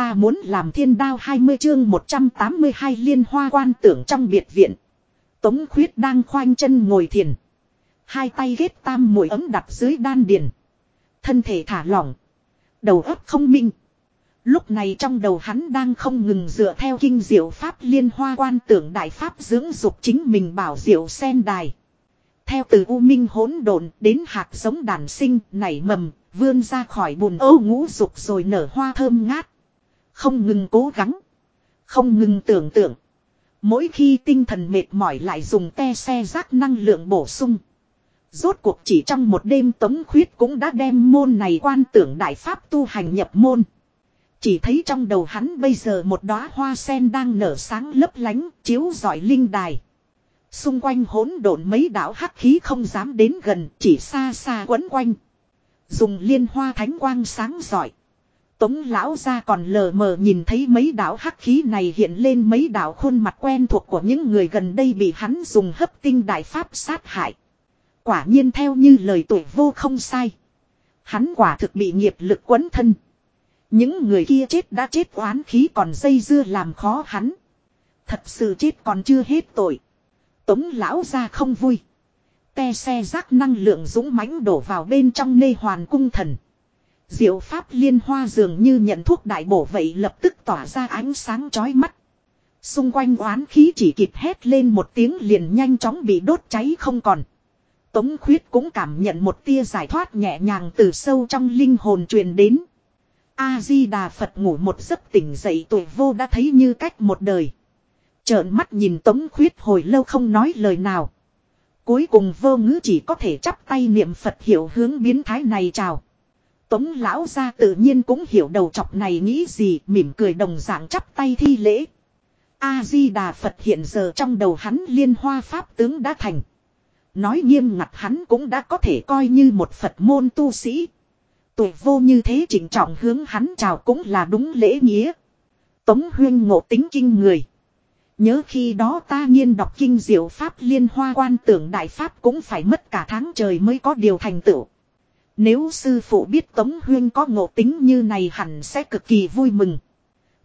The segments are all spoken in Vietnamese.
ta muốn làm thiên đao 20 chương 182 liên hoa quan tưởng trong biệt viện. Tống khuyết đang khoanh chân ngồi thiền. Hai tay ghét tam mũi ấm đặt dưới đan điền. Thân thể thả lỏng. Đầu óc không minh. Lúc này trong đầu hắn đang không ngừng dựa theo kinh diệu pháp liên hoa quan tưởng đại pháp dưỡng dục chính mình bảo diệu sen đài. Theo từ u minh hỗn độn đến hạt giống đàn sinh nảy mầm, vươn ra khỏi bùn ô ngũ dục rồi nở hoa thơm ngát. Không ngừng cố gắng. Không ngừng tưởng tượng. Mỗi khi tinh thần mệt mỏi lại dùng te xe rác năng lượng bổ sung. Rốt cuộc chỉ trong một đêm tống khuyết cũng đã đem môn này quan tưởng đại pháp tu hành nhập môn. Chỉ thấy trong đầu hắn bây giờ một đóa hoa sen đang nở sáng lấp lánh, chiếu rọi linh đài. Xung quanh hỗn độn mấy đạo hắc khí không dám đến gần, chỉ xa xa quấn quanh. Dùng liên hoa thánh quang sáng giỏi. Tống lão ra còn lờ mờ nhìn thấy mấy đạo hắc khí này hiện lên mấy đạo khuôn mặt quen thuộc của những người gần đây bị hắn dùng hấp tinh đại pháp sát hại. Quả nhiên theo như lời tuổi vô không sai. Hắn quả thực bị nghiệp lực quấn thân. Những người kia chết đã chết oán khí còn dây dưa làm khó hắn. Thật sự chết còn chưa hết tội. Tống lão ra không vui. Te xe rác năng lượng dũng mãnh đổ vào bên trong nê hoàn cung thần. Diệu pháp liên hoa dường như nhận thuốc đại bổ vậy lập tức tỏa ra ánh sáng chói mắt. Xung quanh oán khí chỉ kịp hét lên một tiếng liền nhanh chóng bị đốt cháy không còn. Tống khuyết cũng cảm nhận một tia giải thoát nhẹ nhàng từ sâu trong linh hồn truyền đến. A-di-đà Phật ngủ một giấc tỉnh dậy tuổi vô đã thấy như cách một đời. Trợn mắt nhìn tống khuyết hồi lâu không nói lời nào. Cuối cùng vô ngữ chỉ có thể chắp tay niệm Phật hiểu hướng biến thái này chào. Tống lão ra tự nhiên cũng hiểu đầu chọc này nghĩ gì, mỉm cười đồng dạng chắp tay thi lễ. A-di-đà Phật hiện giờ trong đầu hắn liên hoa pháp tướng đã thành. Nói nghiêm ngặt hắn cũng đã có thể coi như một Phật môn tu sĩ. Tuổi vô như thế chỉnh trọng hướng hắn chào cũng là đúng lễ nghĩa. Tống huyên ngộ tính kinh người. Nhớ khi đó ta nghiên đọc kinh diệu pháp liên hoa quan tưởng đại pháp cũng phải mất cả tháng trời mới có điều thành tựu. Nếu sư phụ biết Tống Huyên có ngộ tính như này hẳn sẽ cực kỳ vui mừng.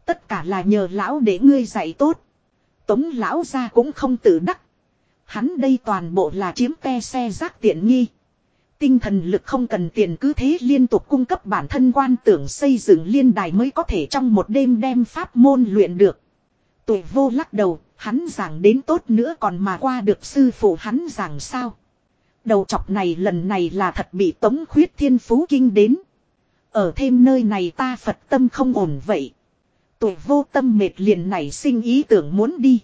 Tất cả là nhờ lão để ngươi dạy tốt. Tống lão ra cũng không tự đắc. Hắn đây toàn bộ là chiếm te xe rác tiện nghi. Tinh thần lực không cần tiền cứ thế liên tục cung cấp bản thân quan tưởng xây dựng liên đài mới có thể trong một đêm đem pháp môn luyện được. Tuổi vô lắc đầu, hắn giảng đến tốt nữa còn mà qua được sư phụ hắn giảng sao. Đầu chọc này lần này là thật bị tống khuyết thiên phú kinh đến. Ở thêm nơi này ta Phật tâm không ổn vậy. Tuổi vô tâm mệt liền này sinh ý tưởng muốn đi.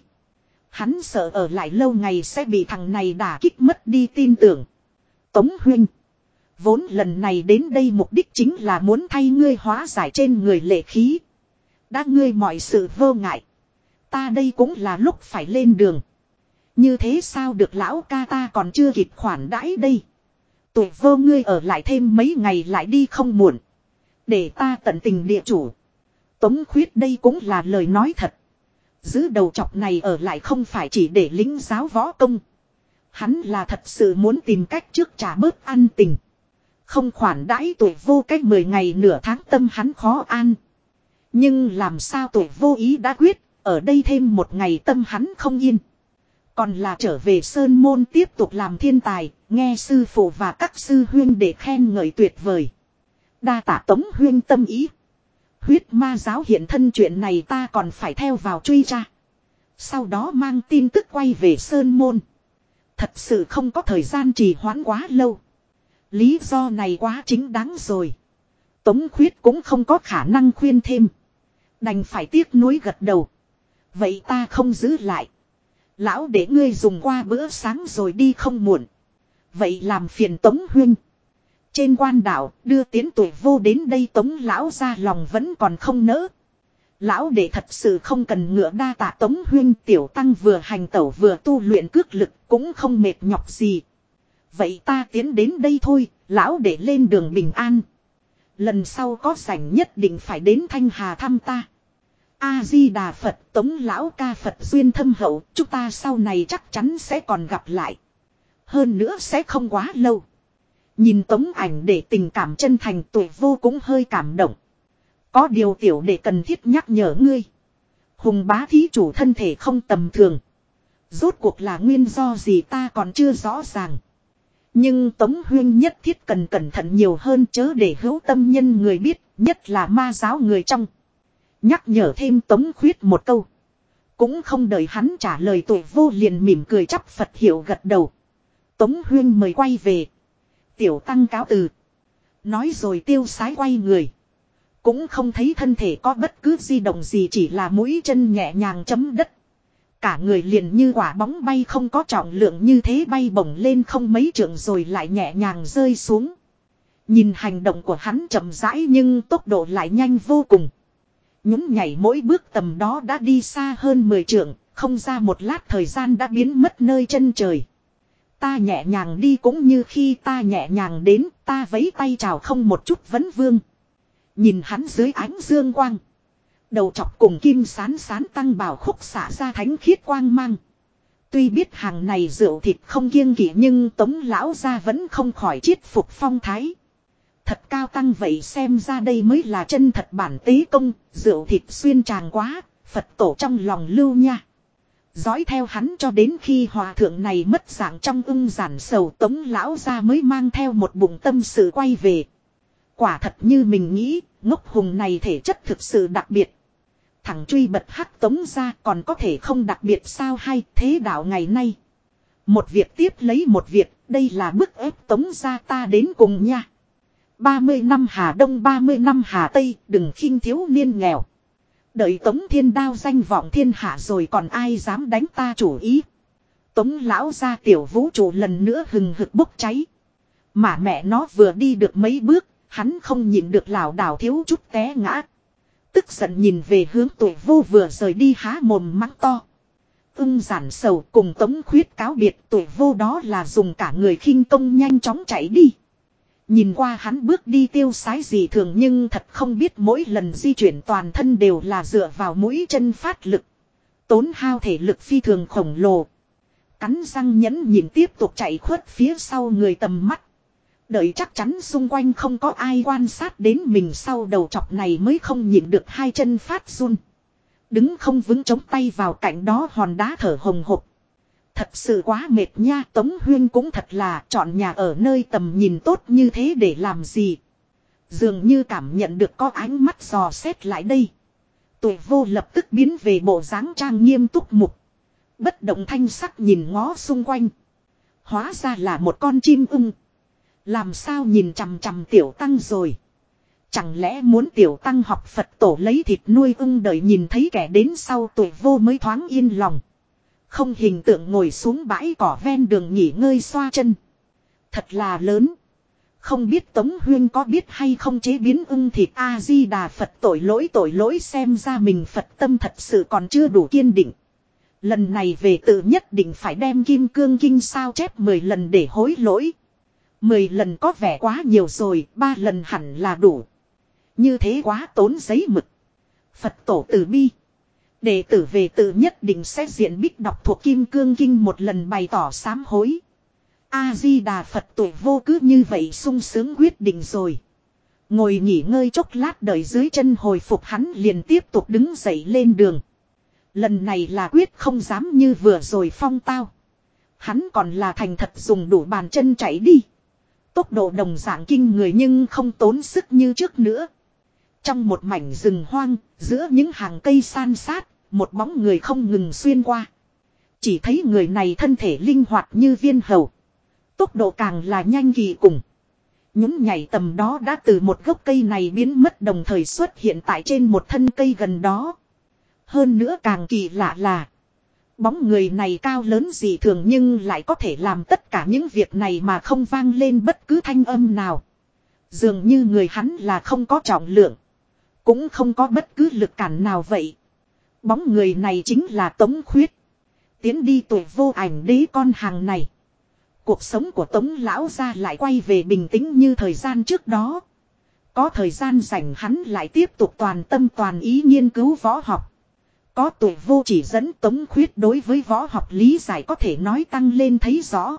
Hắn sợ ở lại lâu ngày sẽ bị thằng này đả kích mất đi tin tưởng. Tống huynh. Vốn lần này đến đây mục đích chính là muốn thay ngươi hóa giải trên người lệ khí. Đã ngươi mọi sự vô ngại. Ta đây cũng là lúc phải lên đường. Như thế sao được lão ca ta còn chưa kịp khoản đãi đây. Tuổi vô ngươi ở lại thêm mấy ngày lại đi không muộn. Để ta tận tình địa chủ. Tống khuyết đây cũng là lời nói thật. Giữ đầu chọc này ở lại không phải chỉ để lính giáo võ công. Hắn là thật sự muốn tìm cách trước trả bớt ăn tình. Không khoản đãi tuổi vô cách 10 ngày nửa tháng tâm hắn khó an. Nhưng làm sao tuổi vô ý đã quyết, ở đây thêm một ngày tâm hắn không yên. Còn là trở về Sơn Môn tiếp tục làm thiên tài, nghe sư phụ và các sư huyên để khen ngợi tuyệt vời. Đa tả tống huyên tâm ý. Huyết ma giáo hiện thân chuyện này ta còn phải theo vào truy ra. Sau đó mang tin tức quay về Sơn Môn. Thật sự không có thời gian trì hoãn quá lâu. Lý do này quá chính đáng rồi. Tống khuyết cũng không có khả năng khuyên thêm. Đành phải tiếc nuối gật đầu. Vậy ta không giữ lại. Lão để ngươi dùng qua bữa sáng rồi đi không muộn. Vậy làm phiền Tống Huynh. Trên quan đảo đưa tiến tuổi vô đến đây Tống Lão ra lòng vẫn còn không nỡ. Lão để thật sự không cần ngựa đa tạ Tống Huynh tiểu tăng vừa hành tẩu vừa tu luyện cước lực cũng không mệt nhọc gì. Vậy ta tiến đến đây thôi, lão để lên đường bình an. Lần sau có rảnh nhất định phải đến Thanh Hà thăm ta. A-di-đà Phật tống lão ca Phật duyên thâm hậu, chúng ta sau này chắc chắn sẽ còn gặp lại. Hơn nữa sẽ không quá lâu. Nhìn tống ảnh để tình cảm chân thành tuổi vô cũng hơi cảm động. Có điều tiểu để cần thiết nhắc nhở ngươi. Hùng bá thí chủ thân thể không tầm thường. Rốt cuộc là nguyên do gì ta còn chưa rõ ràng. Nhưng Tống Huyên nhất thiết cần cẩn thận nhiều hơn chớ để hữu tâm nhân người biết, nhất là ma giáo người trong. Nhắc nhở thêm Tống Khuyết một câu. Cũng không đợi hắn trả lời tuổi vô liền mỉm cười chắp Phật hiệu gật đầu. Tống Huyên mời quay về. Tiểu tăng cáo từ. Nói rồi tiêu sái quay người. Cũng không thấy thân thể có bất cứ di động gì chỉ là mũi chân nhẹ nhàng chấm đất. Cả người liền như quả bóng bay không có trọng lượng như thế bay bổng lên không mấy trượng rồi lại nhẹ nhàng rơi xuống. Nhìn hành động của hắn chậm rãi nhưng tốc độ lại nhanh vô cùng. Nhúng nhảy mỗi bước tầm đó đã đi xa hơn 10 trượng, không ra một lát thời gian đã biến mất nơi chân trời. Ta nhẹ nhàng đi cũng như khi ta nhẹ nhàng đến, ta vấy tay chào không một chút vấn vương. Nhìn hắn dưới ánh dương quang. Đầu chọc cùng kim sán sán tăng bảo khúc xả ra thánh khiết quang mang. Tuy biết hàng này rượu thịt không kiêng kỵ nhưng tống lão ra vẫn không khỏi chiết phục phong thái. Thật cao tăng vậy xem ra đây mới là chân thật bản tế công, rượu thịt xuyên tràng quá, Phật tổ trong lòng lưu nha. Dõi theo hắn cho đến khi hòa thượng này mất dạng trong ưng giản sầu tống lão ra mới mang theo một bụng tâm sự quay về. Quả thật như mình nghĩ, ngốc hùng này thể chất thực sự đặc biệt. Thằng truy bật hắc tống ra còn có thể không đặc biệt sao hay thế đạo ngày nay. Một việc tiếp lấy một việc, đây là bức ép tống ra ta đến cùng nha. 30 năm Hà Đông 30 năm Hà Tây, đừng khinh thiếu niên nghèo. Đợi Tống Thiên Đao danh vọng thiên hạ rồi còn ai dám đánh ta chủ ý. Tống lão ra tiểu vũ trụ lần nữa hừng hực bốc cháy. Mà mẹ nó vừa đi được mấy bước, hắn không nhìn được lảo đảo thiếu chút té ngã. Tức giận nhìn về hướng tuổi vô vừa rời đi há mồm mắng to. Ưng giản sầu cùng tống khuyết cáo biệt tuổi vô đó là dùng cả người khinh công nhanh chóng chạy đi. Nhìn qua hắn bước đi tiêu sái gì thường nhưng thật không biết mỗi lần di chuyển toàn thân đều là dựa vào mũi chân phát lực. Tốn hao thể lực phi thường khổng lồ. Cắn răng nhẫn nhìn tiếp tục chạy khuất phía sau người tầm mắt. Đợi chắc chắn xung quanh không có ai quan sát đến mình sau đầu chọc này mới không nhìn được hai chân phát run. Đứng không vững chống tay vào cạnh đó hòn đá thở hồng hộc. Thật sự quá mệt nha, Tống Huyên cũng thật là chọn nhà ở nơi tầm nhìn tốt như thế để làm gì. Dường như cảm nhận được có ánh mắt dò xét lại đây. Tuổi vô lập tức biến về bộ dáng trang nghiêm túc mục. Bất động thanh sắc nhìn ngó xung quanh. Hóa ra là một con chim ưng. Làm sao nhìn chằm chằm tiểu tăng rồi. Chẳng lẽ muốn tiểu tăng học Phật tổ lấy thịt nuôi ưng đợi nhìn thấy kẻ đến sau tuổi vô mới thoáng yên lòng. Không hình tượng ngồi xuống bãi cỏ ven đường nghỉ ngơi xoa chân. Thật là lớn. Không biết Tống Huyên có biết hay không chế biến ưng thịt A-di-đà Phật tội lỗi tội lỗi xem ra mình Phật tâm thật sự còn chưa đủ kiên định. Lần này về tự nhất định phải đem kim cương kinh sao chép 10 lần để hối lỗi. 10 lần có vẻ quá nhiều rồi, ba lần hẳn là đủ. Như thế quá tốn giấy mực. Phật tổ từ bi. Đệ tử về tự nhất định sẽ diện bích đọc thuộc Kim Cương Kinh một lần bày tỏ sám hối. A-di-đà Phật tuổi vô cứ như vậy sung sướng quyết định rồi. Ngồi nghỉ ngơi chốc lát đợi dưới chân hồi phục hắn liền tiếp tục đứng dậy lên đường. Lần này là quyết không dám như vừa rồi phong tao. Hắn còn là thành thật dùng đủ bàn chân chạy đi. Tốc độ đồng dạng kinh người nhưng không tốn sức như trước nữa. Trong một mảnh rừng hoang, giữa những hàng cây san sát, một bóng người không ngừng xuyên qua. Chỉ thấy người này thân thể linh hoạt như viên hầu. Tốc độ càng là nhanh kỳ cùng. Nhún nhảy tầm đó đã từ một gốc cây này biến mất đồng thời xuất hiện tại trên một thân cây gần đó. Hơn nữa càng kỳ lạ là. Bóng người này cao lớn gì thường nhưng lại có thể làm tất cả những việc này mà không vang lên bất cứ thanh âm nào. Dường như người hắn là không có trọng lượng. Cũng không có bất cứ lực cản nào vậy. Bóng người này chính là Tống Khuyết. Tiến đi tuổi vô ảnh đế con hàng này. Cuộc sống của Tống Lão ra lại quay về bình tĩnh như thời gian trước đó. Có thời gian rảnh hắn lại tiếp tục toàn tâm toàn ý nghiên cứu võ học. Có tuổi vô chỉ dẫn Tống Khuyết đối với võ học lý giải có thể nói tăng lên thấy rõ.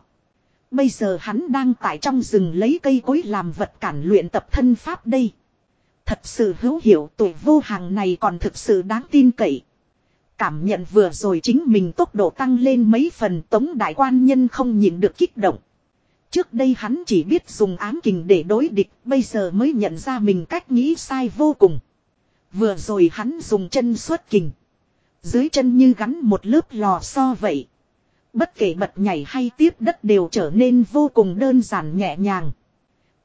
Bây giờ hắn đang tại trong rừng lấy cây cối làm vật cản luyện tập thân pháp đây. Thật sự hữu hiệu, tuổi vô hàng này còn thực sự đáng tin cậy. Cảm nhận vừa rồi chính mình tốc độ tăng lên mấy phần tống đại quan nhân không nhìn được kích động. Trước đây hắn chỉ biết dùng ám kình để đối địch, bây giờ mới nhận ra mình cách nghĩ sai vô cùng. Vừa rồi hắn dùng chân xuất kình. Dưới chân như gắn một lớp lò so vậy. Bất kể bật nhảy hay tiếp đất đều trở nên vô cùng đơn giản nhẹ nhàng.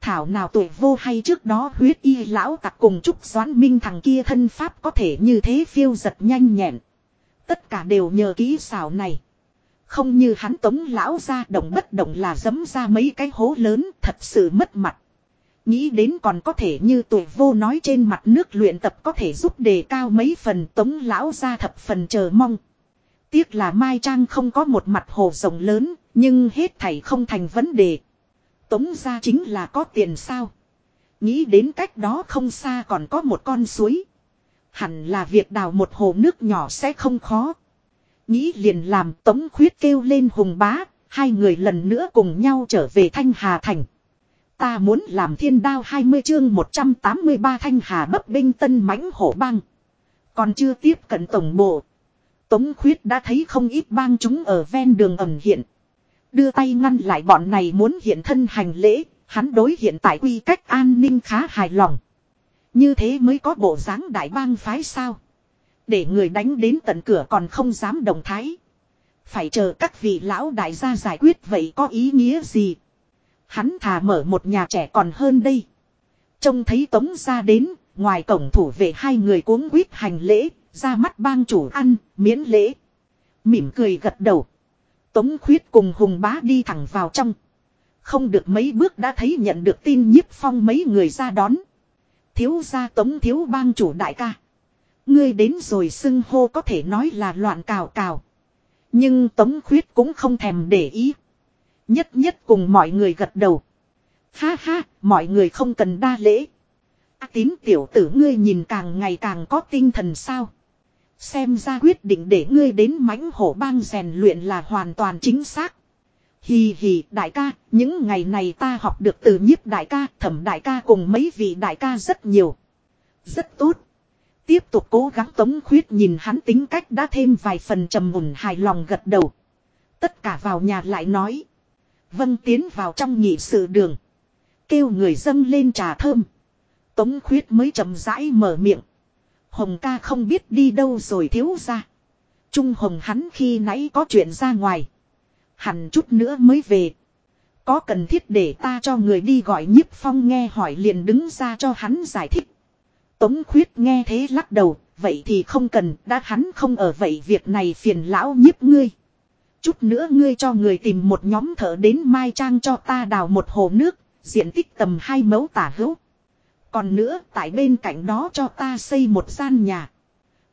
Thảo nào tuổi vô hay trước đó huyết y lão tặc cùng trúc doán minh thằng kia thân pháp có thể như thế phiêu giật nhanh nhẹn. Tất cả đều nhờ kỹ xảo này. Không như hắn tống lão ra động bất động là dấm ra mấy cái hố lớn thật sự mất mặt. Nghĩ đến còn có thể như tuổi vô nói trên mặt nước luyện tập có thể giúp đề cao mấy phần tống lão ra thập phần chờ mong. Tiếc là Mai Trang không có một mặt hồ rộng lớn, nhưng hết thảy không thành vấn đề. Tống ra chính là có tiền sao. Nghĩ đến cách đó không xa còn có một con suối. Hẳn là việc đào một hồ nước nhỏ sẽ không khó. Nghĩ liền làm tống khuyết kêu lên hùng bá, hai người lần nữa cùng nhau trở về Thanh Hà Thành. Ta muốn làm thiên đao 20 chương 183 Thanh Hà bấp binh tân mãnh hổ băng. Còn chưa tiếp cận tổng bộ. Tống khuyết đã thấy không ít bang chúng ở ven đường ẩm hiện. Đưa tay ngăn lại bọn này muốn hiện thân hành lễ, hắn đối hiện tại quy cách an ninh khá hài lòng. Như thế mới có bộ dáng đại bang phái sao. Để người đánh đến tận cửa còn không dám đồng thái. Phải chờ các vị lão đại gia giải quyết vậy có ý nghĩa gì. Hắn thà mở một nhà trẻ còn hơn đây. Trông thấy tống ra đến, ngoài cổng thủ vệ hai người cuống quýt hành lễ, ra mắt bang chủ ăn, miễn lễ. Mỉm cười gật đầu. Tống khuyết cùng hùng bá đi thẳng vào trong. Không được mấy bước đã thấy nhận được tin nhiếp phong mấy người ra đón. Thiếu gia tống thiếu bang chủ đại ca. Ngươi đến rồi xưng hô có thể nói là loạn cào cào. Nhưng tống khuyết cũng không thèm để ý. Nhất nhất cùng mọi người gật đầu. Ha ha, mọi người không cần đa lễ. À, tín tiểu tử ngươi nhìn càng ngày càng có tinh thần sao. Xem ra quyết định để ngươi đến mãnh hổ bang rèn luyện là hoàn toàn chính xác. Hì hì đại ca, những ngày này ta học được từ nhiếp đại ca, thẩm đại ca cùng mấy vị đại ca rất nhiều. Rất tốt. Tiếp tục cố gắng tống khuyết nhìn hắn tính cách đã thêm vài phần trầm mùn hài lòng gật đầu. Tất cả vào nhà lại nói. Vâng tiến vào trong nhị sự đường. Kêu người dâng lên trà thơm. Tống khuyết mới chậm rãi mở miệng. Hồng ca không biết đi đâu rồi thiếu ra. Trung Hồng hắn khi nãy có chuyện ra ngoài. Hẳn chút nữa mới về. Có cần thiết để ta cho người đi gọi nhiếp phong nghe hỏi liền đứng ra cho hắn giải thích. Tống khuyết nghe thế lắc đầu, vậy thì không cần, đã hắn không ở vậy việc này phiền lão nhiếp ngươi. Chút nữa ngươi cho người tìm một nhóm thợ đến Mai Trang cho ta đào một hồ nước, diện tích tầm hai mẫu tả hữu. Còn nữa, tại bên cạnh đó cho ta xây một gian nhà.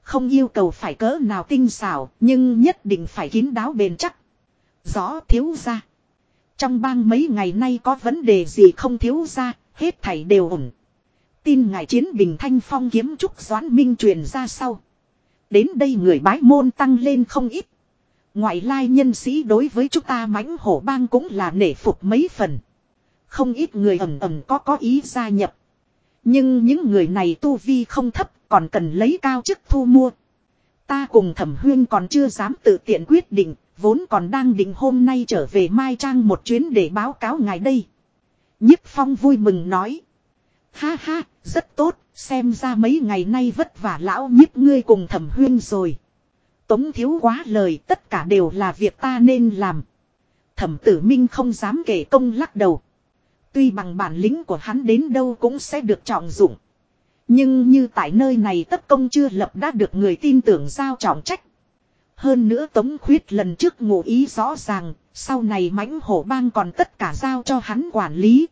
Không yêu cầu phải cỡ nào tinh xảo, nhưng nhất định phải kín đáo bền chắc. Rõ thiếu ra. Trong bang mấy ngày nay có vấn đề gì không thiếu ra, hết thảy đều ổn. Tin ngài chiến bình thanh phong kiếm trúc doãn minh truyền ra sau. Đến đây người bái môn tăng lên không ít. Ngoại lai nhân sĩ đối với chúng ta mãnh hổ bang cũng là nể phục mấy phần. Không ít người ẩm ẩm có có ý gia nhập. Nhưng những người này tu vi không thấp còn cần lấy cao chức thu mua. Ta cùng thẩm huyên còn chưa dám tự tiện quyết định, vốn còn đang định hôm nay trở về Mai Trang một chuyến để báo cáo ngài đây. Nhiếp Phong vui mừng nói. Ha ha, rất tốt, xem ra mấy ngày nay vất vả lão nhiếp ngươi cùng thẩm huyên rồi. Tống thiếu quá lời tất cả đều là việc ta nên làm. Thẩm tử minh không dám kể công lắc đầu. Tuy bằng bản lĩnh của hắn đến đâu cũng sẽ được trọng dụng. Nhưng như tại nơi này tất công chưa lập đã được người tin tưởng giao trọng trách. Hơn nữa Tống Khuyết lần trước ngụ ý rõ ràng, sau này mãnh hổ bang còn tất cả giao cho hắn quản lý.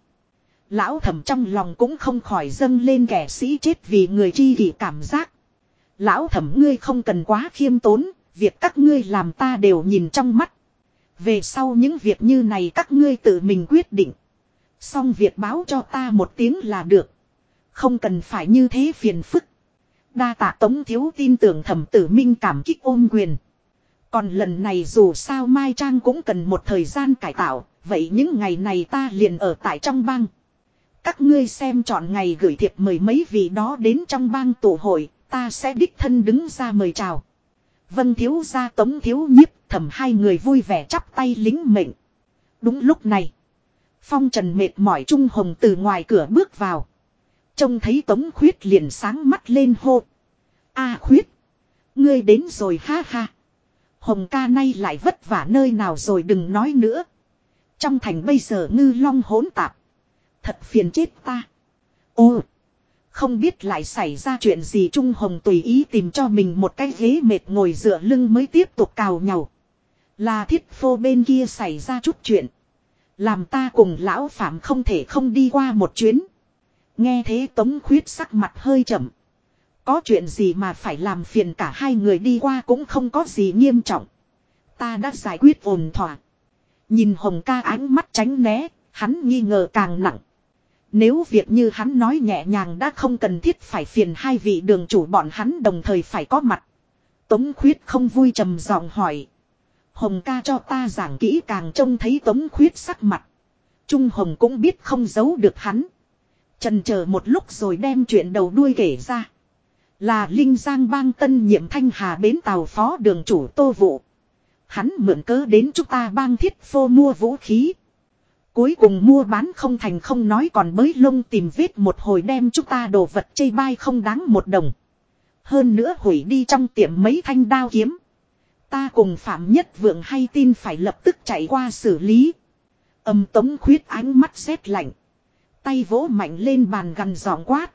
Lão thẩm trong lòng cũng không khỏi dâng lên kẻ sĩ chết vì người chi kỷ cảm giác. Lão thẩm ngươi không cần quá khiêm tốn, việc các ngươi làm ta đều nhìn trong mắt. Về sau những việc như này các ngươi tự mình quyết định. Xong việc báo cho ta một tiếng là được. Không cần phải như thế phiền phức. Đa tạ tống thiếu tin tưởng thẩm tử minh cảm kích ôm quyền. Còn lần này dù sao Mai Trang cũng cần một thời gian cải tạo, vậy những ngày này ta liền ở tại trong bang. Các ngươi xem chọn ngày gửi thiệp mời mấy vị đó đến trong bang tổ hội, ta sẽ đích thân đứng ra mời chào. Vân thiếu gia tống thiếu nhiếp thầm hai người vui vẻ chắp tay lính mệnh. Đúng lúc này. Phong trần mệt mỏi trung hồng từ ngoài cửa bước vào. Trông thấy tống khuyết liền sáng mắt lên hô. a khuyết. Ngươi đến rồi ha ha. Hồng ca nay lại vất vả nơi nào rồi đừng nói nữa. Trong thành bây giờ ngư long hỗn tạp. Thật phiền chết ta. Ô. Không biết lại xảy ra chuyện gì Trung Hồng tùy ý tìm cho mình một cái ghế mệt ngồi dựa lưng mới tiếp tục cào nhau. Là thiết phô bên kia xảy ra chút chuyện. Làm ta cùng lão phạm không thể không đi qua một chuyến. Nghe thế tống khuyết sắc mặt hơi chậm. Có chuyện gì mà phải làm phiền cả hai người đi qua cũng không có gì nghiêm trọng. Ta đã giải quyết ổn thỏa. Nhìn hồng ca ánh mắt tránh né, hắn nghi ngờ càng nặng. Nếu việc như hắn nói nhẹ nhàng đã không cần thiết phải phiền hai vị đường chủ bọn hắn đồng thời phải có mặt. Tống khuyết không vui trầm giọng hỏi. Hồng ca cho ta giảng kỹ càng trông thấy tống khuyết sắc mặt. Trung Hồng cũng biết không giấu được hắn. Trần chờ một lúc rồi đem chuyện đầu đuôi kể ra. Là Linh Giang bang tân nhiệm thanh hà bến tàu phó đường chủ tô vụ. Hắn mượn cớ đến chúng ta bang thiết phô mua vũ khí. Cuối cùng mua bán không thành không nói còn bới lông tìm vết một hồi đem chúng ta đồ vật chây bai không đáng một đồng. Hơn nữa hủy đi trong tiệm mấy thanh đao kiếm. Ta cùng Phạm Nhất Vượng hay tin phải lập tức chạy qua xử lý. Âm tống khuyết ánh mắt rét lạnh. Tay vỗ mạnh lên bàn gần giọng quát.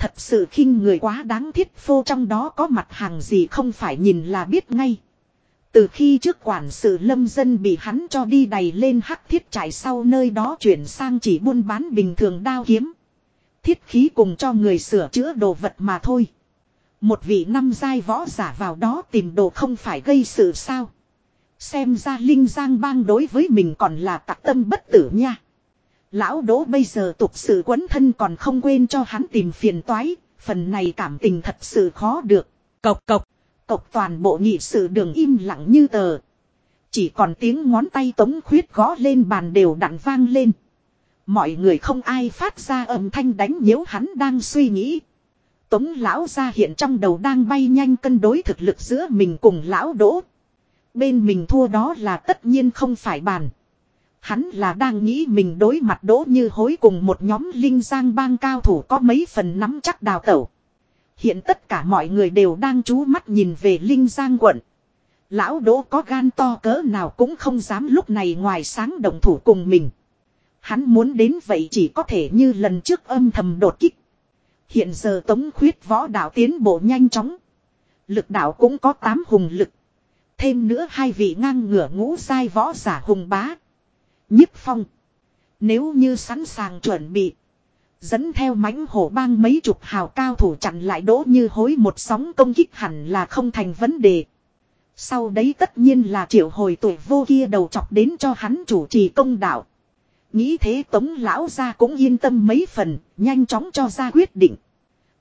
Thật sự khinh người quá đáng thiết phô trong đó có mặt hàng gì không phải nhìn là biết ngay. Từ khi trước quản sự lâm dân bị hắn cho đi đầy lên hắc thiết trải sau nơi đó chuyển sang chỉ buôn bán bình thường đao kiếm. Thiết khí cùng cho người sửa chữa đồ vật mà thôi. Một vị năm giai võ giả vào đó tìm đồ không phải gây sự sao. Xem ra Linh Giang bang đối với mình còn là tạc tâm bất tử nha. Lão đỗ bây giờ tục sự quấn thân còn không quên cho hắn tìm phiền toái, phần này cảm tình thật sự khó được. Cộc cộc, cộc toàn bộ nghị sự đường im lặng như tờ. Chỉ còn tiếng ngón tay tống khuyết gõ lên bàn đều đặn vang lên. Mọi người không ai phát ra âm thanh đánh nhiễu hắn đang suy nghĩ. Tống lão ra hiện trong đầu đang bay nhanh cân đối thực lực giữa mình cùng lão đỗ. Bên mình thua đó là tất nhiên không phải bàn. Hắn là đang nghĩ mình đối mặt đỗ như hối cùng một nhóm linh giang bang cao thủ có mấy phần nắm chắc đào tẩu. Hiện tất cả mọi người đều đang chú mắt nhìn về linh giang quận. Lão đỗ có gan to cỡ nào cũng không dám lúc này ngoài sáng động thủ cùng mình. Hắn muốn đến vậy chỉ có thể như lần trước âm thầm đột kích. Hiện giờ tống khuyết võ đạo tiến bộ nhanh chóng. Lực đạo cũng có tám hùng lực. Thêm nữa hai vị ngang ngửa ngũ sai võ giả hùng bá. Nhiếp phong. Nếu như sẵn sàng chuẩn bị. Dẫn theo mãnh hổ bang mấy chục hào cao thủ chặn lại đỗ như hối một sóng công kích hẳn là không thành vấn đề. Sau đấy tất nhiên là triệu hồi tuổi vô kia đầu chọc đến cho hắn chủ trì công đạo. Nghĩ thế tống lão ra cũng yên tâm mấy phần, nhanh chóng cho ra quyết định.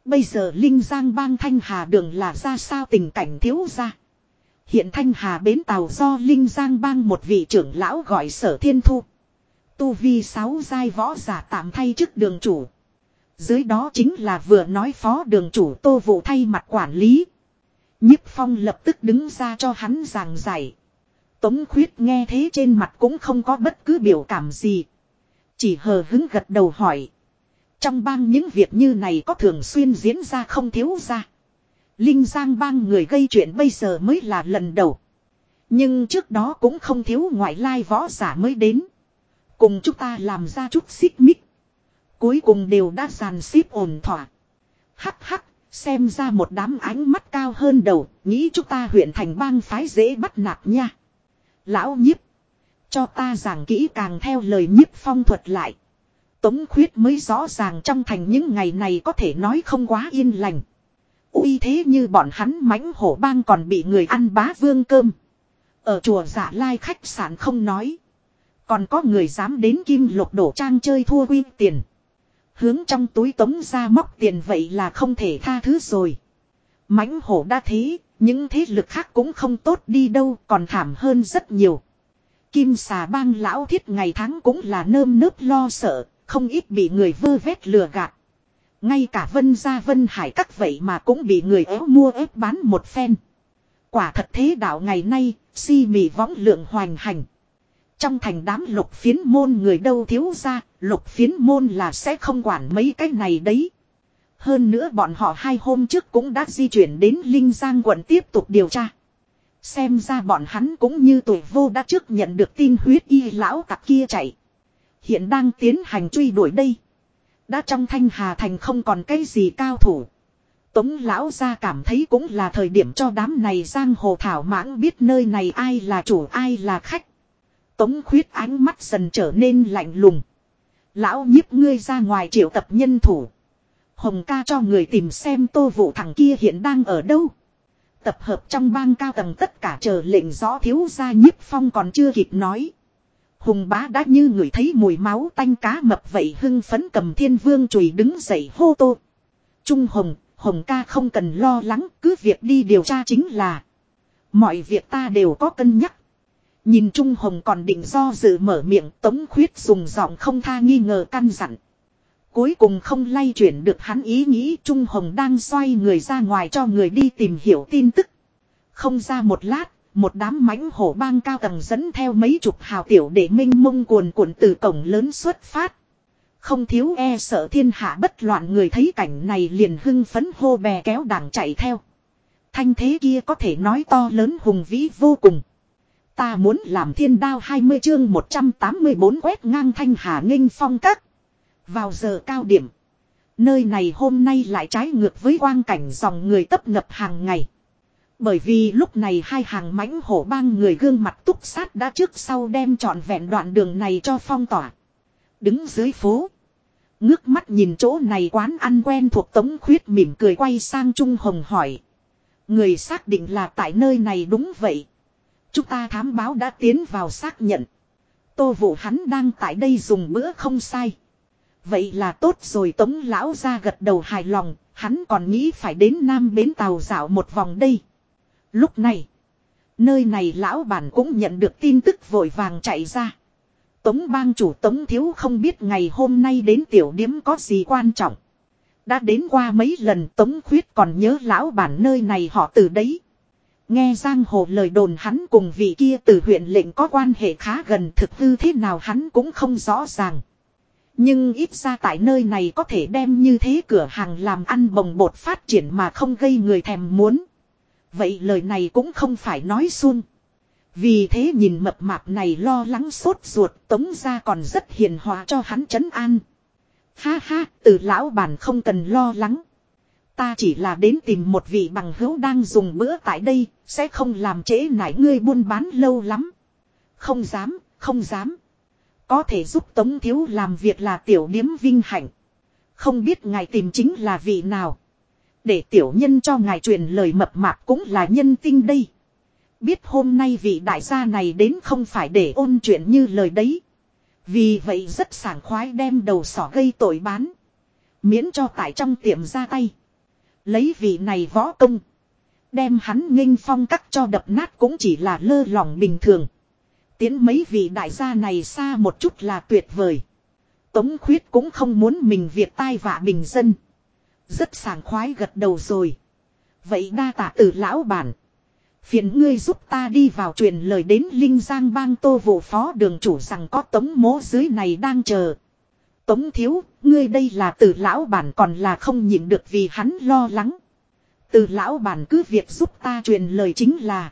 Bây giờ Linh Giang bang Thanh Hà đường là ra sao tình cảnh thiếu ra. Hiện Thanh Hà bến tàu do Linh Giang bang một vị trưởng lão gọi sở thiên thu. Tu vi sáu giai võ giả tạm thay chức đường chủ. Dưới đó chính là vừa nói phó đường chủ tô vụ thay mặt quản lý. nhiếp phong lập tức đứng ra cho hắn giảng giải. Tống khuyết nghe thế trên mặt cũng không có bất cứ biểu cảm gì. Chỉ hờ hứng gật đầu hỏi. Trong bang những việc như này có thường xuyên diễn ra không thiếu ra. Linh Giang bang người gây chuyện bây giờ mới là lần đầu. Nhưng trước đó cũng không thiếu ngoại lai võ giả mới đến. Cùng chúng ta làm ra chút xích mích. Cuối cùng đều đã dàn xếp ổn thỏa. Hắc hắc, xem ra một đám ánh mắt cao hơn đầu, nghĩ chúng ta huyện thành bang phái dễ bắt nạt nha. Lão nhiếp, cho ta giảng kỹ càng theo lời nhiếp phong thuật lại. Tống khuyết mới rõ ràng trong thành những ngày này có thể nói không quá yên lành uy thế như bọn hắn mãnh hổ bang còn bị người ăn bá vương cơm. Ở chùa giả lai khách sạn không nói. Còn có người dám đến kim lục đổ trang chơi thua quy tiền. Hướng trong túi tống ra móc tiền vậy là không thể tha thứ rồi. mãnh hổ đã thế, những thế lực khác cũng không tốt đi đâu còn thảm hơn rất nhiều. Kim xà bang lão thiết ngày tháng cũng là nơm nớp lo sợ, Không ít bị người vơ vét lừa gạt. Ngay cả vân gia vân hải các vậy mà cũng bị người éo mua ép bán một phen. Quả thật thế đạo ngày nay, si mị võng lượng hoành hành. Trong thành đám lục phiến môn người đâu thiếu ra, lục phiến môn là sẽ không quản mấy cái này đấy. Hơn nữa bọn họ hai hôm trước cũng đã di chuyển đến Linh Giang quận tiếp tục điều tra. Xem ra bọn hắn cũng như tuổi vô đã trước nhận được tin huyết y lão tặc kia chạy. Hiện đang tiến hành truy đuổi đây. Đã trong thanh hà thành không còn cái gì cao thủ. Tống lão ra cảm thấy cũng là thời điểm cho đám này giang hồ thảo mãng biết nơi này ai là chủ, ai là khách. Tống khuyết ánh mắt dần trở nên lạnh lùng. Lão nhiếp ngươi ra ngoài triệu tập nhân thủ. Hồng ca cho người tìm xem tô vụ thằng kia hiện đang ở đâu. Tập hợp trong bang cao tầng tất cả chờ lệnh rõ thiếu gia nhiếp phong còn chưa kịp nói. Hùng bá đã như người thấy mùi máu tanh cá mập vậy hưng phấn cầm thiên vương chùy đứng dậy hô tô. Trung Hồng, Hồng ca không cần lo lắng, cứ việc đi điều tra chính là. Mọi việc ta đều có cân nhắc. Nhìn Trung Hồng còn định do dự mở miệng tống khuyết dùng giọng không tha nghi ngờ căn dặn. Cuối cùng không lay chuyển được hắn ý nghĩ Trung Hồng đang xoay người ra ngoài cho người đi tìm hiểu tin tức. Không ra một lát, một đám mãnh hổ bang cao tầng dẫn theo mấy chục hào tiểu để minh mông cuồn cuộn từ cổng lớn xuất phát. Không thiếu e sợ thiên hạ bất loạn người thấy cảnh này liền hưng phấn hô bè kéo đảng chạy theo. Thanh thế kia có thể nói to lớn hùng vĩ vô cùng. Ta muốn làm thiên đao 20 chương 184 quét ngang thanh hà nghênh phong các. Vào giờ cao điểm. Nơi này hôm nay lại trái ngược với quang cảnh dòng người tấp ngập hàng ngày. Bởi vì lúc này hai hàng mãnh hổ bang người gương mặt túc sát đã trước sau đem trọn vẹn đoạn đường này cho phong tỏa. Đứng dưới phố. Ngước mắt nhìn chỗ này quán ăn quen thuộc tống khuyết mỉm cười quay sang Trung Hồng hỏi. Người xác định là tại nơi này đúng vậy. Chúng ta thám báo đã tiến vào xác nhận. Tô vụ hắn đang tại đây dùng bữa không sai. Vậy là tốt rồi tống lão ra gật đầu hài lòng, hắn còn nghĩ phải đến Nam Bến Tàu dạo một vòng đây. Lúc này, nơi này lão bản cũng nhận được tin tức vội vàng chạy ra. Tống bang chủ tống thiếu không biết ngày hôm nay đến tiểu điếm có gì quan trọng. Đã đến qua mấy lần tống khuyết còn nhớ lão bản nơi này họ từ đấy. Nghe giang hồ lời đồn hắn cùng vị kia từ huyện lệnh có quan hệ khá gần thực hư thế nào hắn cũng không rõ ràng. Nhưng ít ra tại nơi này có thể đem như thế cửa hàng làm ăn bồng bột phát triển mà không gây người thèm muốn. Vậy lời này cũng không phải nói xuông. Vì thế nhìn mập mạp này lo lắng sốt ruột tống ra còn rất hiền hòa cho hắn chấn an. Ha ha, từ lão bản không cần lo lắng. Ta chỉ là đến tìm một vị bằng hữu đang dùng bữa tại đây, sẽ không làm trễ nải ngươi buôn bán lâu lắm. Không dám, không dám. Có thể giúp Tống Thiếu làm việc là tiểu điếm vinh hạnh. Không biết ngài tìm chính là vị nào. Để tiểu nhân cho ngài truyền lời mập mạp cũng là nhân tinh đây. Biết hôm nay vị đại gia này đến không phải để ôn chuyện như lời đấy. Vì vậy rất sảng khoái đem đầu sỏ gây tội bán. Miễn cho tại trong tiệm ra tay. Lấy vị này võ công. Đem hắn nghênh phong cắt cho đập nát cũng chỉ là lơ lỏng bình thường. Tiến mấy vị đại gia này xa một chút là tuyệt vời. Tống khuyết cũng không muốn mình việc tai vạ bình dân. Rất sảng khoái gật đầu rồi. Vậy đa tạ tử lão bản. Phiền ngươi giúp ta đi vào truyền lời đến Linh Giang bang tô vụ phó đường chủ rằng có tống mố dưới này đang chờ. Tống thiếu, ngươi đây là tử lão bản còn là không nhịn được vì hắn lo lắng. Từ lão bản cứ việc giúp ta truyền lời chính là.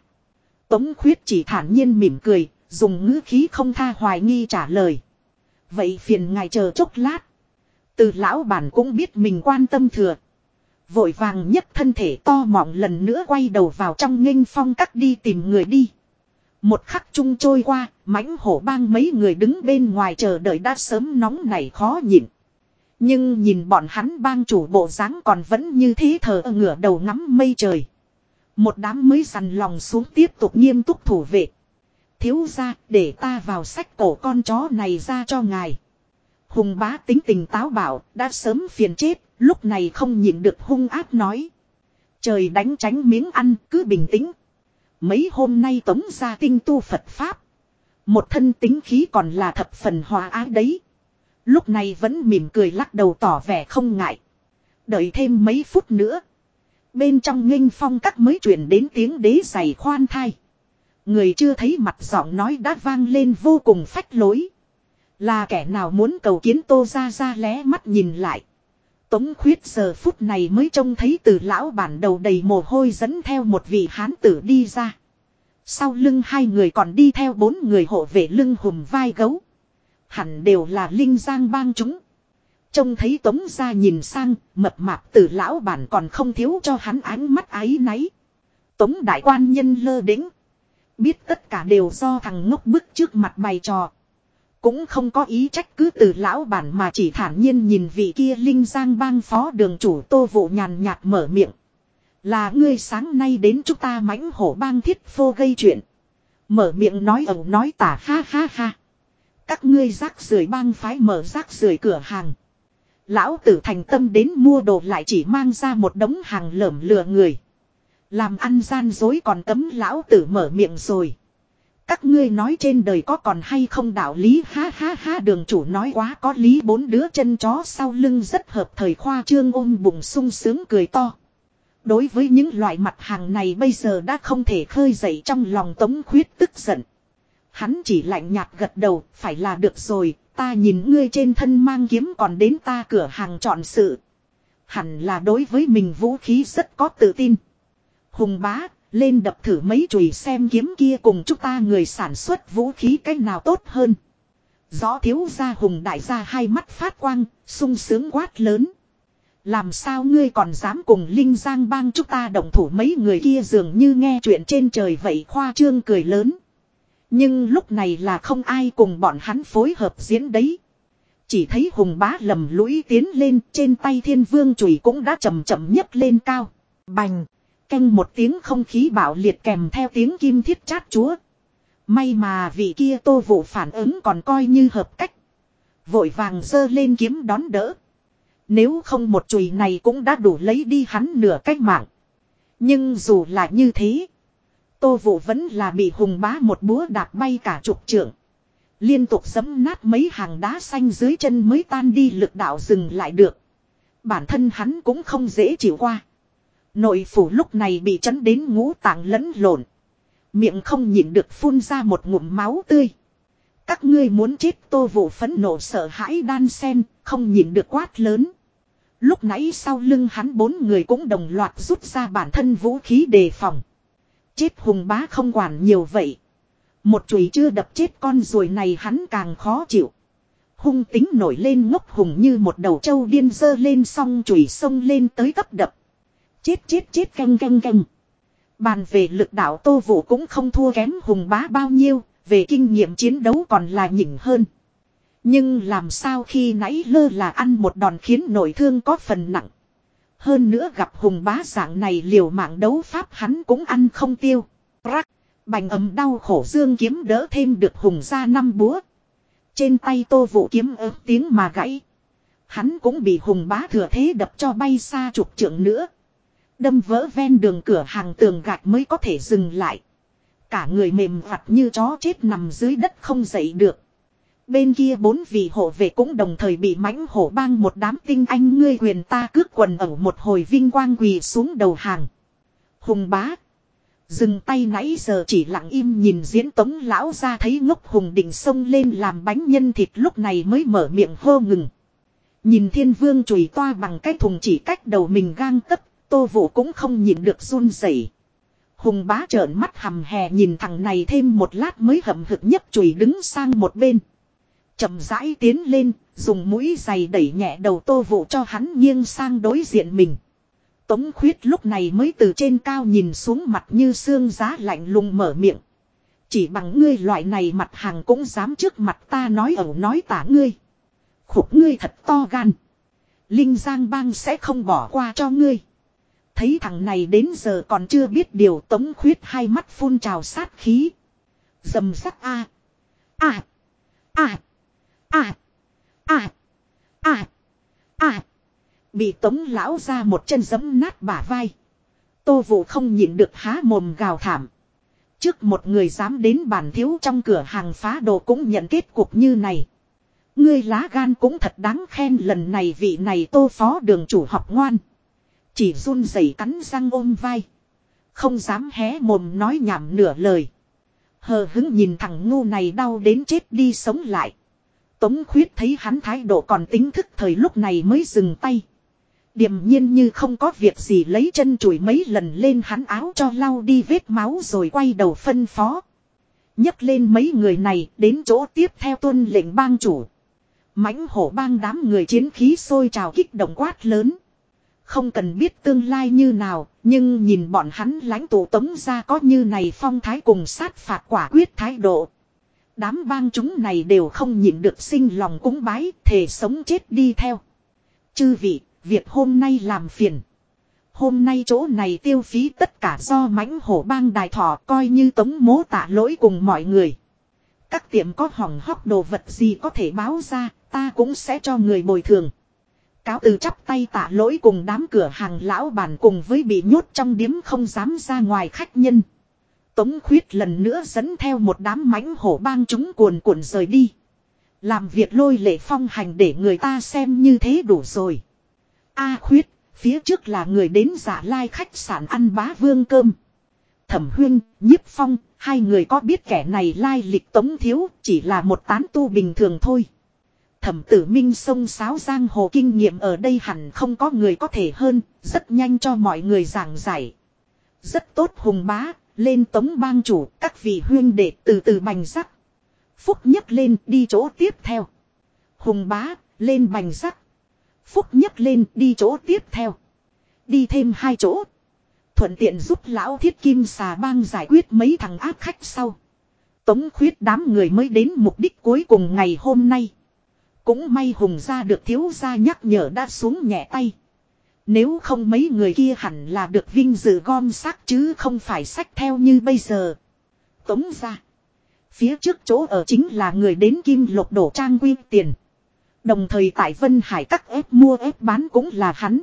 Tống khuyết chỉ thản nhiên mỉm cười, dùng ngữ khí không tha hoài nghi trả lời. Vậy phiền ngài chờ chốc lát. Từ lão bản cũng biết mình quan tâm thừa. Vội vàng nhất thân thể to mọng lần nữa quay đầu vào trong nghênh phong cắt đi tìm người đi. Một khắc chung trôi qua, mãnh hổ bang mấy người đứng bên ngoài chờ đợi đã sớm nóng này khó nhịn. Nhưng nhìn bọn hắn bang chủ bộ dáng còn vẫn như thế thờ ngửa đầu ngắm mây trời. Một đám mới sằn lòng xuống tiếp tục nghiêm túc thủ vệ. Thiếu ra để ta vào sách cổ con chó này ra cho ngài. Hùng bá tính tình táo bảo đã sớm phiền chết, lúc này không nhịn được hung ác nói. Trời đánh tránh miếng ăn cứ bình tĩnh. Mấy hôm nay tống gia tinh tu Phật Pháp. Một thân tính khí còn là thập phần hòa ái đấy. Lúc này vẫn mỉm cười lắc đầu tỏ vẻ không ngại. Đợi thêm mấy phút nữa. Bên trong nghênh phong các mới chuyển đến tiếng đế giày khoan thai. Người chưa thấy mặt giọng nói đã vang lên vô cùng phách lối. Là kẻ nào muốn cầu kiến tô ra ra lé mắt nhìn lại. Tống khuyết giờ phút này mới trông thấy từ lão bản đầu đầy mồ hôi dẫn theo một vị hán tử đi ra. Sau lưng hai người còn đi theo bốn người hộ vệ lưng hùm vai gấu. Hẳn đều là linh giang bang chúng. Trông thấy tống ra nhìn sang, mập mạp từ lão bản còn không thiếu cho hắn ánh mắt ái náy. Tống đại quan nhân lơ đĩnh. Biết tất cả đều do thằng ngốc bức trước mặt bày trò. Cũng không có ý trách cứ từ lão bản mà chỉ thản nhiên nhìn vị kia linh giang bang phó đường chủ tô vụ nhàn nhạt mở miệng. Là ngươi sáng nay đến chúng ta mãnh hổ bang thiết phô gây chuyện. Mở miệng nói ẩu nói tả ha ha ha. Các ngươi rác rưởi bang phái mở rác rưởi cửa hàng. Lão tử thành tâm đến mua đồ lại chỉ mang ra một đống hàng lởm lừa người. Làm ăn gian dối còn cấm lão tử mở miệng rồi. Các ngươi nói trên đời có còn hay không đạo lý ha ha ha đường chủ nói quá có lý bốn đứa chân chó sau lưng rất hợp thời khoa trương ôm bụng sung sướng cười to. Đối với những loại mặt hàng này bây giờ đã không thể khơi dậy trong lòng tống khuyết tức giận. Hắn chỉ lạnh nhạt gật đầu, phải là được rồi, ta nhìn ngươi trên thân mang kiếm còn đến ta cửa hàng chọn sự. Hẳn là đối với mình vũ khí rất có tự tin. Hùng bá, lên đập thử mấy chùy xem kiếm kia cùng chúng ta người sản xuất vũ khí cách nào tốt hơn. Gió thiếu gia hùng đại gia hai mắt phát quang, sung sướng quát lớn. Làm sao ngươi còn dám cùng Linh Giang bang chúng ta động thủ mấy người kia dường như nghe chuyện trên trời vậy khoa trương cười lớn. Nhưng lúc này là không ai cùng bọn hắn phối hợp diễn đấy. Chỉ thấy hùng bá lầm lũi tiến lên trên tay thiên vương chùy cũng đã chậm chậm nhấc lên cao. Bành! Canh một tiếng không khí bạo liệt kèm theo tiếng kim thiết chát chúa. May mà vị kia tô vụ phản ứng còn coi như hợp cách. Vội vàng giơ lên kiếm đón đỡ. Nếu không một chùy này cũng đã đủ lấy đi hắn nửa cách mạng. Nhưng dù là như thế. Tô vụ vẫn là bị hùng bá một búa đạp bay cả chục trượng. Liên tục giấm nát mấy hàng đá xanh dưới chân mới tan đi, lực đạo dừng lại được. Bản thân hắn cũng không dễ chịu qua. Nội phủ lúc này bị chấn đến ngũ tạng lẫn lộn. Miệng không nhịn được phun ra một ngụm máu tươi. Các ngươi muốn chết tô vụ phấn nộ sợ hãi đan sen, không nhịn được quát lớn. Lúc nãy sau lưng hắn bốn người cũng đồng loạt rút ra bản thân vũ khí đề phòng. Chết hùng bá không quản nhiều vậy. Một chùy chưa đập chết con ruồi này hắn càng khó chịu. Hung tính nổi lên ngốc hùng như một đầu trâu điên dơ lên xong chùy sông lên tới cấp đập. Chết chết chết canh canh canh. Bàn về lực đạo tô vũ cũng không thua kém hùng bá bao nhiêu, về kinh nghiệm chiến đấu còn là nhỉnh hơn. Nhưng làm sao khi nãy lơ là ăn một đòn khiến nội thương có phần nặng. Hơn nữa gặp hùng bá dạng này liều mạng đấu pháp hắn cũng ăn không tiêu. Rắc, bành ấm đau khổ dương kiếm đỡ thêm được hùng ra năm búa. Trên tay tô vụ kiếm ớt tiếng mà gãy. Hắn cũng bị hùng bá thừa thế đập cho bay xa chục trượng nữa. Đâm vỡ ven đường cửa hàng tường gạch mới có thể dừng lại. Cả người mềm vặt như chó chết nằm dưới đất không dậy được. Bên kia bốn vị hộ vệ cũng đồng thời bị mãnh hổ bang một đám tinh anh ngươi quyền ta cướp quần ở một hồi vinh quang quỳ xuống đầu hàng. Hùng bá. Dừng tay nãy giờ chỉ lặng im nhìn diễn tống lão ra thấy ngốc hùng đỉnh sông lên làm bánh nhân thịt lúc này mới mở miệng hô ngừng. Nhìn thiên vương chùi toa bằng cái thùng chỉ cách đầu mình gang tấp Tô Vũ cũng không nhìn được run rẩy. Hùng bá trợn mắt hầm hè nhìn thằng này thêm một lát mới hậm hực nhấp chùi đứng sang một bên. chậm rãi tiến lên, dùng mũi giày đẩy nhẹ đầu tô Vũ cho hắn nghiêng sang đối diện mình. Tống khuyết lúc này mới từ trên cao nhìn xuống mặt như xương giá lạnh lùng mở miệng. Chỉ bằng ngươi loại này mặt hàng cũng dám trước mặt ta nói ẩu nói tả ngươi. Khục ngươi thật to gan. Linh Giang Bang sẽ không bỏ qua cho ngươi. Thấy thằng này đến giờ còn chưa biết điều tống khuyết hai mắt phun trào sát khí. Dầm sắc a a a a a a a Bị tống lão ra một chân giấm nát bả vai. Tô vụ không nhịn được há mồm gào thảm. Trước một người dám đến bản thiếu trong cửa hàng phá đồ cũng nhận kết cục như này. Ngươi lá gan cũng thật đáng khen lần này vị này tô phó đường chủ học ngoan. Chỉ run rẩy cắn răng ôm vai. Không dám hé mồm nói nhảm nửa lời. Hờ hứng nhìn thằng ngu này đau đến chết đi sống lại. Tống khuyết thấy hắn thái độ còn tính thức thời lúc này mới dừng tay. Điềm nhiên như không có việc gì lấy chân chùi mấy lần lên hắn áo cho lau đi vết máu rồi quay đầu phân phó. nhấc lên mấy người này đến chỗ tiếp theo tuân lệnh bang chủ. mãnh hổ bang đám người chiến khí sôi trào kích động quát lớn. Không cần biết tương lai như nào, nhưng nhìn bọn hắn lãnh tụ tống ra có như này phong thái cùng sát phạt quả quyết thái độ. Đám bang chúng này đều không nhịn được sinh lòng cúng bái, thề sống chết đi theo. Chư vị, việc hôm nay làm phiền. Hôm nay chỗ này tiêu phí tất cả do mãnh hổ bang đài thọ coi như tống mố tạ lỗi cùng mọi người. Các tiệm có hỏng hóc đồ vật gì có thể báo ra, ta cũng sẽ cho người bồi thường. Cáo từ chắp tay tạ lỗi cùng đám cửa hàng lão bản cùng với bị nhốt trong điếm không dám ra ngoài khách nhân. Tống khuyết lần nữa dẫn theo một đám mãnh hổ bang chúng cuồn cuộn rời đi. Làm việc lôi lệ phong hành để người ta xem như thế đủ rồi. A khuyết, phía trước là người đến giả lai khách sạn ăn bá vương cơm. Thẩm huyên, nhiếp phong, hai người có biết kẻ này lai lịch tống thiếu, chỉ là một tán tu bình thường thôi. Thẩm tử minh sông sáo giang hồ kinh nghiệm ở đây hẳn không có người có thể hơn, rất nhanh cho mọi người giảng giải. Rất tốt hùng bá, lên tống bang chủ, các vị huyên đệ từ từ bành sắc. Phúc nhấc lên đi chỗ tiếp theo. Hùng bá, lên bành sắc. Phúc nhấc lên đi chỗ tiếp theo. Đi thêm hai chỗ. Thuận tiện giúp lão thiết kim xà bang giải quyết mấy thằng ác khách sau. Tống khuyết đám người mới đến mục đích cuối cùng ngày hôm nay. Cũng may hùng ra được thiếu gia nhắc nhở đã xuống nhẹ tay. Nếu không mấy người kia hẳn là được vinh dự gom xác chứ không phải sách theo như bây giờ. Tống ra. Phía trước chỗ ở chính là người đến kim lục đổ trang quy tiền. Đồng thời tại Vân Hải các ép mua ép bán cũng là hắn.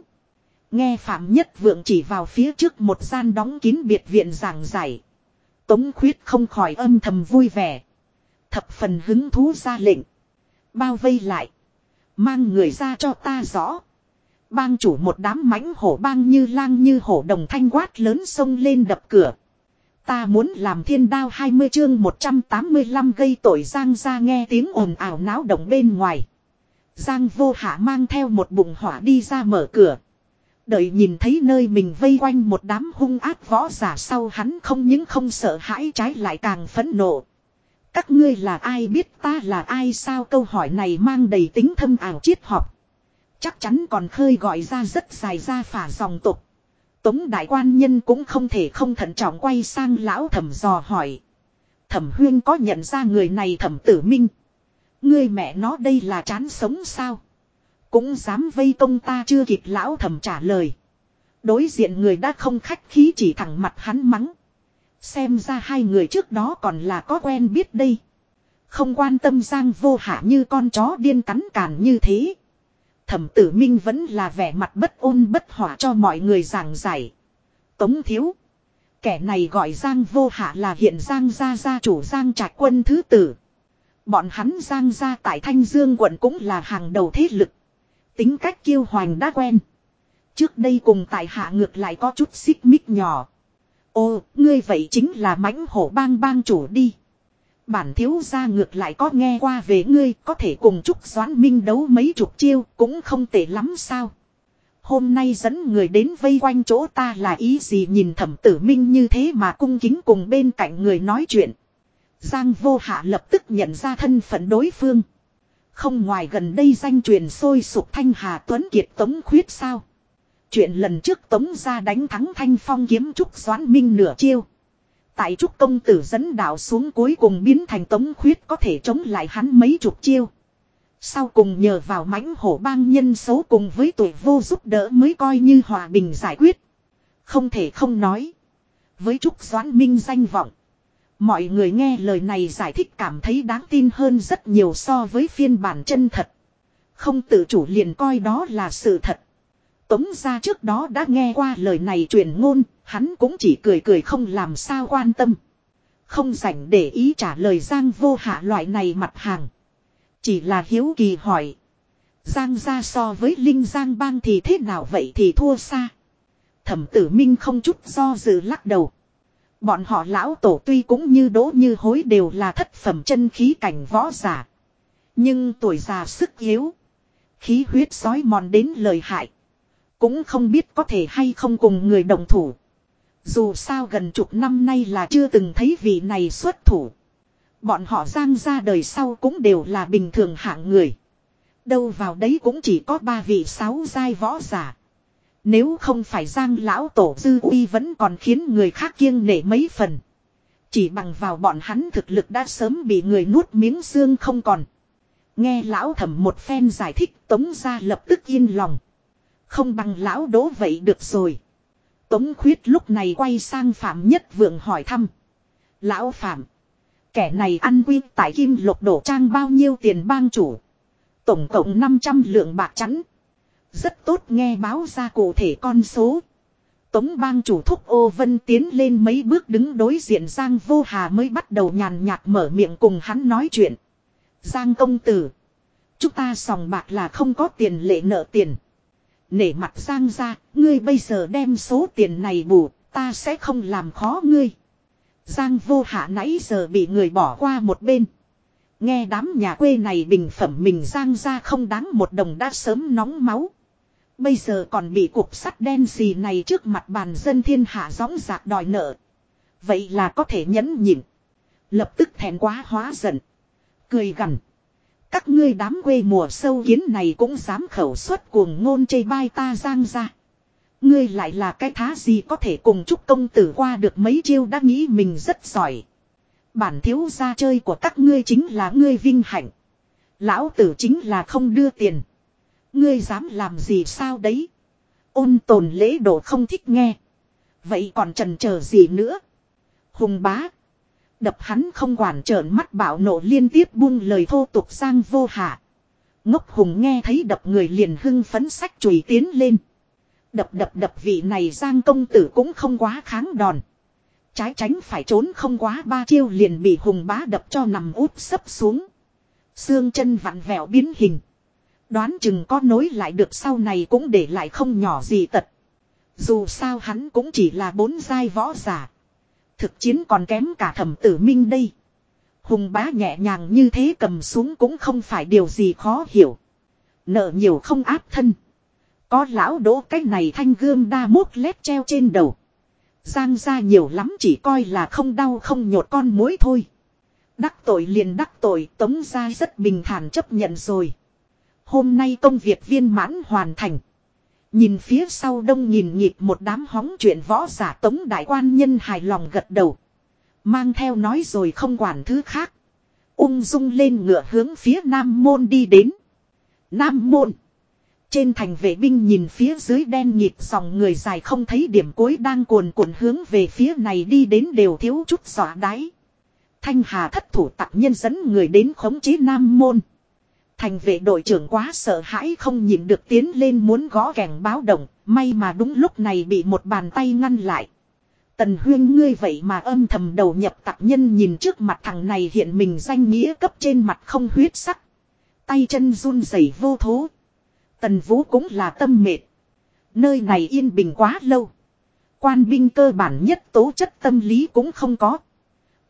Nghe Phạm Nhất Vượng chỉ vào phía trước một gian đóng kín biệt viện giảng giải. Tống khuyết không khỏi âm thầm vui vẻ. Thập phần hứng thú ra lệnh. Bao vây lại. Mang người ra cho ta rõ. Bang chủ một đám mãnh hổ bang như lang như hổ đồng thanh quát lớn sông lên đập cửa. Ta muốn làm thiên đao 20 chương 185 gây tội Giang ra nghe tiếng ồn ào náo động bên ngoài. Giang vô hạ mang theo một bụng hỏa đi ra mở cửa. Đợi nhìn thấy nơi mình vây quanh một đám hung ác võ giả sau hắn không những không sợ hãi trái lại càng phẫn nộ. Các ngươi là ai biết ta là ai sao câu hỏi này mang đầy tính thâm ảo triết học. Chắc chắn còn khơi gọi ra rất dài ra phả dòng tục. Tống đại quan nhân cũng không thể không thận trọng quay sang lão thẩm dò hỏi. Thẩm huyên có nhận ra người này thẩm tử minh. Ngươi mẹ nó đây là chán sống sao? Cũng dám vây công ta chưa kịp lão thẩm trả lời. Đối diện người đã không khách khí chỉ thẳng mặt hắn mắng. Xem ra hai người trước đó còn là có quen biết đây. Không quan tâm giang vô hạ như con chó điên cắn càn như thế. Thẩm tử minh vẫn là vẻ mặt bất ôn bất hỏa cho mọi người giảng giải. Tống thiếu. Kẻ này gọi giang vô hạ là hiện giang gia gia chủ giang trạch quân thứ tử. Bọn hắn giang gia tại Thanh Dương quận cũng là hàng đầu thế lực. Tính cách kiêu hoành đã quen. Trước đây cùng tại hạ ngược lại có chút xích mích nhỏ. Ô, ngươi vậy chính là mãnh hổ bang bang chủ đi. Bản thiếu gia ngược lại có nghe qua về ngươi có thể cùng Trúc Doãn Minh đấu mấy chục chiêu cũng không tệ lắm sao. Hôm nay dẫn người đến vây quanh chỗ ta là ý gì nhìn thẩm tử minh như thế mà cung kính cùng bên cạnh người nói chuyện. Giang vô hạ lập tức nhận ra thân phận đối phương. Không ngoài gần đây danh truyền sôi sục thanh hà tuấn kiệt tống khuyết sao. Chuyện lần trước tống ra đánh thắng thanh phong kiếm trúc doãn minh nửa chiêu. Tại trúc công tử dẫn đạo xuống cuối cùng biến thành tống khuyết có thể chống lại hắn mấy chục chiêu. Sau cùng nhờ vào mãnh hổ bang nhân xấu cùng với tuổi vô giúp đỡ mới coi như hòa bình giải quyết. Không thể không nói. Với trúc doãn minh danh vọng. Mọi người nghe lời này giải thích cảm thấy đáng tin hơn rất nhiều so với phiên bản chân thật. Không tự chủ liền coi đó là sự thật. Tống ra trước đó đã nghe qua lời này truyền ngôn, hắn cũng chỉ cười cười không làm sao quan tâm. Không rảnh để ý trả lời giang vô hạ loại này mặt hàng. Chỉ là hiếu kỳ hỏi. Giang gia so với Linh Giang bang thì thế nào vậy thì thua xa. Thẩm tử minh không chút do dự lắc đầu. Bọn họ lão tổ tuy cũng như đỗ như hối đều là thất phẩm chân khí cảnh võ giả. Nhưng tuổi già sức yếu. Khí huyết sói mòn đến lời hại. Cũng không biết có thể hay không cùng người đồng thủ. Dù sao gần chục năm nay là chưa từng thấy vị này xuất thủ. Bọn họ giang ra đời sau cũng đều là bình thường hạng người. Đâu vào đấy cũng chỉ có ba vị sáu giai võ giả. Nếu không phải giang lão tổ dư uy vẫn còn khiến người khác kiêng nể mấy phần. Chỉ bằng vào bọn hắn thực lực đã sớm bị người nuốt miếng xương không còn. Nghe lão thẩm một phen giải thích, tống ra lập tức yên lòng. Không bằng lão đố vậy được rồi. Tống khuyết lúc này quay sang Phạm Nhất Vượng hỏi thăm. Lão Phạm. Kẻ này ăn quy tại kim lục đổ trang bao nhiêu tiền bang chủ. Tổng cộng 500 lượng bạc chắn. Rất tốt nghe báo ra cụ thể con số. Tống bang chủ thúc ô vân tiến lên mấy bước đứng đối diện Giang vô hà mới bắt đầu nhàn nhạt mở miệng cùng hắn nói chuyện. Giang công tử. Chúng ta sòng bạc là không có tiền lệ nợ tiền. Nể mặt Giang ra, ngươi bây giờ đem số tiền này bù, ta sẽ không làm khó ngươi. Giang vô hạ nãy giờ bị người bỏ qua một bên. Nghe đám nhà quê này bình phẩm mình Giang ra không đáng một đồng đã sớm nóng máu. Bây giờ còn bị cục sắt đen xì này trước mặt bàn dân thiên hạ gióng giạc đòi nợ. Vậy là có thể nhẫn nhịn. Lập tức thèn quá hóa giận. Cười gằn. Các ngươi đám quê mùa sâu kiến này cũng dám khẩu suất cuồng ngôn chê bai ta giang ra. Ngươi lại là cái thá gì có thể cùng chúc công tử qua được mấy chiêu đã nghĩ mình rất giỏi. Bản thiếu gia chơi của các ngươi chính là ngươi vinh hạnh. Lão tử chính là không đưa tiền. Ngươi dám làm gì sao đấy? Ôn tồn lễ độ không thích nghe. Vậy còn trần chờ gì nữa? Hùng bá. Đập hắn không quản trợn mắt bảo nộ liên tiếp buông lời thô tục sang vô hạ. Ngốc hùng nghe thấy đập người liền hưng phấn sách chùy tiến lên. Đập đập đập vị này giang công tử cũng không quá kháng đòn. Trái tránh phải trốn không quá ba chiêu liền bị hùng bá đập cho nằm úp sấp xuống. Xương chân vặn vẹo biến hình. Đoán chừng có nối lại được sau này cũng để lại không nhỏ gì tật. Dù sao hắn cũng chỉ là bốn giai võ giả. Thực chiến còn kém cả thẩm tử minh đây. Hùng bá nhẹ nhàng như thế cầm xuống cũng không phải điều gì khó hiểu. Nợ nhiều không áp thân. Có lão đỗ cái này thanh gươm đa mốt lét treo trên đầu. Giang ra nhiều lắm chỉ coi là không đau không nhột con mối thôi. Đắc tội liền đắc tội, tống ra rất bình thản chấp nhận rồi. Hôm nay công việc viên mãn hoàn thành. Nhìn phía sau đông nhìn nhịp một đám hóng chuyện võ giả tống đại quan nhân hài lòng gật đầu. Mang theo nói rồi không quản thứ khác. Ung dung lên ngựa hướng phía Nam Môn đi đến. Nam Môn. Trên thành vệ binh nhìn phía dưới đen nhịp dòng người dài không thấy điểm cuối đang cuồn cuộn hướng về phía này đi đến đều thiếu chút giỏ đáy. Thanh Hà thất thủ tặng nhân dẫn người đến khống chế Nam Môn. Thành vệ đội trưởng quá sợ hãi không nhìn được tiến lên muốn gõ kèn báo động, may mà đúng lúc này bị một bàn tay ngăn lại. Tần huyên ngươi vậy mà âm thầm đầu nhập tặc nhân nhìn trước mặt thằng này hiện mình danh nghĩa cấp trên mặt không huyết sắc. Tay chân run rẩy vô thố. Tần vũ cũng là tâm mệt. Nơi này yên bình quá lâu. Quan binh cơ bản nhất tố chất tâm lý cũng không có.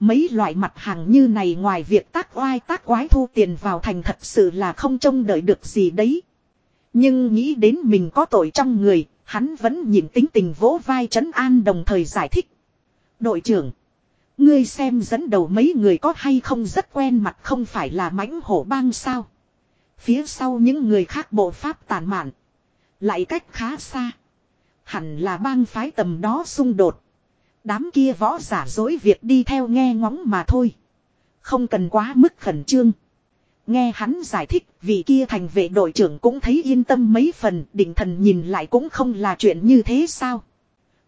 Mấy loại mặt hàng như này ngoài việc tác oai tác quái thu tiền vào thành thật sự là không trông đợi được gì đấy. Nhưng nghĩ đến mình có tội trong người, hắn vẫn nhìn tính tình vỗ vai trấn an đồng thời giải thích. Đội trưởng, ngươi xem dẫn đầu mấy người có hay không rất quen mặt không phải là mãnh hổ bang sao. Phía sau những người khác bộ pháp tàn mạn. Lại cách khá xa. Hẳn là bang phái tầm đó xung đột. Đám kia võ giả dối việc đi theo nghe ngóng mà thôi. Không cần quá mức khẩn trương. Nghe hắn giải thích vì kia thành vệ đội trưởng cũng thấy yên tâm mấy phần định thần nhìn lại cũng không là chuyện như thế sao.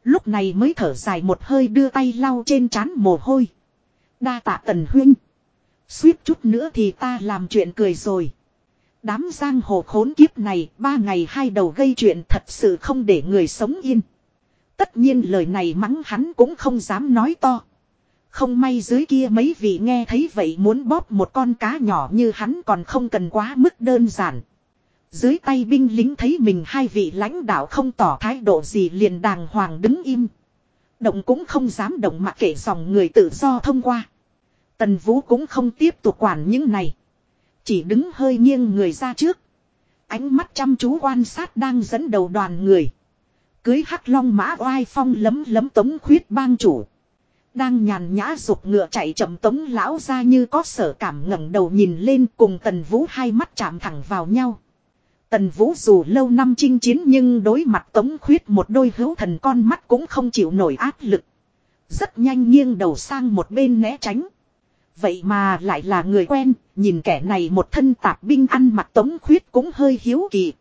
Lúc này mới thở dài một hơi đưa tay lau trên trán mồ hôi. Đa tạ tần huynh. Suýt chút nữa thì ta làm chuyện cười rồi. Đám giang hồ khốn kiếp này, ba ngày hai đầu gây chuyện thật sự không để người sống yên. Tất nhiên lời này mắng hắn cũng không dám nói to. Không may dưới kia mấy vị nghe thấy vậy muốn bóp một con cá nhỏ như hắn còn không cần quá mức đơn giản. Dưới tay binh lính thấy mình hai vị lãnh đạo không tỏ thái độ gì liền đàng hoàng đứng im. Động cũng không dám động mặc kệ dòng người tự do thông qua. Tần Vũ cũng không tiếp tục quản những này. Chỉ đứng hơi nghiêng người ra trước. Ánh mắt chăm chú quan sát đang dẫn đầu đoàn người. Cưới hắc long mã oai phong lấm lấm tống khuyết bang chủ. Đang nhàn nhã dục ngựa chạy chậm tống lão ra như có sở cảm ngẩng đầu nhìn lên cùng tần vũ hai mắt chạm thẳng vào nhau. Tần vũ dù lâu năm chinh chiến nhưng đối mặt tống khuyết một đôi hữu thần con mắt cũng không chịu nổi áp lực. Rất nhanh nghiêng đầu sang một bên né tránh. Vậy mà lại là người quen, nhìn kẻ này một thân tạp binh ăn mặc tống khuyết cũng hơi hiếu kỳ.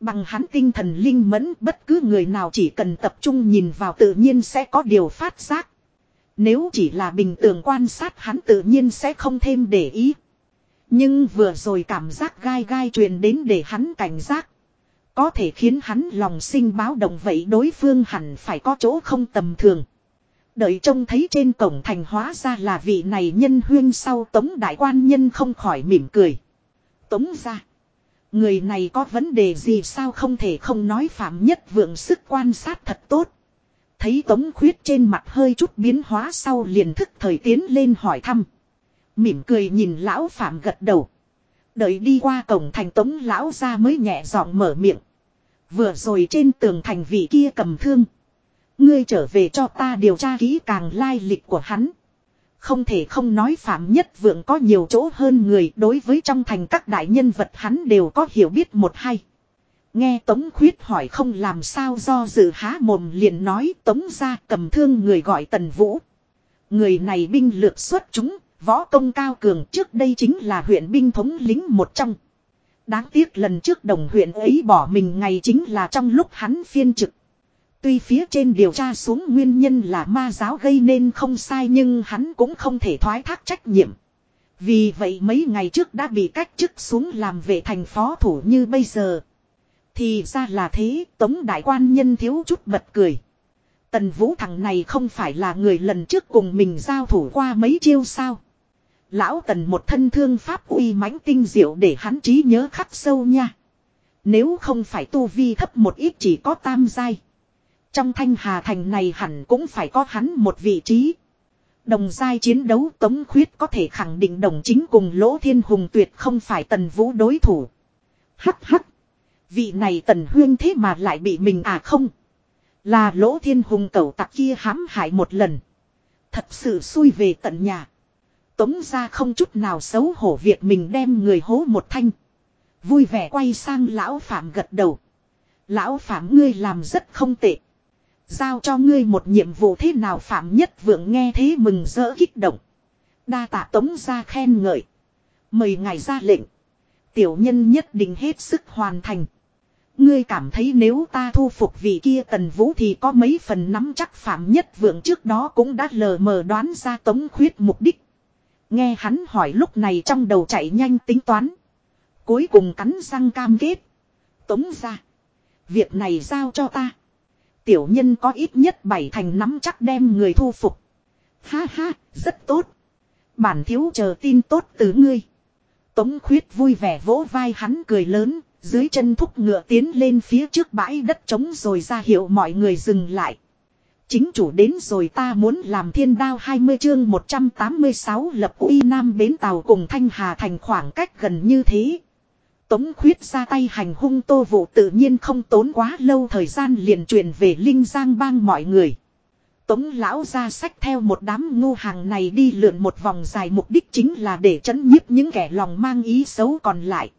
Bằng hắn tinh thần linh mẫn, bất cứ người nào chỉ cần tập trung nhìn vào tự nhiên sẽ có điều phát giác. Nếu chỉ là bình thường quan sát, hắn tự nhiên sẽ không thêm để ý. Nhưng vừa rồi cảm giác gai gai truyền đến để hắn cảnh giác. Có thể khiến hắn lòng sinh báo động vậy đối phương hẳn phải có chỗ không tầm thường. Đợi trông thấy trên cổng thành hóa ra là vị này nhân huyên sau, tống đại quan nhân không khỏi mỉm cười. Tống ra. Người này có vấn đề gì sao không thể không nói phạm nhất vượng sức quan sát thật tốt. Thấy tống khuyết trên mặt hơi chút biến hóa sau liền thức thời tiến lên hỏi thăm. Mỉm cười nhìn lão phạm gật đầu. Đợi đi qua cổng thành tống lão ra mới nhẹ giọng mở miệng. Vừa rồi trên tường thành vị kia cầm thương. Ngươi trở về cho ta điều tra kỹ càng lai lịch của hắn. Không thể không nói Phạm Nhất Vượng có nhiều chỗ hơn người đối với trong thành các đại nhân vật hắn đều có hiểu biết một hay. Nghe Tống Khuyết hỏi không làm sao do dự há mồm liền nói Tống ra cầm thương người gọi Tần Vũ. Người này binh lược xuất chúng, võ công cao cường trước đây chính là huyện binh thống lính một trong. Đáng tiếc lần trước đồng huyện ấy bỏ mình ngày chính là trong lúc hắn phiên trực. Tuy phía trên điều tra xuống nguyên nhân là ma giáo gây nên không sai nhưng hắn cũng không thể thoái thác trách nhiệm. Vì vậy mấy ngày trước đã bị cách chức xuống làm vệ thành phó thủ như bây giờ. Thì ra là thế, tống đại quan nhân thiếu chút bật cười. Tần vũ thằng này không phải là người lần trước cùng mình giao thủ qua mấy chiêu sao. Lão tần một thân thương pháp uy mãnh tinh diệu để hắn trí nhớ khắc sâu nha. Nếu không phải tu vi thấp một ít chỉ có tam giai. Trong thanh hà thành này hẳn cũng phải có hắn một vị trí. Đồng giai chiến đấu tống khuyết có thể khẳng định đồng chính cùng lỗ thiên hùng tuyệt không phải tần vũ đối thủ. Hắc hắc. Vị này tần huyên thế mà lại bị mình à không. Là lỗ thiên hùng cầu tặc kia hãm hại một lần. Thật sự xui về tận nhà. Tống ra không chút nào xấu hổ việc mình đem người hố một thanh. Vui vẻ quay sang lão phạm gật đầu. Lão phạm ngươi làm rất không tệ. Giao cho ngươi một nhiệm vụ thế nào Phạm Nhất Vượng nghe thế mừng rỡ kích động. Đa tạ tống ra khen ngợi. Mời ngài ra lệnh. Tiểu nhân nhất định hết sức hoàn thành. Ngươi cảm thấy nếu ta thu phục vị kia tần vũ thì có mấy phần nắm chắc Phạm Nhất Vượng trước đó cũng đã lờ mờ đoán ra tống khuyết mục đích. Nghe hắn hỏi lúc này trong đầu chạy nhanh tính toán. Cuối cùng cắn răng cam kết. Tống ra. Việc này giao cho ta. Tiểu nhân có ít nhất bảy thành nắm chắc đem người thu phục. Ha ha, rất tốt. Bản thiếu chờ tin tốt từ ngươi. Tống khuyết vui vẻ vỗ vai hắn cười lớn, dưới chân thúc ngựa tiến lên phía trước bãi đất trống rồi ra hiệu mọi người dừng lại. Chính chủ đến rồi ta muốn làm thiên đao 20 chương 186 lập uy nam bến tàu cùng thanh hà thành khoảng cách gần như thế. Tống khuyết ra tay hành hung tô vụ tự nhiên không tốn quá lâu thời gian liền truyền về Linh Giang bang mọi người. Tống lão ra sách theo một đám ngu hàng này đi lượn một vòng dài mục đích chính là để chấn nhiếp những kẻ lòng mang ý xấu còn lại.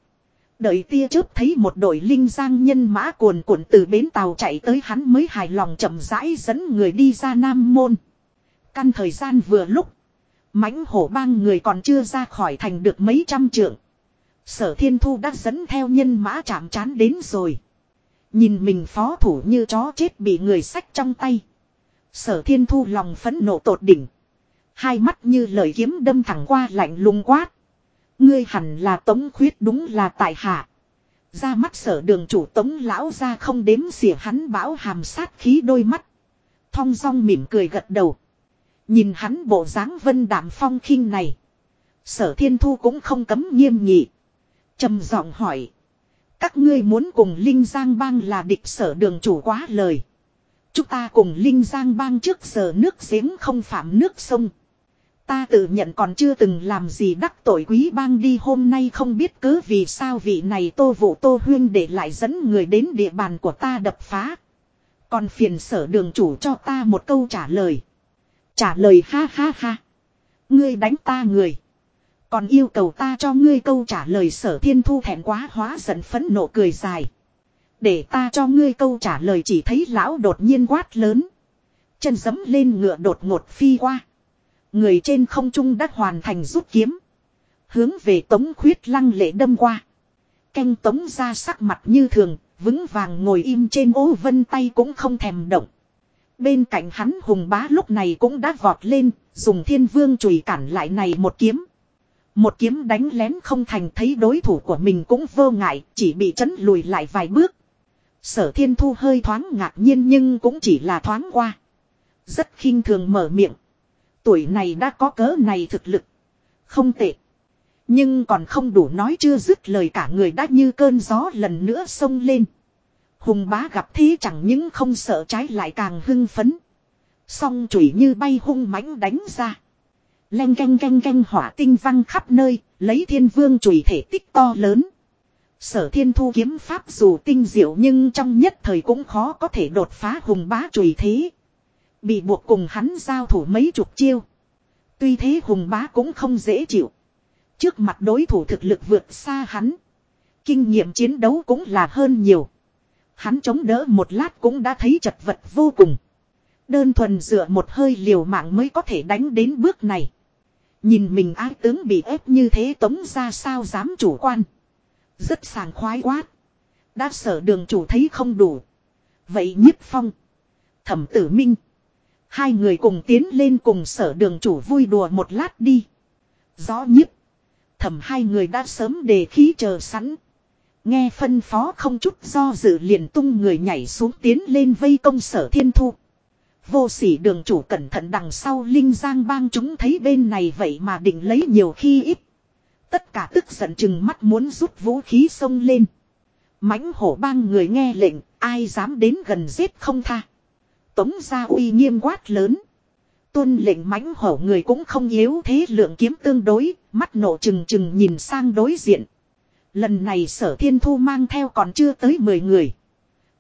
Đợi tia chớp thấy một đội linh giang nhân mã cuồn cuộn từ bến tàu chạy tới hắn mới hài lòng chậm rãi dẫn người đi ra Nam Môn. Căn thời gian vừa lúc. mãnh hổ bang người còn chưa ra khỏi thành được mấy trăm trượng. Sở thiên thu đã dẫn theo nhân mã chạm chán đến rồi. Nhìn mình phó thủ như chó chết bị người sách trong tay. Sở thiên thu lòng phấn nộ tột đỉnh. Hai mắt như lời kiếm đâm thẳng qua lạnh lùng quát. Ngươi hẳn là tống khuyết đúng là tại hạ. Ra mắt sở đường chủ tống lão ra không đếm xỉa hắn bão hàm sát khí đôi mắt. Thong dong mỉm cười gật đầu. Nhìn hắn bộ dáng vân đạm phong khinh này. Sở thiên thu cũng không cấm nghiêm nghị trầm giọng hỏi. Các ngươi muốn cùng Linh Giang Bang là địch sở đường chủ quá lời. Chúng ta cùng Linh Giang Bang trước giờ nước giếng không phạm nước sông. Ta tự nhận còn chưa từng làm gì đắc tội quý bang đi hôm nay không biết cứ vì sao vị này tô vụ tô huyên để lại dẫn người đến địa bàn của ta đập phá. Còn phiền sở đường chủ cho ta một câu trả lời. Trả lời ha ha ha. Ngươi đánh ta người. Còn yêu cầu ta cho ngươi câu trả lời sở thiên thu thẹn quá hóa giận phấn nộ cười dài. Để ta cho ngươi câu trả lời chỉ thấy lão đột nhiên quát lớn. Chân dấm lên ngựa đột ngột phi qua. Người trên không trung đã hoàn thành rút kiếm. Hướng về tống khuyết lăng lệ đâm qua. Canh tống ra sắc mặt như thường, vững vàng ngồi im trên ố vân tay cũng không thèm động. Bên cạnh hắn hùng bá lúc này cũng đã vọt lên, dùng thiên vương chùy cản lại này một kiếm. Một kiếm đánh lén không thành thấy đối thủ của mình cũng vô ngại, chỉ bị chấn lùi lại vài bước. Sở thiên thu hơi thoáng ngạc nhiên nhưng cũng chỉ là thoáng qua. Rất khinh thường mở miệng. Tuổi này đã có cớ này thực lực. Không tệ. Nhưng còn không đủ nói chưa dứt lời cả người đã như cơn gió lần nữa xông lên. Hùng bá gặp thế chẳng những không sợ trái lại càng hưng phấn. Song chủy như bay hung mãnh đánh ra. Len canh canh canh hỏa tinh văng khắp nơi, lấy thiên vương chùy thể tích to lớn. Sở thiên thu kiếm pháp dù tinh diệu nhưng trong nhất thời cũng khó có thể đột phá hùng bá chùy thế. Bị buộc cùng hắn giao thủ mấy chục chiêu. Tuy thế hùng bá cũng không dễ chịu. Trước mặt đối thủ thực lực vượt xa hắn. Kinh nghiệm chiến đấu cũng là hơn nhiều. Hắn chống đỡ một lát cũng đã thấy chật vật vô cùng. Đơn thuần dựa một hơi liều mạng mới có thể đánh đến bước này. Nhìn mình ái tướng bị ép như thế tống ra sao dám chủ quan. Rất sàng khoái quát. Đã sở đường chủ thấy không đủ. Vậy nhiếp phong. Thẩm tử minh. Hai người cùng tiến lên cùng sở đường chủ vui đùa một lát đi. Gió nhiếp. Thẩm hai người đã sớm đề khí chờ sẵn. Nghe phân phó không chút do dự liền tung người nhảy xuống tiến lên vây công sở thiên thu. Vô sỉ đường chủ cẩn thận đằng sau Linh Giang bang chúng thấy bên này vậy mà định lấy nhiều khi ít. Tất cả tức giận chừng mắt muốn rút vũ khí xông lên. mãnh hổ bang người nghe lệnh, ai dám đến gần giết không tha. Tống gia uy nghiêm quát lớn. Tuân lệnh mãnh hổ người cũng không yếu thế lượng kiếm tương đối, mắt nổ chừng chừng nhìn sang đối diện. Lần này sở thiên thu mang theo còn chưa tới 10 người.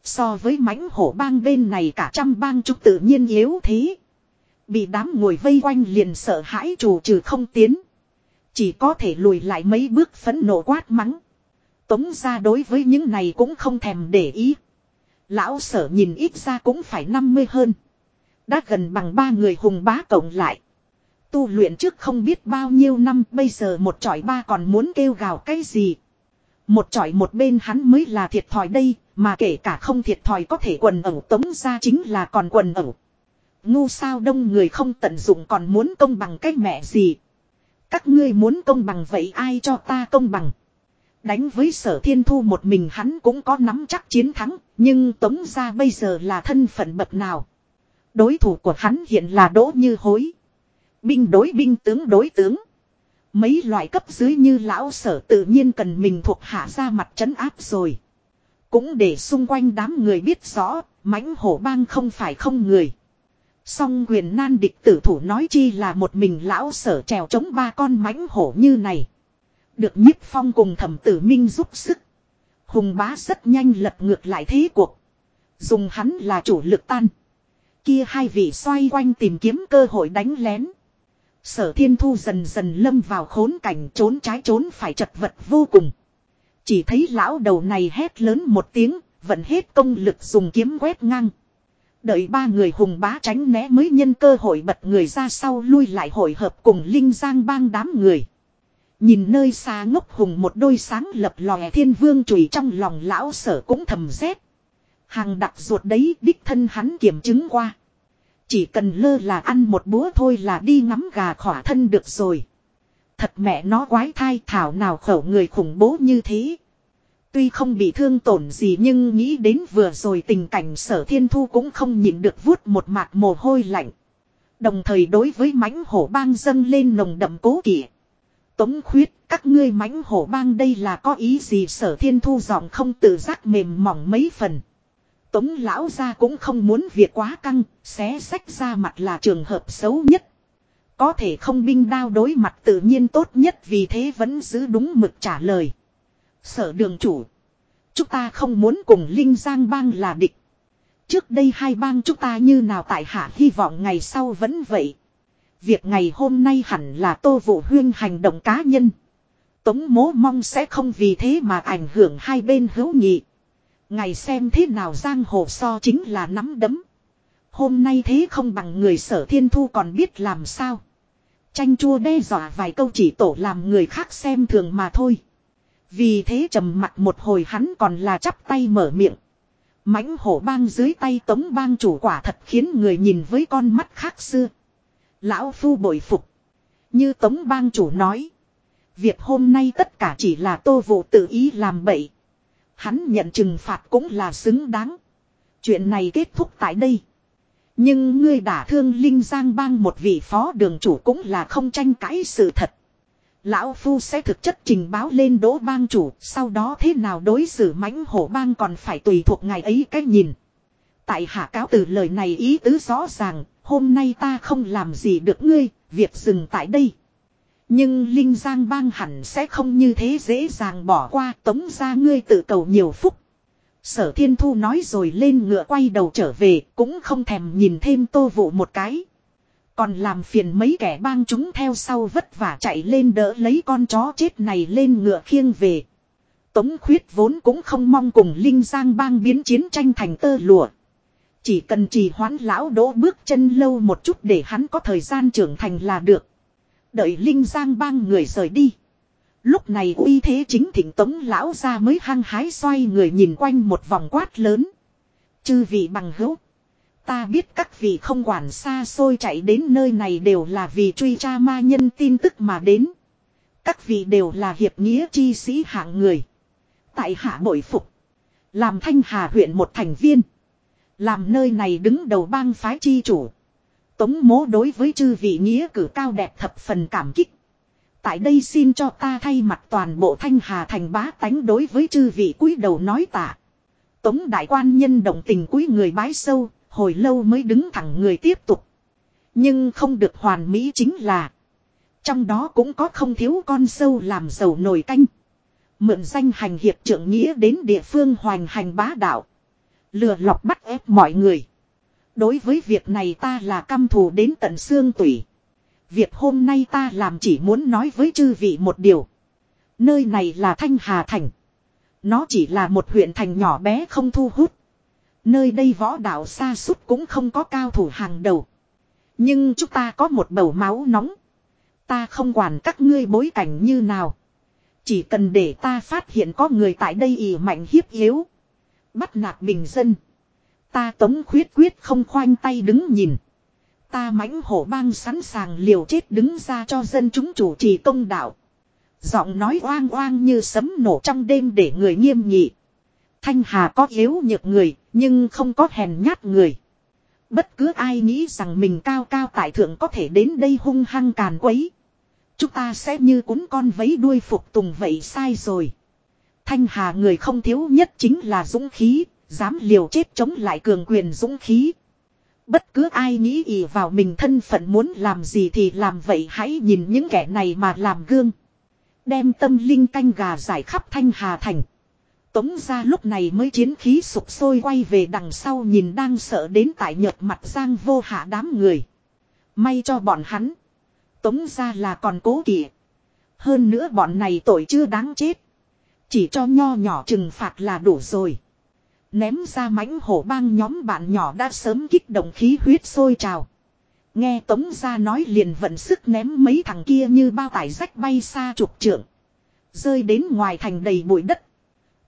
So với mãnh hổ bang bên này cả trăm bang chúng tự nhiên yếu thế. Bị đám ngồi vây quanh liền sợ hãi chủ trừ không tiến. Chỉ có thể lùi lại mấy bước phấn nộ quát mắng. Tống ra đối với những này cũng không thèm để ý. Lão sở nhìn ít ra cũng phải 50 hơn. Đã gần bằng ba người hùng bá cộng lại. Tu luyện trước không biết bao nhiêu năm bây giờ một trọi ba còn muốn kêu gào cái gì. Một trọi một bên hắn mới là thiệt thòi đây, mà kể cả không thiệt thòi có thể quần ẩu tống ra chính là còn quần ẩu. Ngu sao đông người không tận dụng còn muốn công bằng cái mẹ gì. Các ngươi muốn công bằng vậy ai cho ta công bằng. Đánh với sở thiên thu một mình hắn cũng có nắm chắc chiến thắng, nhưng tống ra bây giờ là thân phận bậc nào. Đối thủ của hắn hiện là đỗ như hối. Binh đối binh tướng đối tướng. Mấy loại cấp dưới như lão sở tự nhiên cần mình thuộc hạ ra mặt trấn áp rồi. Cũng để xung quanh đám người biết rõ, mãnh hổ bang không phải không người. Song quyền nan địch tử thủ nói chi là một mình lão sở trèo chống ba con mãnh hổ như này. Được nhiếp phong cùng thẩm tử minh giúp sức. Hùng bá rất nhanh lật ngược lại thế cuộc. Dùng hắn là chủ lực tan. Kia hai vị xoay quanh tìm kiếm cơ hội đánh lén. Sở thiên thu dần dần lâm vào khốn cảnh trốn trái trốn phải chật vật vô cùng. Chỉ thấy lão đầu này hét lớn một tiếng, vẫn hết công lực dùng kiếm quét ngang. Đợi ba người hùng bá tránh né mới nhân cơ hội bật người ra sau lui lại hội hợp cùng Linh Giang bang đám người. Nhìn nơi xa ngốc hùng một đôi sáng lập lòe thiên vương chùy trong lòng lão sở cũng thầm rét. Hàng đặc ruột đấy đích thân hắn kiểm chứng qua. Chỉ cần lơ là ăn một búa thôi là đi ngắm gà khỏa thân được rồi. Thật mẹ nó quái thai thảo nào khẩu người khủng bố như thế. Tuy không bị thương tổn gì nhưng nghĩ đến vừa rồi tình cảnh sở thiên thu cũng không nhịn được vuốt một mạt mồ hôi lạnh. Đồng thời đối với mãnh hổ bang dâng lên nồng đậm cố kỵ. Tống khuyết, các ngươi mãnh hổ bang đây là có ý gì sở thiên thu giọng không tự giác mềm mỏng mấy phần. Tống lão ra cũng không muốn việc quá căng, xé sách ra mặt là trường hợp xấu nhất. Có thể không binh đao đối mặt tự nhiên tốt nhất vì thế vẫn giữ đúng mực trả lời. Sở đường chủ. Chúng ta không muốn cùng Linh Giang bang là địch. Trước đây hai bang chúng ta như nào tại hạ hy vọng ngày sau vẫn vậy. Việc ngày hôm nay hẳn là tô vụ huyên hành động cá nhân. Tống mố mong sẽ không vì thế mà ảnh hưởng hai bên hữu nghị. Ngày xem thế nào giang hồ so chính là nắm đấm. Hôm nay thế không bằng người sở thiên thu còn biết làm sao. Tranh chua đe dọa vài câu chỉ tổ làm người khác xem thường mà thôi. Vì thế trầm mặt một hồi hắn còn là chắp tay mở miệng. mãnh hổ bang dưới tay tống bang chủ quả thật khiến người nhìn với con mắt khác xưa. Lão phu bội phục. Như tống bang chủ nói. Việc hôm nay tất cả chỉ là tô vụ tự ý làm bậy. Hắn nhận trừng phạt cũng là xứng đáng. Chuyện này kết thúc tại đây. Nhưng ngươi đả thương Linh Giang bang một vị phó đường chủ cũng là không tranh cãi sự thật. Lão Phu sẽ thực chất trình báo lên đỗ bang chủ, sau đó thế nào đối xử mãnh hổ bang còn phải tùy thuộc ngài ấy cách nhìn. Tại hạ cáo từ lời này ý tứ rõ ràng, hôm nay ta không làm gì được ngươi, việc dừng tại đây. Nhưng Linh Giang bang hẳn sẽ không như thế dễ dàng bỏ qua tống ra ngươi tự cầu nhiều phúc. Sở thiên thu nói rồi lên ngựa quay đầu trở về, cũng không thèm nhìn thêm tô vụ một cái. Còn làm phiền mấy kẻ bang chúng theo sau vất vả chạy lên đỡ lấy con chó chết này lên ngựa khiêng về. Tống khuyết vốn cũng không mong cùng Linh Giang bang biến chiến tranh thành tơ lụa. Chỉ cần trì hoãn lão đỗ bước chân lâu một chút để hắn có thời gian trưởng thành là được. Đợi Linh Giang bang người rời đi. Lúc này uy thế chính thỉnh tống lão ra mới hăng hái xoay người nhìn quanh một vòng quát lớn. Chư vị bằng hữu. Ta biết các vị không quản xa xôi chạy đến nơi này đều là vì truy tra ma nhân tin tức mà đến. Các vị đều là hiệp nghĩa chi sĩ hạng người. Tại hạ bội phục. Làm thanh hà huyện một thành viên. Làm nơi này đứng đầu bang phái chi chủ. Tống mố đối với chư vị nghĩa cử cao đẹp thập phần cảm kích. Tại đây xin cho ta thay mặt toàn bộ thanh hà thành bá tánh đối với chư vị cúi đầu nói tạ. Tống đại quan nhân động tình cúi người bái sâu, hồi lâu mới đứng thẳng người tiếp tục. Nhưng không được hoàn mỹ chính là. Trong đó cũng có không thiếu con sâu làm dầu nổi canh. Mượn danh hành hiệp trưởng nghĩa đến địa phương hoành hành bá đạo. Lừa lọc bắt ép mọi người. Đối với việc này ta là căm thù đến tận xương tủy. Việc hôm nay ta làm chỉ muốn nói với chư vị một điều. Nơi này là Thanh Hà Thành. Nó chỉ là một huyện thành nhỏ bé không thu hút. Nơi đây võ đạo xa suốt cũng không có cao thủ hàng đầu. Nhưng chúng ta có một bầu máu nóng. Ta không quản các ngươi bối cảnh như nào. Chỉ cần để ta phát hiện có người tại đây ỉ mạnh hiếp yếu. Bắt nạt bình dân. Ta tống khuyết quyết không khoanh tay đứng nhìn. Ta mãnh hổ bang sẵn sàng liều chết đứng ra cho dân chúng chủ trì công đạo. Giọng nói oang oang như sấm nổ trong đêm để người nghiêm nghị. Thanh Hà có yếu nhược người, nhưng không có hèn nhát người. Bất cứ ai nghĩ rằng mình cao cao tại thượng có thể đến đây hung hăng càn quấy. Chúng ta sẽ như cuốn con vấy đuôi phục tùng vậy sai rồi. Thanh Hà người không thiếu nhất chính là dũng khí, dám liều chết chống lại cường quyền dũng khí. Bất cứ ai nghĩ ỉ vào mình thân phận muốn làm gì thì làm vậy hãy nhìn những kẻ này mà làm gương. Đem tâm linh canh gà giải khắp thanh hà thành. Tống ra lúc này mới chiến khí sụp sôi quay về đằng sau nhìn đang sợ đến tại nhợt mặt giang vô hạ đám người. May cho bọn hắn. Tống ra là còn cố kỵ. Hơn nữa bọn này tội chưa đáng chết. Chỉ cho nho nhỏ trừng phạt là đủ rồi. Ném ra mãnh hổ bang nhóm bạn nhỏ đã sớm kích động khí huyết sôi trào. Nghe Tống ra nói liền vận sức ném mấy thằng kia như bao tải rách bay xa trục trượng. Rơi đến ngoài thành đầy bụi đất.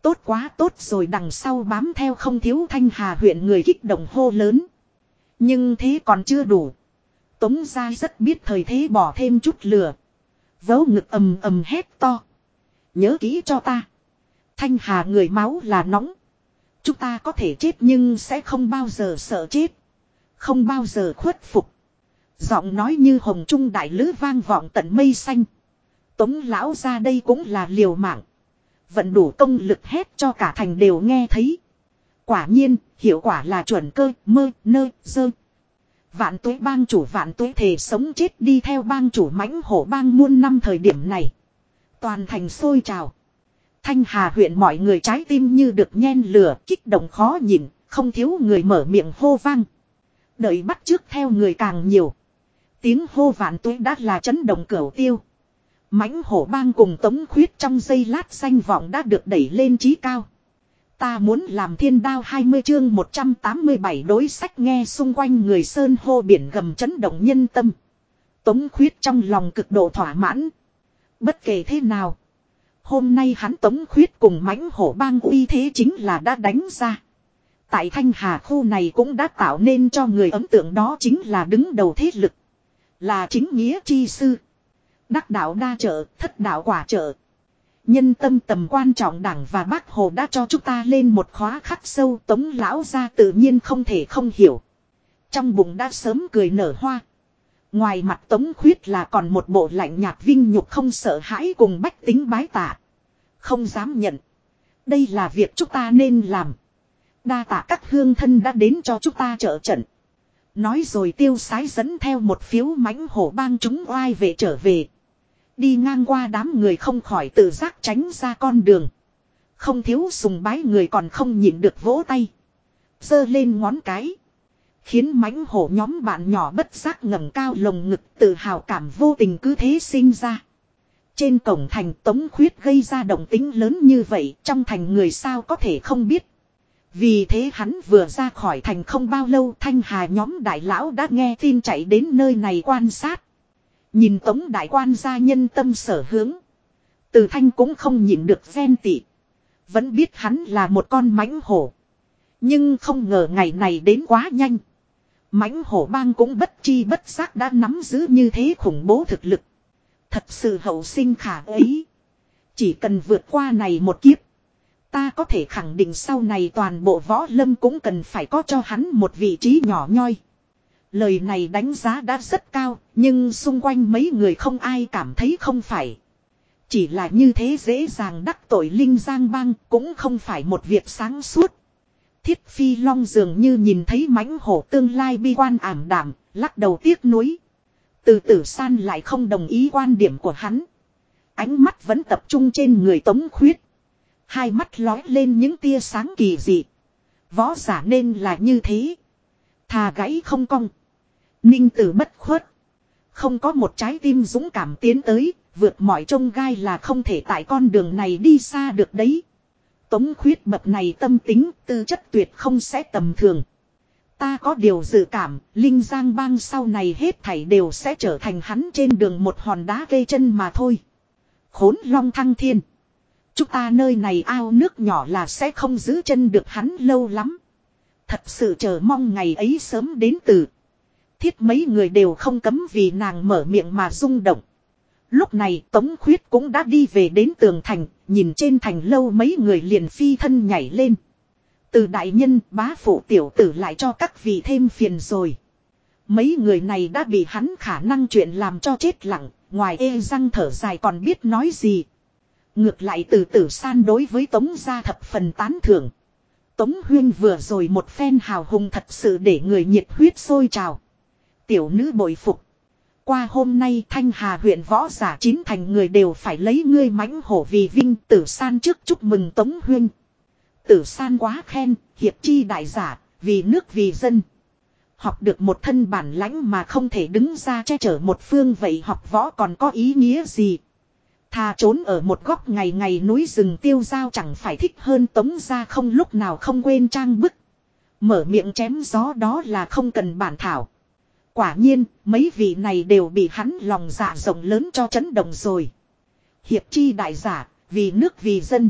Tốt quá tốt rồi đằng sau bám theo không thiếu thanh hà huyện người kích động hô lớn. Nhưng thế còn chưa đủ. Tống ra rất biết thời thế bỏ thêm chút lửa. Vấu ngực ầm ầm hét to. Nhớ kỹ cho ta. Thanh hà người máu là nóng. Chúng ta có thể chết nhưng sẽ không bao giờ sợ chết. Không bao giờ khuất phục. Giọng nói như hồng trung đại lữ vang vọng tận mây xanh. Tống lão ra đây cũng là liều mạng. Vận đủ công lực hết cho cả thành đều nghe thấy. Quả nhiên, hiệu quả là chuẩn cơ, mơ, nơ, dơ. Vạn tuế bang chủ vạn tuế thể sống chết đi theo bang chủ mãnh hổ bang muôn năm thời điểm này. Toàn thành sôi trào. Thanh Hà huyện mọi người trái tim như được nhen lửa, kích động khó nhìn, không thiếu người mở miệng hô vang. Đợi bắt trước theo người càng nhiều. Tiếng hô vạn tuế đã là chấn động cửu tiêu. mãnh hổ bang cùng tống khuyết trong giây lát xanh vọng đã được đẩy lên trí cao. Ta muốn làm thiên đao 20 chương 187 đối sách nghe xung quanh người sơn hô biển gầm chấn động nhân tâm. Tống khuyết trong lòng cực độ thỏa mãn. Bất kể thế nào. Hôm nay hắn tống khuyết cùng mãnh hổ bang uy thế chính là đã đánh ra. Tại Thanh Hà khu này cũng đã tạo nên cho người ấn tượng đó chính là đứng đầu thế lực. Là chính nghĩa chi sư. Đắc đạo đa trợ, thất đạo quả trợ. Nhân tâm tầm quan trọng đảng và bác Hồ đã cho chúng ta lên một khóa khắc sâu tống lão ra tự nhiên không thể không hiểu. Trong bụng đã sớm cười nở hoa. Ngoài mặt tống khuyết là còn một bộ lạnh nhạt vinh nhục không sợ hãi cùng bách tính bái tạ. Không dám nhận. Đây là việc chúng ta nên làm. Đa tạ các hương thân đã đến cho chúng ta trợ trận. Nói rồi tiêu sái dẫn theo một phiếu mãnh hổ bang chúng oai về trở về. Đi ngang qua đám người không khỏi tự giác tránh ra con đường. Không thiếu sùng bái người còn không nhịn được vỗ tay. giơ lên ngón cái. Khiến mãnh hổ nhóm bạn nhỏ bất giác ngẩng cao lồng ngực tự hào cảm vô tình cứ thế sinh ra. Trên cổng thành tống khuyết gây ra động tính lớn như vậy, trong thành người sao có thể không biết. Vì thế hắn vừa ra khỏi thành không bao lâu, thanh hà nhóm đại lão đã nghe tin chạy đến nơi này quan sát. Nhìn tống đại quan gia nhân tâm sở hướng. Từ thanh cũng không nhìn được ven tị. Vẫn biết hắn là một con mãnh hổ. Nhưng không ngờ ngày này đến quá nhanh mãnh hổ bang cũng bất chi bất giác đã nắm giữ như thế khủng bố thực lực. Thật sự hậu sinh khả ấy. Chỉ cần vượt qua này một kiếp. Ta có thể khẳng định sau này toàn bộ võ lâm cũng cần phải có cho hắn một vị trí nhỏ nhoi. Lời này đánh giá đã rất cao, nhưng xung quanh mấy người không ai cảm thấy không phải. Chỉ là như thế dễ dàng đắc tội Linh Giang Bang cũng không phải một việc sáng suốt. Thiết Phi Long dường như nhìn thấy mãnh hổ tương lai bi quan ảm đảm, lắc đầu tiếc nuối. Từ tử san lại không đồng ý quan điểm của hắn. Ánh mắt vẫn tập trung trên người tống khuyết. Hai mắt lói lên những tia sáng kỳ dị. Võ giả nên là như thế. Thà gãy không cong. Ninh tử bất khuất. Không có một trái tim dũng cảm tiến tới, vượt mọi trông gai là không thể tại con đường này đi xa được đấy. Tống khuyết bậc này tâm tính, tư chất tuyệt không sẽ tầm thường. Ta có điều dự cảm, Linh Giang bang sau này hết thảy đều sẽ trở thành hắn trên đường một hòn đá gây chân mà thôi. Khốn long thăng thiên. Chúng ta nơi này ao nước nhỏ là sẽ không giữ chân được hắn lâu lắm. Thật sự chờ mong ngày ấy sớm đến từ thiết mấy người đều không cấm vì nàng mở miệng mà rung động. Lúc này Tống Khuyết cũng đã đi về đến tường thành, nhìn trên thành lâu mấy người liền phi thân nhảy lên. Từ đại nhân bá phụ tiểu tử lại cho các vị thêm phiền rồi. Mấy người này đã bị hắn khả năng chuyện làm cho chết lặng, ngoài ê răng thở dài còn biết nói gì. Ngược lại từ tử san đối với Tống gia thập phần tán thưởng. Tống Huyên vừa rồi một phen hào hùng thật sự để người nhiệt huyết sôi trào tiểu nữ bội phục. Qua hôm nay Thanh Hà huyện võ giả chín thành người đều phải lấy ngươi mãnh hổ vì vinh tử san trước chúc mừng Tống Huyên. Tử san quá khen, hiệp chi đại giả, vì nước vì dân. Học được một thân bản lãnh mà không thể đứng ra che chở một phương vậy học võ còn có ý nghĩa gì. Thà trốn ở một góc ngày ngày núi rừng tiêu giao chẳng phải thích hơn tống ra không lúc nào không quên trang bức. Mở miệng chém gió đó là không cần bản thảo. Quả nhiên, mấy vị này đều bị hắn lòng dạ rộng lớn cho chấn động rồi. Hiệp chi đại giả, vì nước vì dân.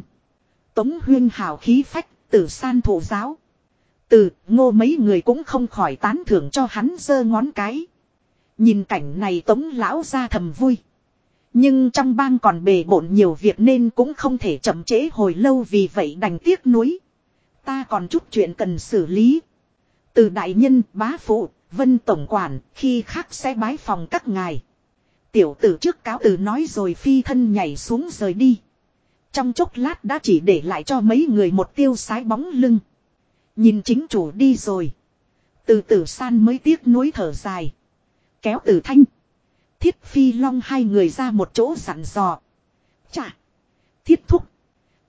Tống huyên hào khí phách, tử san thủ giáo. Từ, ngô mấy người cũng không khỏi tán thưởng cho hắn giơ ngón cái. Nhìn cảnh này tống lão ra thầm vui. Nhưng trong bang còn bề bộn nhiều việc nên cũng không thể chậm trễ hồi lâu vì vậy đành tiếc nuối. Ta còn chút chuyện cần xử lý. Từ đại nhân bá phụ, Vân Tổng Quản, khi khác sẽ bái phòng các ngài. Tiểu tử trước cáo từ nói rồi phi thân nhảy xuống rời đi. Trong chốc lát đã chỉ để lại cho mấy người một tiêu sái bóng lưng. Nhìn chính chủ đi rồi. Từ tử san mới tiếc nuối thở dài. Kéo tử thanh. Thiết phi long hai người ra một chỗ sẵn dò. Chà. Thiết thúc.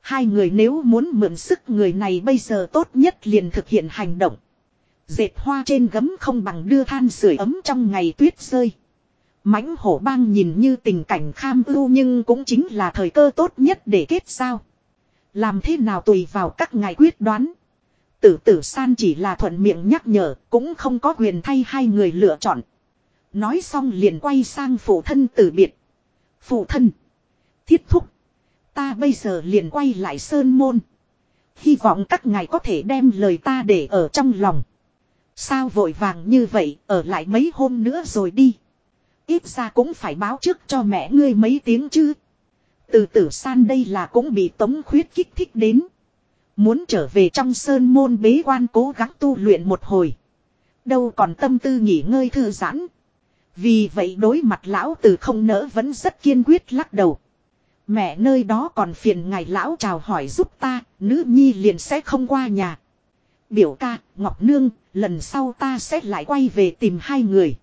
Hai người nếu muốn mượn sức người này bây giờ tốt nhất liền thực hiện hành động. Dệt hoa trên gấm không bằng đưa than sưởi ấm trong ngày tuyết rơi. mãnh hổ bang nhìn như tình cảnh kham ưu nhưng cũng chính là thời cơ tốt nhất để kết giao. Làm thế nào tùy vào các ngài quyết đoán. Tử tử san chỉ là thuận miệng nhắc nhở, cũng không có quyền thay hai người lựa chọn. Nói xong liền quay sang phụ thân từ biệt. Phụ thân. Thiết thúc. Ta bây giờ liền quay lại sơn môn. Hy vọng các ngài có thể đem lời ta để ở trong lòng. Sao vội vàng như vậy, ở lại mấy hôm nữa rồi đi. Ít ra cũng phải báo trước cho mẹ ngươi mấy tiếng chứ. Từ tử san đây là cũng bị tống khuyết kích thích đến. Muốn trở về trong sơn môn bế quan cố gắng tu luyện một hồi. Đâu còn tâm tư nghỉ ngơi thư giãn. Vì vậy đối mặt lão tử không nỡ vẫn rất kiên quyết lắc đầu. Mẹ nơi đó còn phiền ngài lão chào hỏi giúp ta, nữ nhi liền sẽ không qua nhà. Biểu ca, Ngọc Nương, lần sau ta sẽ lại quay về tìm hai người.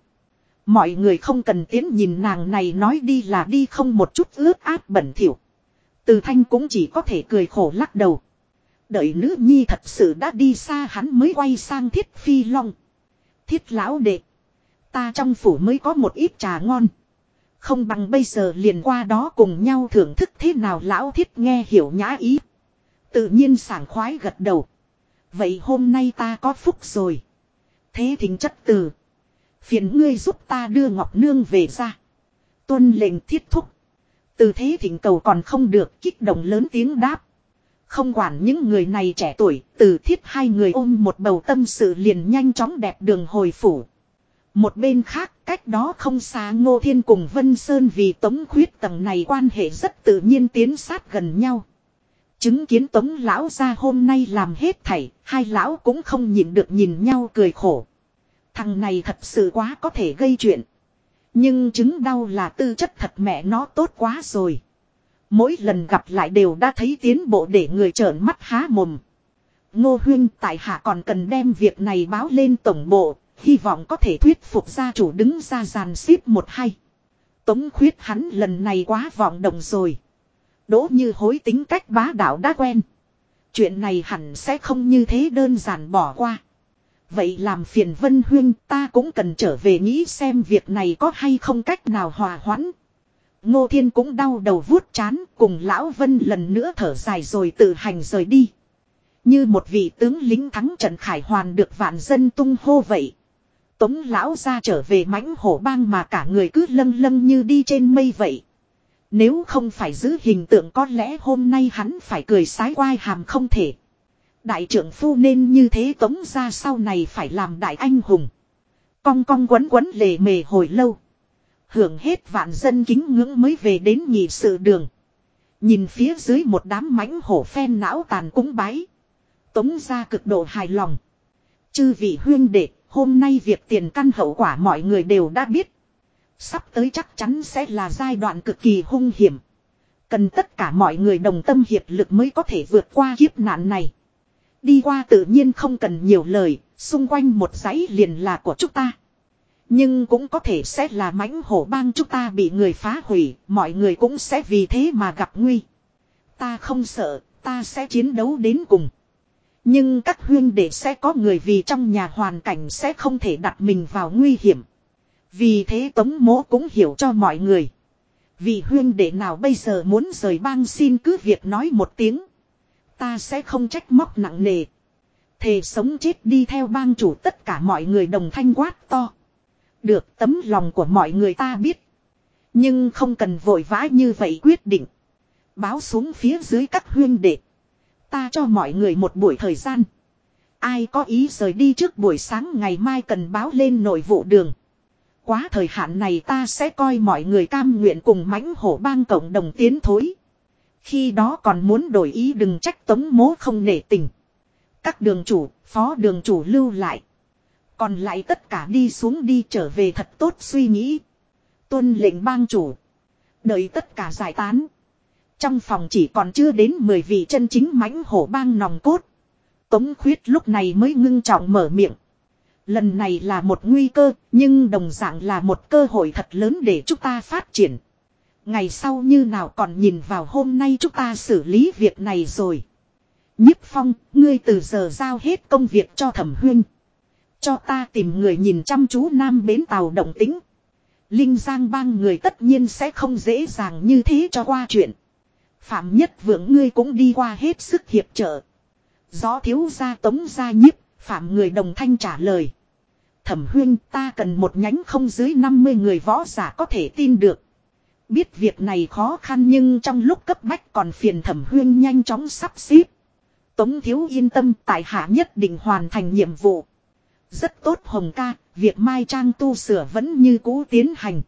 Mọi người không cần tiến nhìn nàng này nói đi là đi không một chút ướt át bẩn thỉu. Từ thanh cũng chỉ có thể cười khổ lắc đầu. Đợi nữ nhi thật sự đã đi xa hắn mới quay sang thiết phi long. Thiết lão đệ. Ta trong phủ mới có một ít trà ngon. Không bằng bây giờ liền qua đó cùng nhau thưởng thức thế nào lão thiết nghe hiểu nhã ý. Tự nhiên sảng khoái gật đầu. Vậy hôm nay ta có phúc rồi. Thế thính chất từ. Phiền ngươi giúp ta đưa Ngọc Nương về ra. Tuân lệnh thiết thúc. Từ thế thỉnh cầu còn không được kích động lớn tiếng đáp. Không quản những người này trẻ tuổi, từ thiết hai người ôm một bầu tâm sự liền nhanh chóng đẹp đường hồi phủ. Một bên khác, cách đó không xa Ngô Thiên cùng Vân Sơn vì tống khuyết tầng này quan hệ rất tự nhiên tiến sát gần nhau. Chứng kiến tống lão ra hôm nay làm hết thảy, hai lão cũng không nhịn được nhìn nhau cười khổ. Thằng này thật sự quá có thể gây chuyện. Nhưng chứng đau là tư chất thật mẹ nó tốt quá rồi. Mỗi lần gặp lại đều đã thấy tiến bộ để người trợn mắt há mồm. Ngô Huyên tại hạ còn cần đem việc này báo lên tổng bộ, hy vọng có thể thuyết phục gia chủ đứng ra giàn xếp một hay. Tống khuyết hắn lần này quá vọng động rồi. Đỗ như hối tính cách bá đạo đã quen. Chuyện này hẳn sẽ không như thế đơn giản bỏ qua. Vậy làm phiền Vân Huyên, ta cũng cần trở về nghĩ xem việc này có hay không cách nào hòa hoãn. Ngô Thiên cũng đau đầu vuốt chán, cùng Lão Vân lần nữa thở dài rồi tự hành rời đi. Như một vị tướng lính thắng trận khải hoàn được vạn dân tung hô vậy. Tống Lão ra trở về mãnh hổ bang mà cả người cứ lâng lâng như đi trên mây vậy. Nếu không phải giữ hình tượng có lẽ hôm nay hắn phải cười sái quai hàm không thể. Đại trưởng phu nên như thế tống ra sau này phải làm đại anh hùng. Cong cong quấn quấn lề mề hồi lâu. Hưởng hết vạn dân kính ngưỡng mới về đến nhị sự đường. Nhìn phía dưới một đám mãnh hổ phen não tàn cúng bái. Tống ra cực độ hài lòng. Chư vị huyên đệ, hôm nay việc tiền căn hậu quả mọi người đều đã biết. Sắp tới chắc chắn sẽ là giai đoạn cực kỳ hung hiểm. Cần tất cả mọi người đồng tâm hiệp lực mới có thể vượt qua kiếp nạn này. Đi qua tự nhiên không cần nhiều lời, xung quanh một dãy liền là của chúng ta. Nhưng cũng có thể sẽ là mãnh hổ bang chúng ta bị người phá hủy, mọi người cũng sẽ vì thế mà gặp nguy. Ta không sợ, ta sẽ chiến đấu đến cùng. Nhưng các huyên đệ sẽ có người vì trong nhà hoàn cảnh sẽ không thể đặt mình vào nguy hiểm. Vì thế Tống Mỗ cũng hiểu cho mọi người. Vì huyên đệ nào bây giờ muốn rời bang xin cứ việc nói một tiếng. Ta sẽ không trách móc nặng nề. Thề sống chết đi theo bang chủ tất cả mọi người đồng thanh quát to. Được tấm lòng của mọi người ta biết. Nhưng không cần vội vã như vậy quyết định. Báo xuống phía dưới các huyên đệ. Ta cho mọi người một buổi thời gian. Ai có ý rời đi trước buổi sáng ngày mai cần báo lên nội vụ đường. Quá thời hạn này ta sẽ coi mọi người cam nguyện cùng mãnh hổ bang cộng đồng tiến thối. Khi đó còn muốn đổi ý đừng trách tống mố không nể tình. Các đường chủ, phó đường chủ lưu lại. Còn lại tất cả đi xuống đi trở về thật tốt suy nghĩ. Tuân lệnh bang chủ. Đợi tất cả giải tán. Trong phòng chỉ còn chưa đến 10 vị chân chính mãnh hổ bang nòng cốt. Tống khuyết lúc này mới ngưng trọng mở miệng. Lần này là một nguy cơ, nhưng đồng dạng là một cơ hội thật lớn để chúng ta phát triển. Ngày sau như nào còn nhìn vào hôm nay chúng ta xử lý việc này rồi. Nhiếp phong, ngươi từ giờ giao hết công việc cho thẩm huyên. Cho ta tìm người nhìn chăm chú nam bến tàu động tính. Linh Giang bang người tất nhiên sẽ không dễ dàng như thế cho qua chuyện. Phạm nhất vượng ngươi cũng đi qua hết sức hiệp trợ. Gió thiếu gia tống gia nhiếp, phạm người đồng thanh trả lời. Thẩm huyên ta cần một nhánh không dưới 50 người võ giả có thể tin được. Biết việc này khó khăn nhưng trong lúc cấp bách còn phiền thẩm huyên nhanh chóng sắp xếp. Tống thiếu yên tâm tại hạ nhất định hoàn thành nhiệm vụ. Rất tốt hồng ca, việc mai trang tu sửa vẫn như cũ tiến hành.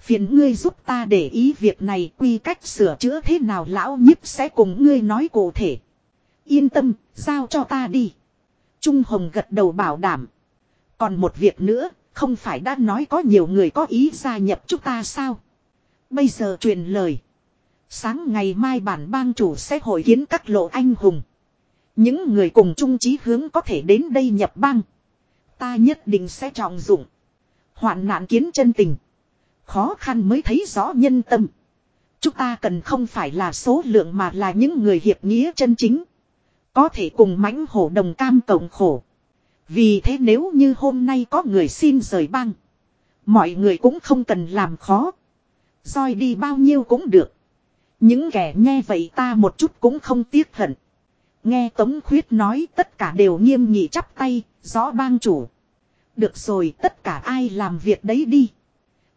Phiền ngươi giúp ta để ý việc này quy cách sửa chữa thế nào lão nhiếp sẽ cùng ngươi nói cụ thể. Yên tâm, giao cho ta đi. Trung Hồng gật đầu bảo đảm. Còn một việc nữa, không phải đã nói có nhiều người có ý gia nhập chúng ta sao? Bây giờ truyền lời. Sáng ngày mai bản bang chủ sẽ hội kiến các lộ anh hùng. Những người cùng chung chí hướng có thể đến đây nhập bang. Ta nhất định sẽ trọng dụng. Hoạn nạn kiến chân tình. Khó khăn mới thấy rõ nhân tâm. Chúng ta cần không phải là số lượng mà là những người hiệp nghĩa chân chính. Có thể cùng mãnh hổ đồng cam cộng khổ. Vì thế nếu như hôm nay có người xin rời băng. Mọi người cũng không cần làm khó. Roi đi bao nhiêu cũng được. Những kẻ nghe vậy ta một chút cũng không tiếc hận. Nghe Tống Khuyết nói tất cả đều nghiêm nghị chắp tay, rõ bang chủ. Được rồi tất cả ai làm việc đấy đi.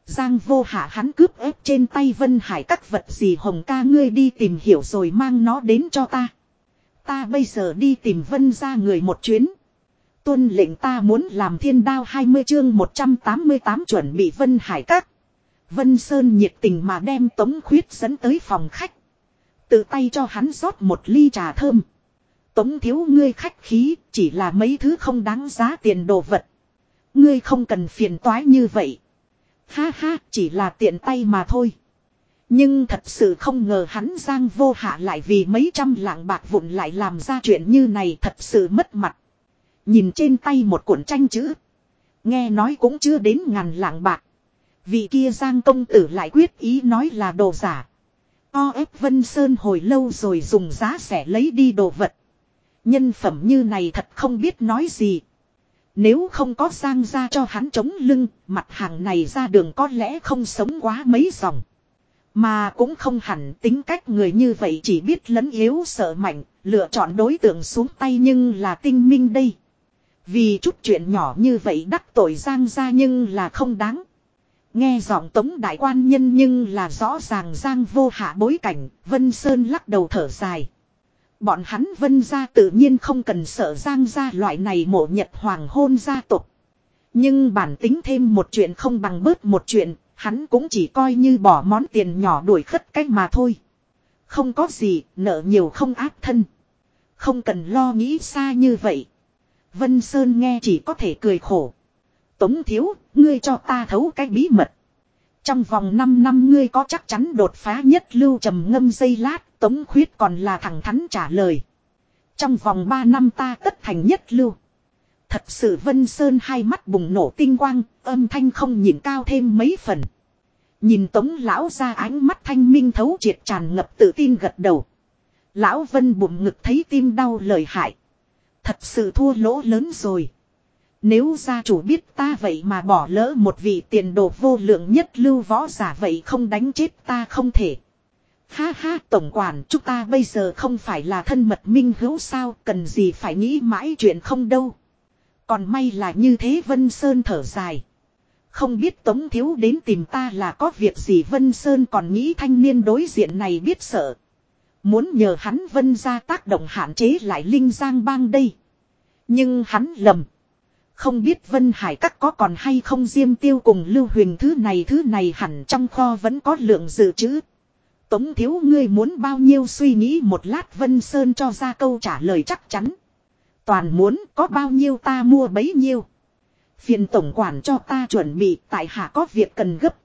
Giang vô hạ hắn cướp ép trên tay Vân Hải các vật gì hồng ca ngươi đi tìm hiểu rồi mang nó đến cho ta. Ta bây giờ đi tìm Vân ra người một chuyến. Tuân lệnh ta muốn làm thiên đao 20 chương 188 chuẩn bị Vân Hải các. Vân Sơn nhiệt tình mà đem Tống Khuyết dẫn tới phòng khách. Tự tay cho hắn rót một ly trà thơm. Tống thiếu ngươi khách khí, chỉ là mấy thứ không đáng giá tiền đồ vật. Ngươi không cần phiền toái như vậy. Ha ha, chỉ là tiện tay mà thôi. Nhưng thật sự không ngờ hắn giang vô hạ lại vì mấy trăm lạng bạc vụn lại làm ra chuyện như này thật sự mất mặt. Nhìn trên tay một cuộn tranh chữ. Nghe nói cũng chưa đến ngàn lạng bạc. Vị kia giang công tử lại quyết ý nói là đồ giả. O ép Vân Sơn hồi lâu rồi dùng giá rẻ lấy đi đồ vật. Nhân phẩm như này thật không biết nói gì. Nếu không có giang ra cho hắn chống lưng, mặt hàng này ra đường có lẽ không sống quá mấy dòng. Mà cũng không hẳn tính cách người như vậy chỉ biết lấn yếu sợ mạnh, lựa chọn đối tượng xuống tay nhưng là tinh minh đây. Vì chút chuyện nhỏ như vậy đắc tội giang ra nhưng là không đáng. Nghe giọng tống đại quan nhân nhưng là rõ ràng giang vô hạ bối cảnh, Vân Sơn lắc đầu thở dài. Bọn hắn vân ra tự nhiên không cần sợ giang ra loại này mộ nhật hoàng hôn gia tộc. Nhưng bản tính thêm một chuyện không bằng bớt một chuyện, hắn cũng chỉ coi như bỏ món tiền nhỏ đuổi khất cách mà thôi. Không có gì, nợ nhiều không áp thân. Không cần lo nghĩ xa như vậy. Vân Sơn nghe chỉ có thể cười khổ. Tống thiếu, ngươi cho ta thấu cái bí mật. Trong vòng 5 năm ngươi có chắc chắn đột phá nhất lưu trầm ngâm dây lát, Tống khuyết còn là thẳng thắn trả lời. Trong vòng 3 năm ta tất thành nhất lưu. Thật sự Vân Sơn hai mắt bùng nổ tinh quang, âm thanh không nhìn cao thêm mấy phần. Nhìn tống lão ra ánh mắt thanh minh thấu triệt tràn ngập tự tin gật đầu. Lão Vân bụng ngực thấy tim đau lời hại. Thật sự thua lỗ lớn rồi. Nếu gia chủ biết ta vậy mà bỏ lỡ một vị tiền đồ vô lượng nhất lưu võ giả vậy không đánh chết ta không thể. Ha ha tổng quản chúng ta bây giờ không phải là thân mật minh hữu sao cần gì phải nghĩ mãi chuyện không đâu. Còn may là như thế Vân Sơn thở dài. Không biết Tống Thiếu đến tìm ta là có việc gì Vân Sơn còn nghĩ thanh niên đối diện này biết sợ. Muốn nhờ hắn Vân ra tác động hạn chế lại Linh Giang bang đây. Nhưng hắn lầm. Không biết Vân Hải các có còn hay không diêm tiêu cùng lưu huyền thứ này thứ này hẳn trong kho vẫn có lượng dự trữ. Tống thiếu ngươi muốn bao nhiêu suy nghĩ một lát Vân Sơn cho ra câu trả lời chắc chắn. Toàn muốn có bao nhiêu ta mua bấy nhiêu. Phiền tổng quản cho ta chuẩn bị tại hạ có việc cần gấp.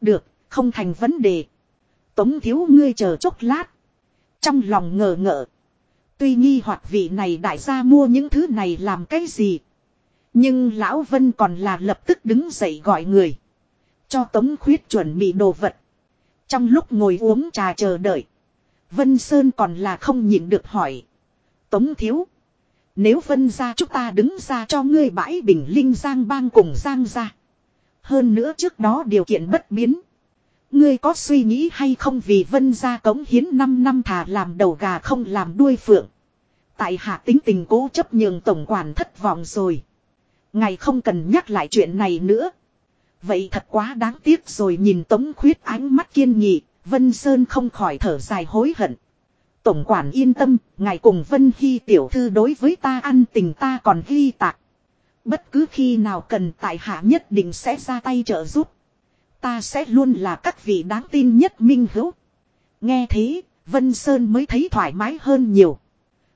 Được, không thành vấn đề. Tống thiếu ngươi chờ chốc lát. Trong lòng ngờ ngợ. Tuy nghi hoặc vị này đại gia mua những thứ này làm cái gì. Nhưng lão Vân còn là lập tức đứng dậy gọi người. Cho Tống Khuyết chuẩn bị đồ vật. Trong lúc ngồi uống trà chờ đợi. Vân Sơn còn là không nhịn được hỏi. Tống Thiếu. Nếu Vân ra chúng ta đứng ra cho ngươi bãi bình linh giang bang cùng giang ra. Hơn nữa trước đó điều kiện bất biến. Ngươi có suy nghĩ hay không vì Vân ra cống hiến 5 năm thà làm đầu gà không làm đuôi phượng. Tại hạ tính tình cố chấp nhường tổng quản thất vọng rồi. Ngài không cần nhắc lại chuyện này nữa. Vậy thật quá đáng tiếc rồi nhìn Tống Khuyết ánh mắt kiên nghị, Vân Sơn không khỏi thở dài hối hận. Tổng quản yên tâm, ngài cùng Vân Hy tiểu thư đối với ta ăn tình ta còn ghi tạc. Bất cứ khi nào cần tại hạ nhất định sẽ ra tay trợ giúp. Ta sẽ luôn là các vị đáng tin nhất minh hữu. Nghe thế, Vân Sơn mới thấy thoải mái hơn nhiều.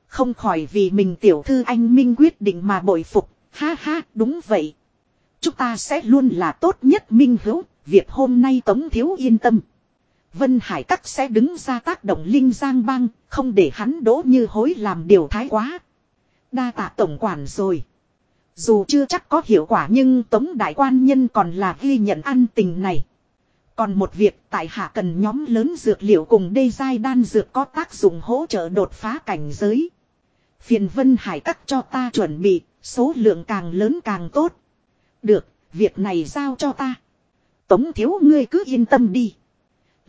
Không khỏi vì mình tiểu thư anh Minh quyết định mà bội phục, ha ha, đúng vậy. Chúng ta sẽ luôn là tốt nhất minh hữu, việc hôm nay Tống Thiếu yên tâm. Vân Hải Các sẽ đứng ra tác động Linh Giang Bang, không để hắn đỗ như hối làm điều thái quá. Đa tạ tổng quản rồi. Dù chưa chắc có hiệu quả nhưng Tống Đại Quan Nhân còn là ghi nhận an tình này. Còn một việc tại hạ cần nhóm lớn dược liệu cùng đê giai đan dược có tác dụng hỗ trợ đột phá cảnh giới. Phiền Vân Hải Các cho ta chuẩn bị, số lượng càng lớn càng tốt. Được, việc này giao cho ta. Tống thiếu ngươi cứ yên tâm đi.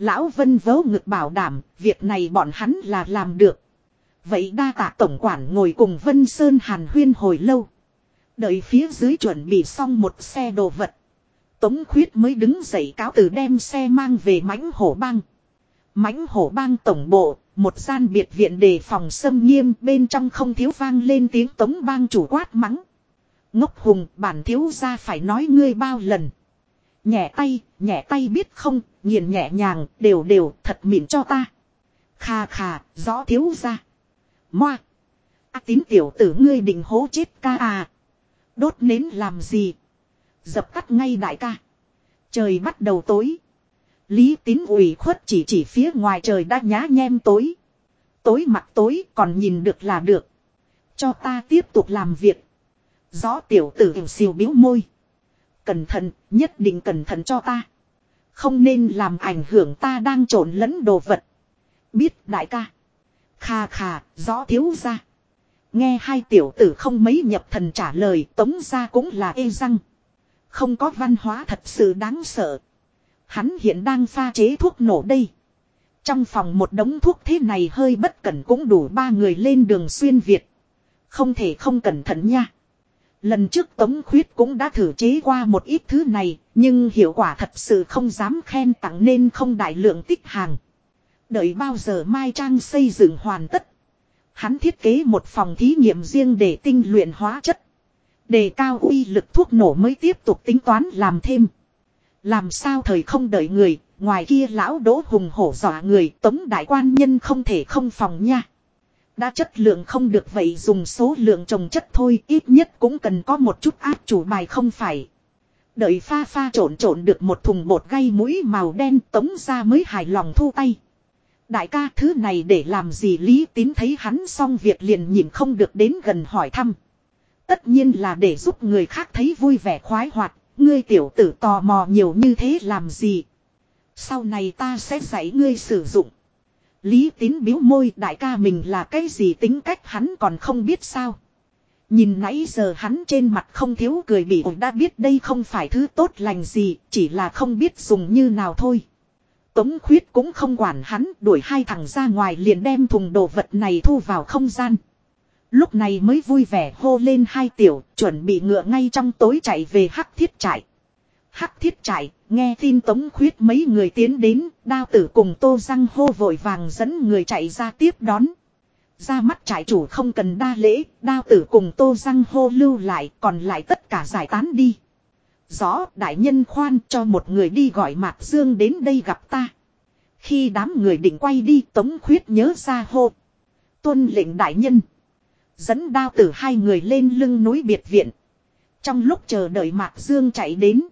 Lão Vân vớ ngực bảo đảm, việc này bọn hắn là làm được. Vậy đa tạ tổng quản ngồi cùng Vân Sơn Hàn huyên hồi lâu. Đợi phía dưới chuẩn bị xong một xe đồ vật. Tống khuyết mới đứng dậy cáo từ đem xe mang về mãnh hổ bang. Mãnh hổ bang tổng bộ, một gian biệt viện đề phòng xâm nghiêm bên trong không thiếu vang lên tiếng tống bang chủ quát mắng. Ngốc hùng bản thiếu ra phải nói ngươi bao lần. Nhẹ tay, nhẹ tay biết không, nghiền nhẹ nhàng, đều đều, thật mịn cho ta. Khà khà, rõ thiếu ra. Moa. A tín tiểu tử ngươi định hố chết ca à. Đốt nến làm gì? Dập tắt ngay đại ca. Trời bắt đầu tối. Lý tín ủy khuất chỉ chỉ phía ngoài trời đã nhá nhem tối. Tối mặt tối còn nhìn được là được. Cho ta tiếp tục làm việc. Gió tiểu tử hình siêu biếu môi. Cẩn thận, nhất định cẩn thận cho ta. Không nên làm ảnh hưởng ta đang trộn lẫn đồ vật. Biết đại ca. Khà khà, gió thiếu ra. Nghe hai tiểu tử không mấy nhập thần trả lời tống ra cũng là ê răng. Không có văn hóa thật sự đáng sợ. Hắn hiện đang pha chế thuốc nổ đây. Trong phòng một đống thuốc thế này hơi bất cẩn cũng đủ ba người lên đường xuyên Việt. Không thể không cẩn thận nha. Lần trước Tống Khuyết cũng đã thử chế qua một ít thứ này, nhưng hiệu quả thật sự không dám khen tặng nên không đại lượng tích hàng. Đợi bao giờ Mai Trang xây dựng hoàn tất. Hắn thiết kế một phòng thí nghiệm riêng để tinh luyện hóa chất. Đề cao uy lực thuốc nổ mới tiếp tục tính toán làm thêm. Làm sao thời không đợi người, ngoài kia lão đỗ hùng hổ dọa người tống đại quan nhân không thể không phòng nha. Đã chất lượng không được vậy dùng số lượng trồng chất thôi ít nhất cũng cần có một chút áp chủ bài không phải. Đợi pha pha trộn trộn được một thùng bột gây mũi màu đen tống ra mới hài lòng thu tay. Đại ca thứ này để làm gì lý tín thấy hắn xong việc liền nhìn không được đến gần hỏi thăm. Tất nhiên là để giúp người khác thấy vui vẻ khoái hoạt, ngươi tiểu tử tò mò nhiều như thế làm gì. Sau này ta sẽ dạy ngươi sử dụng. Lý tín biếu môi đại ca mình là cái gì tính cách hắn còn không biết sao. Nhìn nãy giờ hắn trên mặt không thiếu cười bị ổn đã biết đây không phải thứ tốt lành gì, chỉ là không biết dùng như nào thôi. Tống khuyết cũng không quản hắn, đuổi hai thằng ra ngoài liền đem thùng đồ vật này thu vào không gian. Lúc này mới vui vẻ hô lên hai tiểu, chuẩn bị ngựa ngay trong tối chạy về hắc thiết trại. Hắc thiết trại, nghe tin tống khuyết mấy người tiến đến, đao tử cùng tô răng hô vội vàng dẫn người chạy ra tiếp đón. Ra mắt trại chủ không cần đa lễ, đao tử cùng tô răng hô lưu lại, còn lại tất cả giải tán đi. Rõ đại nhân khoan cho một người đi gọi Mạc Dương đến đây gặp ta. Khi đám người định quay đi tống khuyết nhớ ra hô. Tuân lệnh đại nhân. Dẫn đao tử hai người lên lưng núi biệt viện. Trong lúc chờ đợi Mạc Dương chạy đến.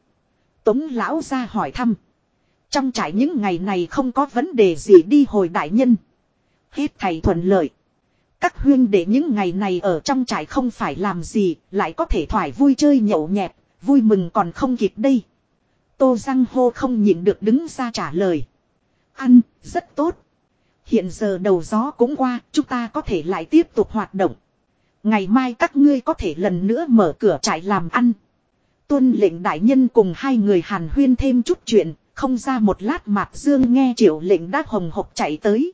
Tống lão ra hỏi thăm. Trong trải những ngày này không có vấn đề gì đi hồi đại nhân. Hết thầy thuận lợi. Các huyên để những ngày này ở trong trại không phải làm gì, lại có thể thoải vui chơi nhậu nhẹt, vui mừng còn không kịp đây. Tô Giang Hô không nhịn được đứng ra trả lời. Ăn, rất tốt. Hiện giờ đầu gió cũng qua, chúng ta có thể lại tiếp tục hoạt động. Ngày mai các ngươi có thể lần nữa mở cửa trại làm ăn. Tuân lệnh đại nhân cùng hai người hàn huyên thêm chút chuyện, không ra một lát mạc dương nghe triệu lệnh đã hồng hộc chạy tới.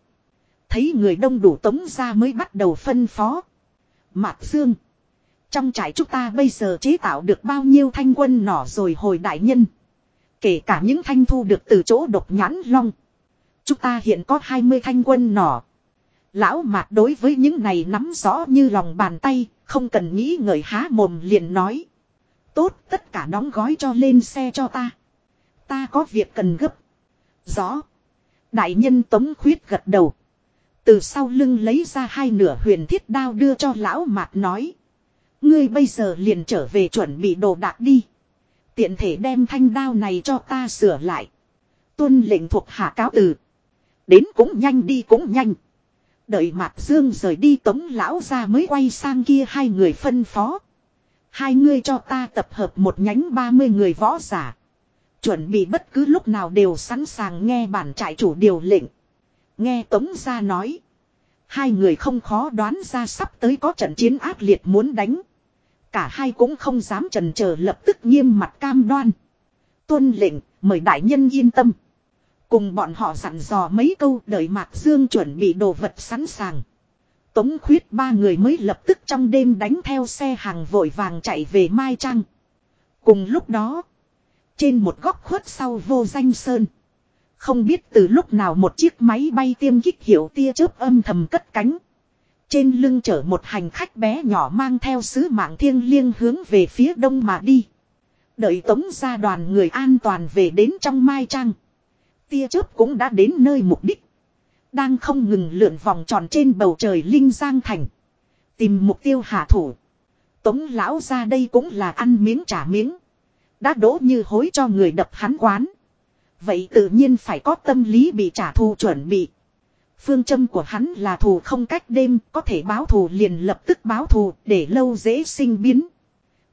Thấy người đông đủ tống ra mới bắt đầu phân phó. Mạc dương. Trong trại chúng ta bây giờ chế tạo được bao nhiêu thanh quân nỏ rồi hồi đại nhân. Kể cả những thanh thu được từ chỗ độc nhãn long. Chúng ta hiện có 20 thanh quân nỏ. Lão mạc đối với những này nắm rõ như lòng bàn tay, không cần nghĩ ngợi há mồm liền nói. Tốt, tất cả đóng gói cho lên xe cho ta. Ta có việc cần gấp. Rõ. Đại nhân Tống Khuyết gật đầu. Từ sau lưng lấy ra hai nửa huyền thiết đao đưa cho lão mạc nói. Ngươi bây giờ liền trở về chuẩn bị đồ đạc đi. Tiện thể đem thanh đao này cho ta sửa lại. Tuân lệnh thuộc hạ cáo từ. Đến cũng nhanh đi cũng nhanh. Đợi Mạc Dương rời đi tống lão ra mới quay sang kia hai người phân phó. Hai người cho ta tập hợp một nhánh 30 người võ giả. Chuẩn bị bất cứ lúc nào đều sẵn sàng nghe bản trại chủ điều lệnh. Nghe tống gia nói. Hai người không khó đoán ra sắp tới có trận chiến ác liệt muốn đánh. Cả hai cũng không dám trần chờ lập tức nghiêm mặt cam đoan. Tuân lệnh, mời đại nhân yên tâm. Cùng bọn họ dặn dò mấy câu đợi Mạc Dương chuẩn bị đồ vật sẵn sàng. Tống khuyết ba người mới lập tức trong đêm đánh theo xe hàng vội vàng chạy về Mai Trăng. Cùng lúc đó, trên một góc khuất sau vô danh sơn. Không biết từ lúc nào một chiếc máy bay tiêm kích hiệu tia chớp âm thầm cất cánh. Trên lưng chở một hành khách bé nhỏ mang theo sứ mạng thiêng liêng hướng về phía đông mà đi. Đợi tống ra đoàn người an toàn về đến trong Mai Trang. Tia chớp cũng đã đến nơi mục đích. Đang không ngừng lượn vòng tròn trên bầu trời Linh Giang Thành. Tìm mục tiêu hạ thủ. Tống lão ra đây cũng là ăn miếng trả miếng. Đã đỗ như hối cho người đập hắn quán. Vậy tự nhiên phải có tâm lý bị trả thù chuẩn bị. Phương châm của hắn là thù không cách đêm, có thể báo thù liền lập tức báo thù, để lâu dễ sinh biến.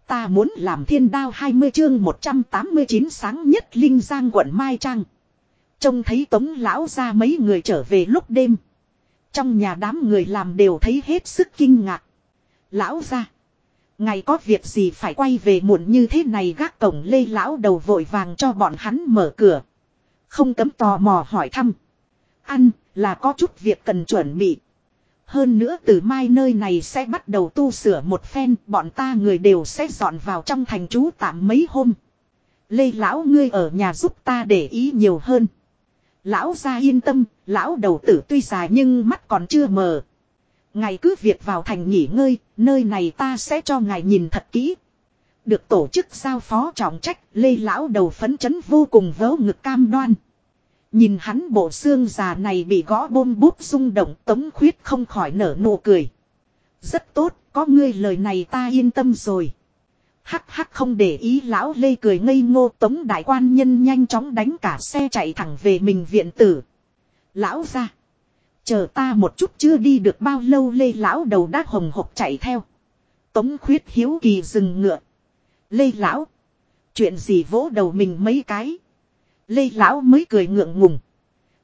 Ta muốn làm thiên đao 20 chương 189 sáng nhất Linh Giang quận Mai Trang. Trông thấy tống lão ra mấy người trở về lúc đêm. Trong nhà đám người làm đều thấy hết sức kinh ngạc. Lão ra. Ngày có việc gì phải quay về muộn như thế này gác cổng lê lão đầu vội vàng cho bọn hắn mở cửa. Không cấm tò mò hỏi thăm. Ăn, là có chút việc cần chuẩn bị. Hơn nữa từ mai nơi này sẽ bắt đầu tu sửa một phen, bọn ta người đều sẽ dọn vào trong thành trú tạm mấy hôm. Lê lão ngươi ở nhà giúp ta để ý nhiều hơn. Lão ra yên tâm, lão đầu tử tuy dài nhưng mắt còn chưa mờ. Ngài cứ việc vào thành nghỉ ngơi, nơi này ta sẽ cho ngài nhìn thật kỹ. Được tổ chức giao phó trọng trách, lê lão đầu phấn chấn vô cùng vớ ngực cam đoan. Nhìn hắn bộ xương già này bị gõ bôm bút rung động tống khuyết không khỏi nở nụ cười. Rất tốt, có ngươi lời này ta yên tâm rồi. Hắc hắc không để ý, lão lê cười ngây ngô, tống đại quan nhân nhanh chóng đánh cả xe chạy thẳng về mình viện tử. Lão ra. Chờ ta một chút chưa đi được bao lâu, lê lão đầu đã hồng hộc chạy theo. Tống khuyết hiếu kỳ dừng ngựa. Lê lão. Chuyện gì vỗ đầu mình mấy cái. Lê lão mới cười ngượng ngùng.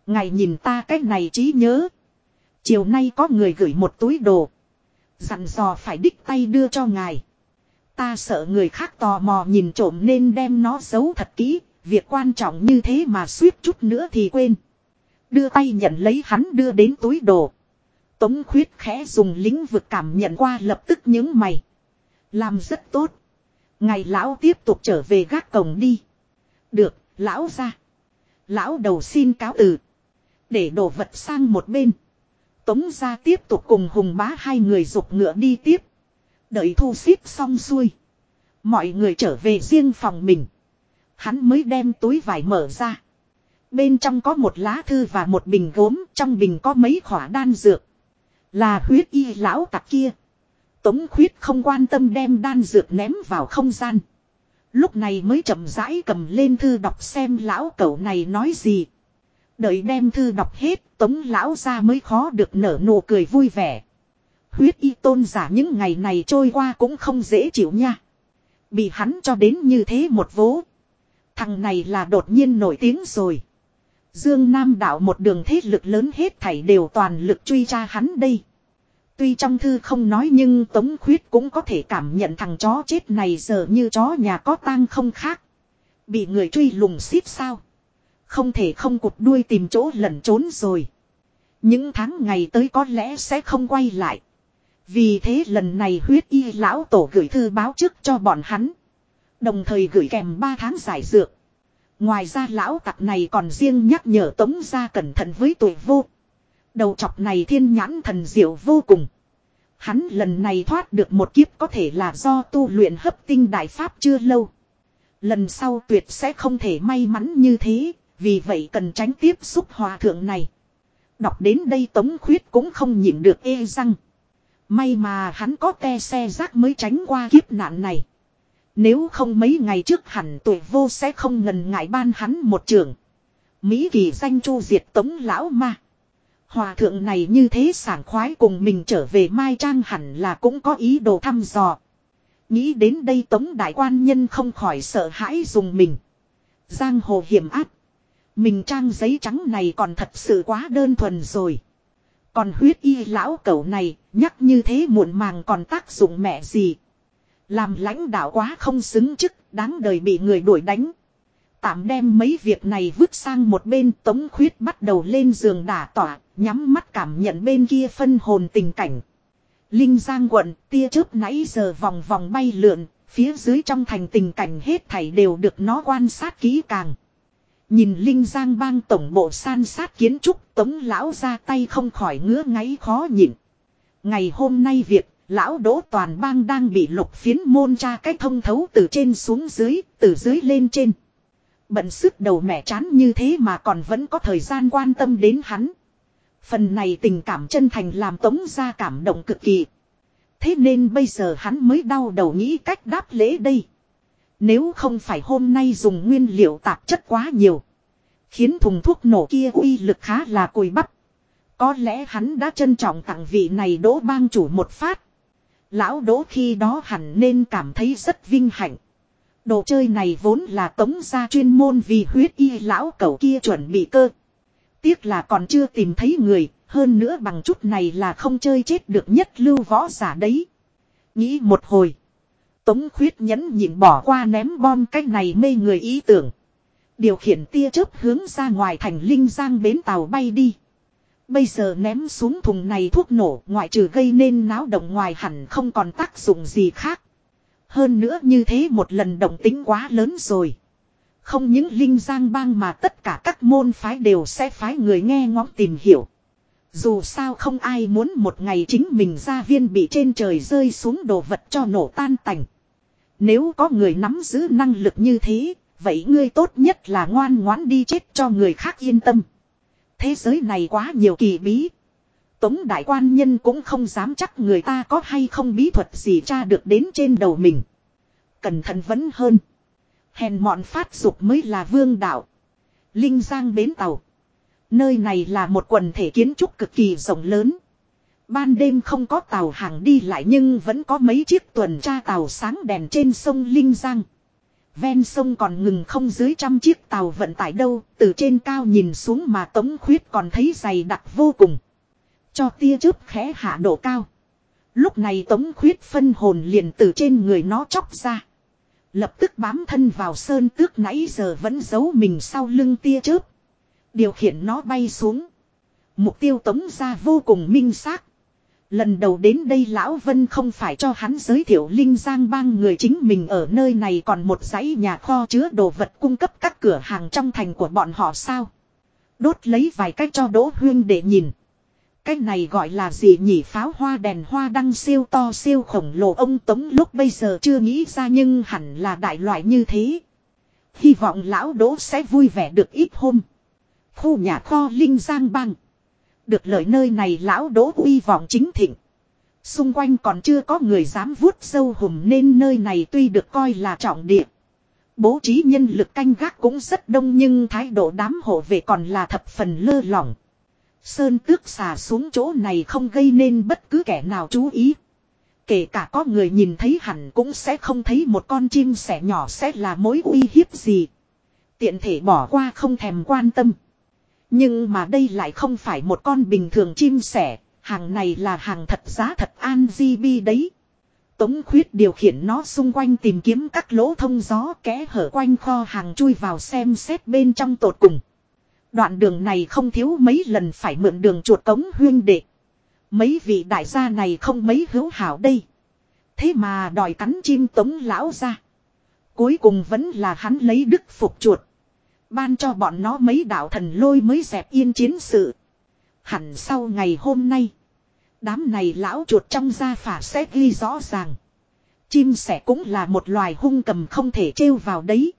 Ngài nhìn ta cách này trí nhớ. Chiều nay có người gửi một túi đồ. Dặn dò phải đích tay đưa cho ngài. Ta sợ người khác tò mò nhìn trộm nên đem nó giấu thật kỹ. Việc quan trọng như thế mà suýt chút nữa thì quên. Đưa tay nhận lấy hắn đưa đến túi đồ. Tống khuyết khẽ dùng lĩnh vực cảm nhận qua lập tức những mày. Làm rất tốt. Ngày lão tiếp tục trở về gác cổng đi. Được, lão ra. Lão đầu xin cáo từ. Để đồ vật sang một bên. Tống ra tiếp tục cùng hùng bá hai người dục ngựa đi tiếp. Đợi thu xếp xong xuôi. Mọi người trở về riêng phòng mình. Hắn mới đem túi vải mở ra. Bên trong có một lá thư và một bình gốm. Trong bình có mấy khỏa đan dược. Là huyết y lão tặc kia. Tống khuyết không quan tâm đem đan dược ném vào không gian. Lúc này mới chậm rãi cầm lên thư đọc xem lão cẩu này nói gì. Đợi đem thư đọc hết, tống lão ra mới khó được nở nụ cười vui vẻ. Huyết y tôn giả những ngày này trôi qua cũng không dễ chịu nha. Bị hắn cho đến như thế một vố. Thằng này là đột nhiên nổi tiếng rồi. Dương Nam đạo một đường thế lực lớn hết thảy đều toàn lực truy tra hắn đây. Tuy trong thư không nói nhưng Tống Khuyết cũng có thể cảm nhận thằng chó chết này giờ như chó nhà có tang không khác. Bị người truy lùng xít sao. Không thể không cụt đuôi tìm chỗ lẩn trốn rồi. Những tháng ngày tới có lẽ sẽ không quay lại. Vì thế lần này huyết y lão tổ gửi thư báo trước cho bọn hắn. Đồng thời gửi kèm 3 tháng giải dược. Ngoài ra lão tặc này còn riêng nhắc nhở tống ra cẩn thận với tuổi vô. Đầu chọc này thiên nhãn thần diệu vô cùng. Hắn lần này thoát được một kiếp có thể là do tu luyện hấp tinh đại pháp chưa lâu. Lần sau tuyệt sẽ không thể may mắn như thế, vì vậy cần tránh tiếp xúc hòa thượng này. Đọc đến đây Tống Khuyết cũng không nhịn được ê răng. May mà hắn có te xe rác mới tránh qua kiếp nạn này. Nếu không mấy ngày trước hẳn tuổi vô sẽ không ngần ngại ban hắn một trường. Mỹ kỳ danh chu diệt tống lão ma. Hòa thượng này như thế sảng khoái cùng mình trở về Mai Trang hẳn là cũng có ý đồ thăm dò. Nghĩ đến đây tống đại quan nhân không khỏi sợ hãi dùng mình. Giang hồ hiểm áp. Mình trang giấy trắng này còn thật sự quá đơn thuần rồi. Còn huyết y lão cẩu này, nhắc như thế muộn màng còn tác dụng mẹ gì. Làm lãnh đạo quá không xứng chức, đáng đời bị người đuổi đánh. Tạm đem mấy việc này vứt sang một bên tống khuyết bắt đầu lên giường đả tỏa, nhắm mắt cảm nhận bên kia phân hồn tình cảnh. Linh Giang quận, tia chớp nãy giờ vòng vòng bay lượn, phía dưới trong thành tình cảnh hết thảy đều được nó quan sát kỹ càng. Nhìn Linh Giang bang tổng bộ san sát kiến trúc tống lão ra tay không khỏi ngứa ngáy khó nhịn. Ngày hôm nay việc, lão đỗ toàn bang đang bị lục phiến môn tra cách thông thấu từ trên xuống dưới, từ dưới lên trên. Bận sức đầu mẹ chán như thế mà còn vẫn có thời gian quan tâm đến hắn. Phần này tình cảm chân thành làm tống ra cảm động cực kỳ. Thế nên bây giờ hắn mới đau đầu nghĩ cách đáp lễ đây. Nếu không phải hôm nay dùng nguyên liệu tạp chất quá nhiều. Khiến thùng thuốc nổ kia uy lực khá là cùi bắp. Có lẽ hắn đã trân trọng tặng vị này đỗ bang chủ một phát. Lão đỗ khi đó hẳn nên cảm thấy rất vinh hạnh. Đồ chơi này vốn là tống gia chuyên môn vì huyết y lão cẩu kia chuẩn bị cơ. Tiếc là còn chưa tìm thấy người, hơn nữa bằng chút này là không chơi chết được nhất lưu võ giả đấy. Nghĩ một hồi. Tống khuyết nhẫn nhịn bỏ qua ném bom cách này mê người ý tưởng. Điều khiển tia chớp hướng ra ngoài thành linh giang bến tàu bay đi. Bây giờ ném xuống thùng này thuốc nổ, ngoại trừ gây nên náo động ngoài hẳn không còn tác dụng gì khác. Hơn nữa như thế một lần động tính quá lớn rồi. Không những linh giang bang mà tất cả các môn phái đều sẽ phái người nghe ngóng tìm hiểu. Dù sao không ai muốn một ngày chính mình ra viên bị trên trời rơi xuống đồ vật cho nổ tan tành. Nếu có người nắm giữ năng lực như thế, vậy ngươi tốt nhất là ngoan ngoãn đi chết cho người khác yên tâm. Thế giới này quá nhiều kỳ bí. Tống đại quan nhân cũng không dám chắc người ta có hay không bí thuật gì tra được đến trên đầu mình. Cẩn thận vẫn hơn. Hèn mọn phát dục mới là vương đạo. Linh Giang bến tàu. Nơi này là một quần thể kiến trúc cực kỳ rộng lớn. Ban đêm không có tàu hàng đi lại nhưng vẫn có mấy chiếc tuần tra tàu sáng đèn trên sông Linh Giang. Ven sông còn ngừng không dưới trăm chiếc tàu vận tải đâu, từ trên cao nhìn xuống mà tống khuyết còn thấy dày đặc vô cùng. Cho tia chớp khẽ hạ độ cao. Lúc này tống khuyết phân hồn liền từ trên người nó chóc ra. Lập tức bám thân vào sơn tước nãy giờ vẫn giấu mình sau lưng tia chớp. Điều khiển nó bay xuống. Mục tiêu tống ra vô cùng minh xác. Lần đầu đến đây Lão Vân không phải cho hắn giới thiệu Linh Giang bang người chính mình ở nơi này còn một dãy nhà kho chứa đồ vật cung cấp các cửa hàng trong thành của bọn họ sao. Đốt lấy vài cách cho Đỗ Huyên để nhìn. Cách này gọi là gì nhỉ pháo hoa đèn hoa đăng siêu to siêu khổng lồ ông Tống lúc bây giờ chưa nghĩ ra nhưng hẳn là đại loại như thế. Hy vọng lão Đỗ sẽ vui vẻ được ít hôm. Khu nhà kho Linh Giang bang. Được lời nơi này lão đỗ uy vọng chính thịnh. Xung quanh còn chưa có người dám vuốt sâu hùm nên nơi này tuy được coi là trọng địa. Bố trí nhân lực canh gác cũng rất đông nhưng thái độ đám hộ vệ còn là thập phần lơ lỏng. Sơn tước xà xuống chỗ này không gây nên bất cứ kẻ nào chú ý. Kể cả có người nhìn thấy hẳn cũng sẽ không thấy một con chim sẻ nhỏ sẽ là mối uy hiếp gì. Tiện thể bỏ qua không thèm quan tâm. Nhưng mà đây lại không phải một con bình thường chim sẻ, hàng này là hàng thật giá thật an bi đấy. Tống khuyết điều khiển nó xung quanh tìm kiếm các lỗ thông gió kẽ hở quanh kho hàng chui vào xem xét bên trong tột cùng. Đoạn đường này không thiếu mấy lần phải mượn đường chuột cống huyên đệ. Mấy vị đại gia này không mấy hữu hảo đây. Thế mà đòi cắn chim tống lão ra. Cuối cùng vẫn là hắn lấy đức phục chuột. Ban cho bọn nó mấy đạo thần lôi mới dẹp yên chiến sự. Hẳn sau ngày hôm nay. Đám này lão chuột trong gia phả sẽ ghi rõ ràng. Chim sẻ cũng là một loài hung cầm không thể trêu vào đấy.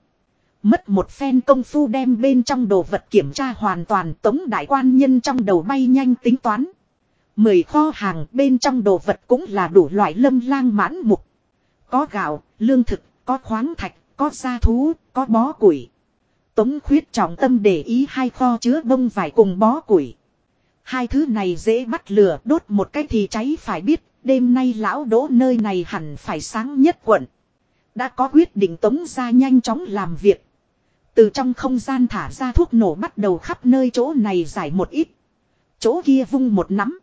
Mất một phen công phu đem bên trong đồ vật kiểm tra hoàn toàn tống đại quan nhân trong đầu bay nhanh tính toán. Mười kho hàng bên trong đồ vật cũng là đủ loại lâm lang mãn mục. Có gạo, lương thực, có khoáng thạch, có gia thú, có bó củi. Tống khuyết trọng tâm để ý hai kho chứa bông vải cùng bó củi. Hai thứ này dễ bắt lửa đốt một cái thì cháy phải biết, đêm nay lão đỗ nơi này hẳn phải sáng nhất quận. Đã có quyết định tống ra nhanh chóng làm việc. Từ trong không gian thả ra thuốc nổ bắt đầu khắp nơi chỗ này giải một ít. Chỗ kia vung một nắm.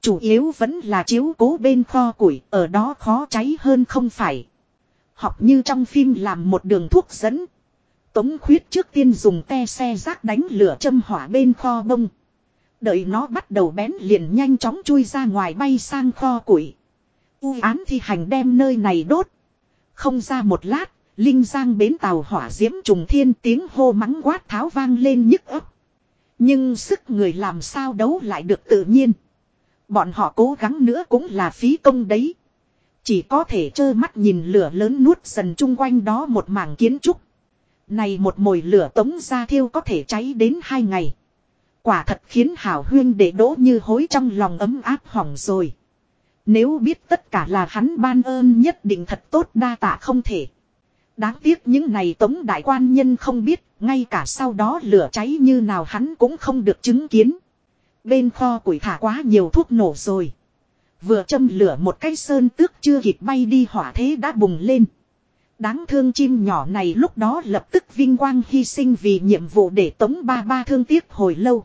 Chủ yếu vẫn là chiếu cố bên kho củi, ở đó khó cháy hơn không phải. Học như trong phim làm một đường thuốc dẫn. Tống khuyết trước tiên dùng te xe rác đánh lửa châm hỏa bên kho bông. Đợi nó bắt đầu bén liền nhanh chóng chui ra ngoài bay sang kho củi. U án thi hành đem nơi này đốt. Không ra một lát, Linh Giang bến tàu hỏa diễm trùng thiên tiếng hô mắng quát tháo vang lên nhức ấp. Nhưng sức người làm sao đấu lại được tự nhiên. Bọn họ cố gắng nữa cũng là phí công đấy. Chỉ có thể trơ mắt nhìn lửa lớn nuốt dần chung quanh đó một mảng kiến trúc. Này một mồi lửa tống ra thiêu có thể cháy đến hai ngày. Quả thật khiến hảo huyên để đỗ như hối trong lòng ấm áp hỏng rồi. Nếu biết tất cả là hắn ban ơn nhất định thật tốt đa tạ không thể. Đáng tiếc những này tống đại quan nhân không biết, ngay cả sau đó lửa cháy như nào hắn cũng không được chứng kiến. Bên kho củi thả quá nhiều thuốc nổ rồi. Vừa châm lửa một cái sơn tước chưa kịp bay đi hỏa thế đã bùng lên. Đáng thương chim nhỏ này lúc đó lập tức vinh quang hy sinh vì nhiệm vụ để tống ba ba thương tiếc hồi lâu.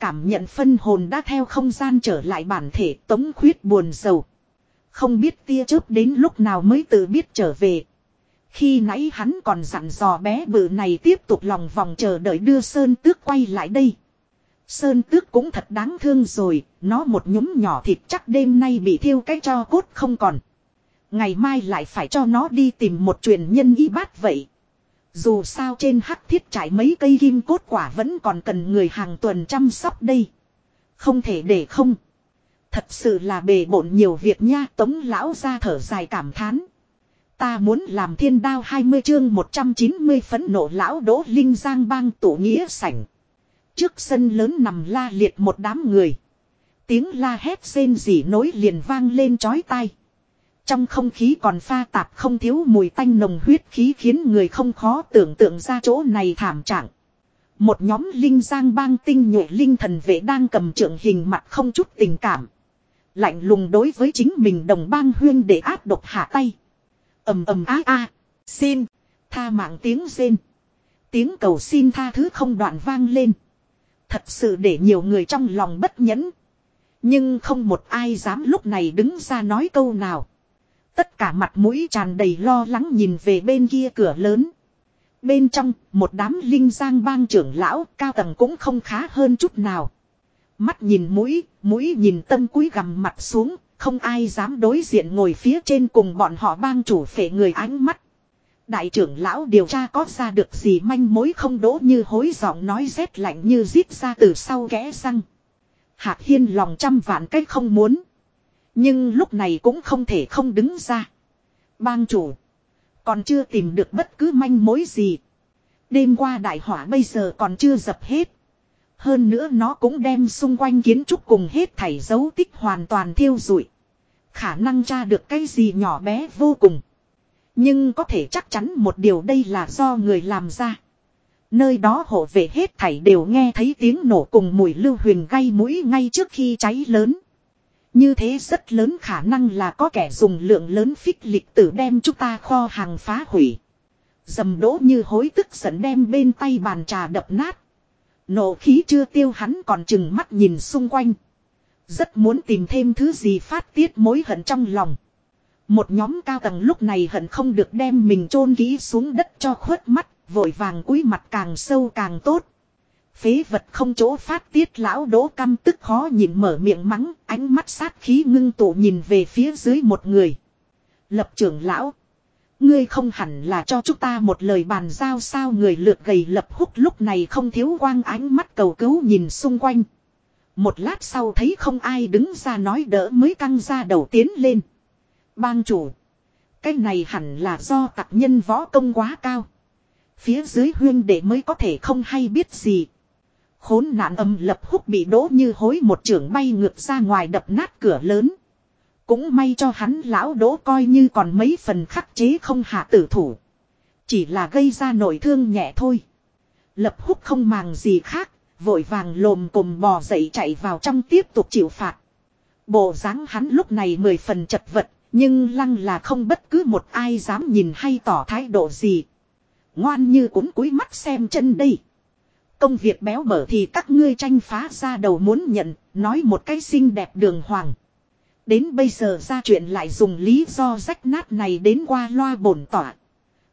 Cảm nhận phân hồn đã theo không gian trở lại bản thể tống khuyết buồn sầu. Không biết tia chớp đến lúc nào mới tự biết trở về. Khi nãy hắn còn dặn dò bé bự này tiếp tục lòng vòng chờ đợi đưa Sơn Tước quay lại đây. Sơn Tước cũng thật đáng thương rồi, nó một nhúm nhỏ thịt chắc đêm nay bị thiêu cái cho cốt không còn. Ngày mai lại phải cho nó đi tìm một truyền nhân y bát vậy. Dù sao trên hắc thiết trải mấy cây kim cốt quả vẫn còn cần người hàng tuần chăm sóc đây. Không thể để không. Thật sự là bề bộn nhiều việc nha, tống lão ra thở dài cảm thán. Ta muốn làm thiên đao 20 chương 190 phấn nộ lão đỗ linh giang bang tổ nghĩa sảnh. Trước sân lớn nằm la liệt một đám người. Tiếng la hét rên rỉ nối liền vang lên chói tai. Trong không khí còn pha tạp không thiếu mùi tanh nồng huyết khí khiến người không khó tưởng tượng ra chỗ này thảm trạng. Một nhóm linh giang bang tinh nhuệ linh thần vệ đang cầm trượng hình mặt không chút tình cảm. Lạnh lùng đối với chính mình đồng bang huyên để áp độc hạ tay ầm ầm á a, xin, tha mạng tiếng rên. Tiếng cầu xin tha thứ không đoạn vang lên. Thật sự để nhiều người trong lòng bất nhẫn. Nhưng không một ai dám lúc này đứng ra nói câu nào. Tất cả mặt mũi tràn đầy lo lắng nhìn về bên kia cửa lớn. Bên trong, một đám linh giang bang trưởng lão cao tầng cũng không khá hơn chút nào. Mắt nhìn mũi, mũi nhìn tâm cúi gằm mặt xuống, không ai dám đối diện ngồi phía trên cùng bọn họ bang chủ phệ người ánh mắt. Đại trưởng lão điều tra có ra được gì manh mối không đỗ như hối giọng nói rét lạnh như rít ra từ sau kẽ răng. Hạc hiên lòng trăm vạn cách không muốn. Nhưng lúc này cũng không thể không đứng ra. Bang chủ. Còn chưa tìm được bất cứ manh mối gì. Đêm qua đại hỏa bây giờ còn chưa dập hết. Hơn nữa nó cũng đem xung quanh kiến trúc cùng hết thảy dấu tích hoàn toàn thiêu rụi. Khả năng tra được cái gì nhỏ bé vô cùng. Nhưng có thể chắc chắn một điều đây là do người làm ra. Nơi đó hộ vệ hết thảy đều nghe thấy tiếng nổ cùng mùi lưu huyền gây mũi ngay trước khi cháy lớn. Như thế rất lớn khả năng là có kẻ dùng lượng lớn phích lịch tử đem chúng ta kho hàng phá hủy. Dầm đỗ như hối tức giận đem bên tay bàn trà đập nát. Nộ khí chưa tiêu hắn còn chừng mắt nhìn xung quanh. Rất muốn tìm thêm thứ gì phát tiết mối hận trong lòng. Một nhóm cao tầng lúc này hận không được đem mình chôn kỹ xuống đất cho khuất mắt, vội vàng cúi mặt càng sâu càng tốt. Phế vật không chỗ phát tiết lão đỗ căm tức khó nhìn mở miệng mắng, ánh mắt sát khí ngưng tụ nhìn về phía dưới một người. Lập trưởng lão. Ngươi không hẳn là cho chúng ta một lời bàn giao sao người lượt gầy lập húc lúc này không thiếu quang ánh mắt cầu cứu nhìn xung quanh. Một lát sau thấy không ai đứng ra nói đỡ mới căng ra đầu tiến lên. Bang chủ. Cái này hẳn là do tặc nhân võ công quá cao. Phía dưới huyên đệ mới có thể không hay biết gì. Khốn nạn âm lập húc bị đỗ như hối một trưởng bay ngược ra ngoài đập nát cửa lớn. Cũng may cho hắn lão đỗ coi như còn mấy phần khắc chế không hạ tử thủ. Chỉ là gây ra nội thương nhẹ thôi. Lập húc không màng gì khác, vội vàng lồm cồm bò dậy chạy vào trong tiếp tục chịu phạt. Bộ dáng hắn lúc này mười phần chật vật, nhưng lăng là không bất cứ một ai dám nhìn hay tỏ thái độ gì. Ngoan như cuốn cúi mắt xem chân đây. Công việc béo bở thì các ngươi tranh phá ra đầu muốn nhận, nói một cái xinh đẹp đường hoàng. Đến bây giờ ra chuyện lại dùng lý do rách nát này đến qua loa bổn tỏa.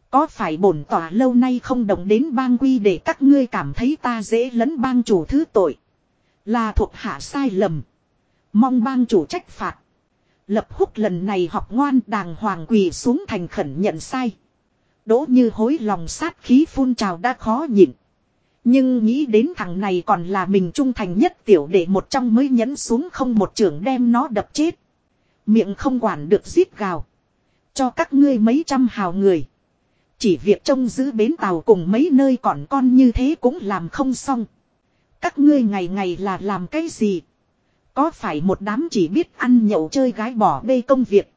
Có phải bổn tỏa lâu nay không đồng đến bang quy để các ngươi cảm thấy ta dễ lấn bang chủ thứ tội. Là thuộc hạ sai lầm. Mong bang chủ trách phạt. Lập húc lần này học ngoan đàng hoàng quỳ xuống thành khẩn nhận sai. Đỗ như hối lòng sát khí phun trào đã khó nhịn. Nhưng nghĩ đến thằng này còn là mình trung thành nhất tiểu để một trong mới nhấn xuống không một trưởng đem nó đập chết. Miệng không quản được giết gào. Cho các ngươi mấy trăm hào người. Chỉ việc trông giữ bến tàu cùng mấy nơi còn con như thế cũng làm không xong. Các ngươi ngày ngày là làm cái gì? Có phải một đám chỉ biết ăn nhậu chơi gái bỏ bê công việc.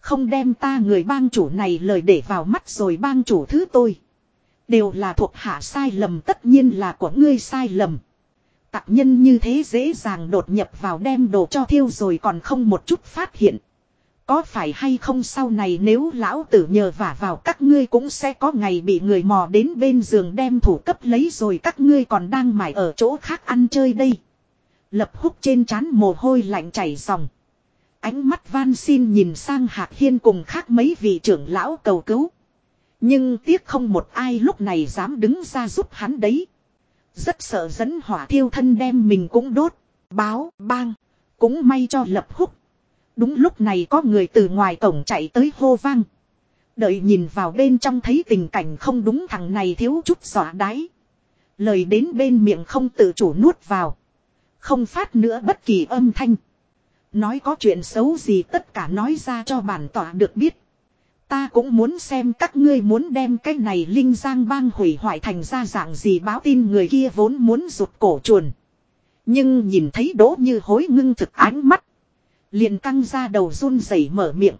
Không đem ta người bang chủ này lời để vào mắt rồi bang chủ thứ tôi. Đều là thuộc hạ sai lầm, tất nhiên là của ngươi sai lầm. Tạc nhân như thế dễ dàng đột nhập vào đem đồ cho thiêu rồi còn không một chút phát hiện. Có phải hay không sau này nếu lão tử nhờ vả vào các ngươi cũng sẽ có ngày bị người mò đến bên giường đem thủ cấp lấy rồi các ngươi còn đang mải ở chỗ khác ăn chơi đây. Lập húc trên trán mồ hôi lạnh chảy dòng. Ánh mắt van xin nhìn sang Hạc Hiên cùng khác mấy vị trưởng lão cầu cứu. Nhưng tiếc không một ai lúc này dám đứng ra giúp hắn đấy. Rất sợ dẫn hỏa thiêu thân đem mình cũng đốt. Báo, bang. Cũng may cho lập húc. Đúng lúc này có người từ ngoài cổng chạy tới hô vang. Đợi nhìn vào bên trong thấy tình cảnh không đúng thằng này thiếu chút xỏa đáy. Lời đến bên miệng không tự chủ nuốt vào. Không phát nữa bất kỳ âm thanh. Nói có chuyện xấu gì tất cả nói ra cho bản tỏa được biết. Ta cũng muốn xem các ngươi muốn đem cái này linh giang bang hủy hoại thành ra dạng gì báo tin người kia vốn muốn rụt cổ chuồn. Nhưng nhìn thấy đỗ như hối ngưng thực ánh mắt. Liền căng ra đầu run rẩy mở miệng.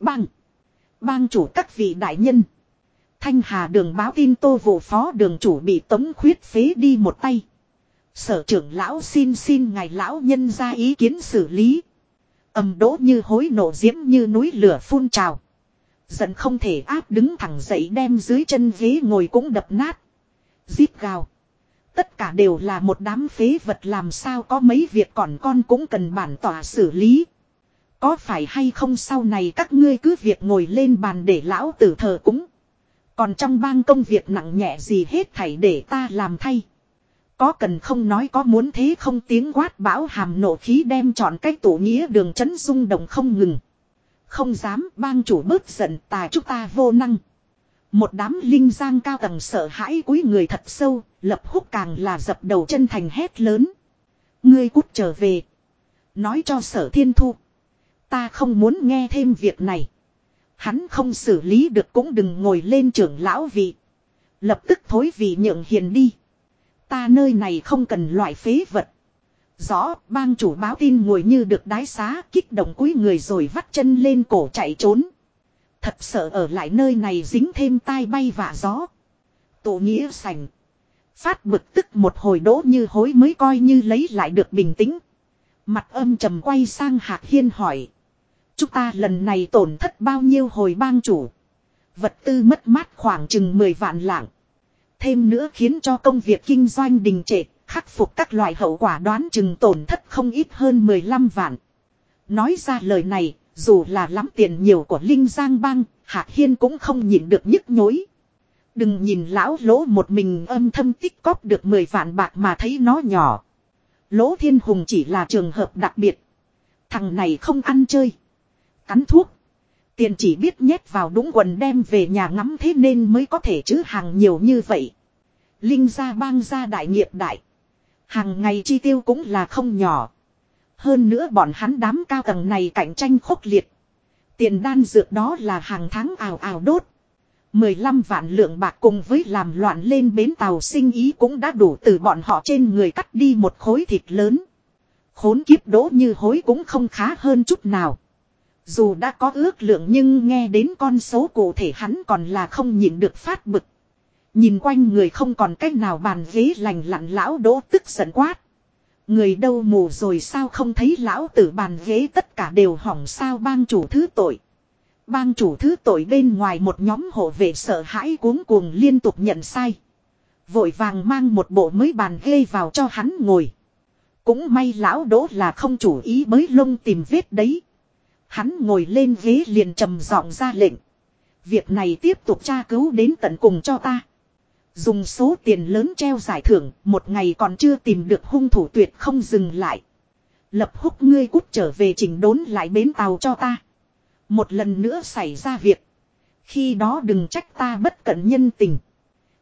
Bang! Bang chủ các vị đại nhân. Thanh Hà đường báo tin tô vụ phó đường chủ bị tống khuyết phế đi một tay. Sở trưởng lão xin xin ngài lão nhân ra ý kiến xử lý. ầm đỗ như hối nổ diễm như núi lửa phun trào. Giận không thể áp đứng thẳng dậy đem dưới chân ghế ngồi cũng đập nát. Díp gào. Tất cả đều là một đám phế vật làm sao có mấy việc còn con cũng cần bản tỏa xử lý. Có phải hay không sau này các ngươi cứ việc ngồi lên bàn để lão tử thờ cúng. Còn trong bang công việc nặng nhẹ gì hết thảy để ta làm thay. Có cần không nói có muốn thế không tiếng quát bão hàm nộ khí đem chọn cách tổ nghĩa đường chấn rung động không ngừng. Không dám bang chủ bớt giận tà chúng ta vô năng. Một đám linh giang cao tầng sợ hãi cúi người thật sâu, lập húc càng là dập đầu chân thành hét lớn. Ngươi cút trở về. Nói cho sở thiên thu. Ta không muốn nghe thêm việc này. Hắn không xử lý được cũng đừng ngồi lên trưởng lão vị. Lập tức thối vị nhượng hiền đi. Ta nơi này không cần loại phế vật. Rõ, bang chủ báo tin ngồi như được đái xá, kích động cúi người rồi vắt chân lên cổ chạy trốn. Thật sợ ở lại nơi này dính thêm tai bay vạ gió. Tổ nghĩa sành. Phát bực tức một hồi đỗ như hối mới coi như lấy lại được bình tĩnh. Mặt âm trầm quay sang Hạc Hiên hỏi. Chúng ta lần này tổn thất bao nhiêu hồi bang chủ. Vật tư mất mát khoảng chừng 10 vạn lạng. Thêm nữa khiến cho công việc kinh doanh đình trệ, khắc phục các loại hậu quả đoán chừng tổn thất không ít hơn 15 vạn. Nói ra lời này, dù là lắm tiền nhiều của Linh Giang Bang, hạ Hiên cũng không nhịn được nhức nhối. Đừng nhìn lão lỗ một mình âm thâm tích cóp được 10 vạn bạc mà thấy nó nhỏ. Lỗ thiên hùng chỉ là trường hợp đặc biệt. Thằng này không ăn chơi. Cắn thuốc. Tiền chỉ biết nhét vào đúng quần đem về nhà ngắm thế nên mới có thể chứ hàng nhiều như vậy. Linh gia bang gia đại nghiệp đại. Hàng ngày chi tiêu cũng là không nhỏ. Hơn nữa bọn hắn đám cao tầng này cạnh tranh khốc liệt. Tiền đan dược đó là hàng tháng ào ào đốt. 15 vạn lượng bạc cùng với làm loạn lên bến tàu sinh ý cũng đã đủ từ bọn họ trên người cắt đi một khối thịt lớn. Khốn kiếp đỗ như hối cũng không khá hơn chút nào. Dù đã có ước lượng nhưng nghe đến con số cụ thể hắn còn là không nhịn được phát bực. Nhìn quanh người không còn cách nào bàn ghế lành lặn lão đỗ tức giận quát. Người đâu mù rồi sao không thấy lão tử bàn ghế tất cả đều hỏng sao bang chủ thứ tội. Bang chủ thứ tội bên ngoài một nhóm hộ vệ sợ hãi cuống cuồng liên tục nhận sai. Vội vàng mang một bộ mới bàn ghê vào cho hắn ngồi. Cũng may lão đỗ là không chủ ý bới lông tìm vết đấy. Hắn ngồi lên ghế liền trầm giọng ra lệnh. Việc này tiếp tục tra cứu đến tận cùng cho ta. Dùng số tiền lớn treo giải thưởng, một ngày còn chưa tìm được hung thủ tuyệt không dừng lại. Lập húc ngươi cút trở về chỉnh đốn lại bến tàu cho ta. Một lần nữa xảy ra việc. Khi đó đừng trách ta bất cẩn nhân tình.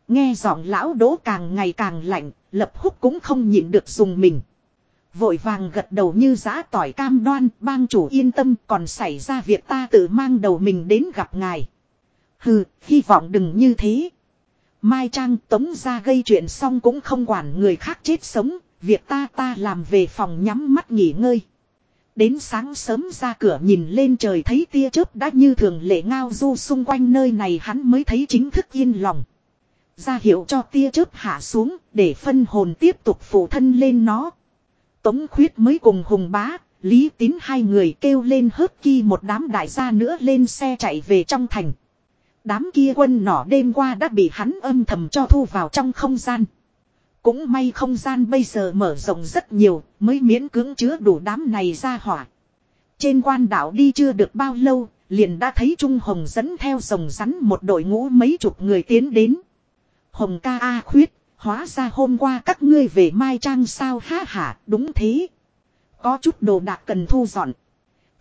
Nghe giọng lão đỗ càng ngày càng lạnh, lập húc cũng không nhịn được dùng mình. Vội vàng gật đầu như giã tỏi cam đoan, bang chủ yên tâm còn xảy ra việc ta tự mang đầu mình đến gặp ngài. Hừ, hy vọng đừng như thế. Mai Trang tống ra gây chuyện xong cũng không quản người khác chết sống, việc ta ta làm về phòng nhắm mắt nghỉ ngơi. Đến sáng sớm ra cửa nhìn lên trời thấy tia chớp đã như thường lệ ngao du xung quanh nơi này hắn mới thấy chính thức yên lòng. Ra hiệu cho tia chớp hạ xuống để phân hồn tiếp tục phụ thân lên nó. Tống khuyết mới cùng hùng bá, lý tín hai người kêu lên hớt ki một đám đại gia nữa lên xe chạy về trong thành. Đám kia quân nỏ đêm qua đã bị hắn âm thầm cho thu vào trong không gian. Cũng may không gian bây giờ mở rộng rất nhiều, mới miễn cưỡng chứa đủ đám này ra hỏa. Trên quan đảo đi chưa được bao lâu, liền đã thấy Trung Hồng dẫn theo rồng rắn một đội ngũ mấy chục người tiến đến. Hồng ca A khuyết, hóa ra hôm qua các ngươi về Mai Trang sao ha hả, đúng thế. Có chút đồ đạc cần thu dọn.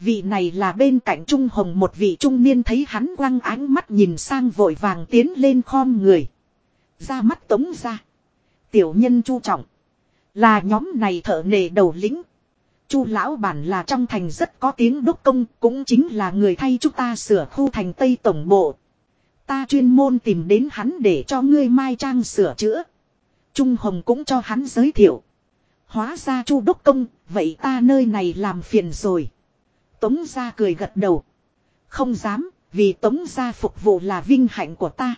Vị này là bên cạnh Trung Hồng một vị trung niên thấy hắn quăng ánh mắt nhìn sang vội vàng tiến lên khom người. Ra mắt tống ra. Tiểu nhân chu trọng. Là nhóm này thợ nề đầu lĩnh. Chu lão bản là trong thành rất có tiếng đốc công, cũng chính là người thay chúng ta sửa khu thành Tây Tổng Bộ. Ta chuyên môn tìm đến hắn để cho ngươi mai trang sửa chữa. Trung Hồng cũng cho hắn giới thiệu. Hóa ra chu đốc công, vậy ta nơi này làm phiền rồi. Tống gia cười gật đầu. Không dám, vì tống gia phục vụ là vinh hạnh của ta.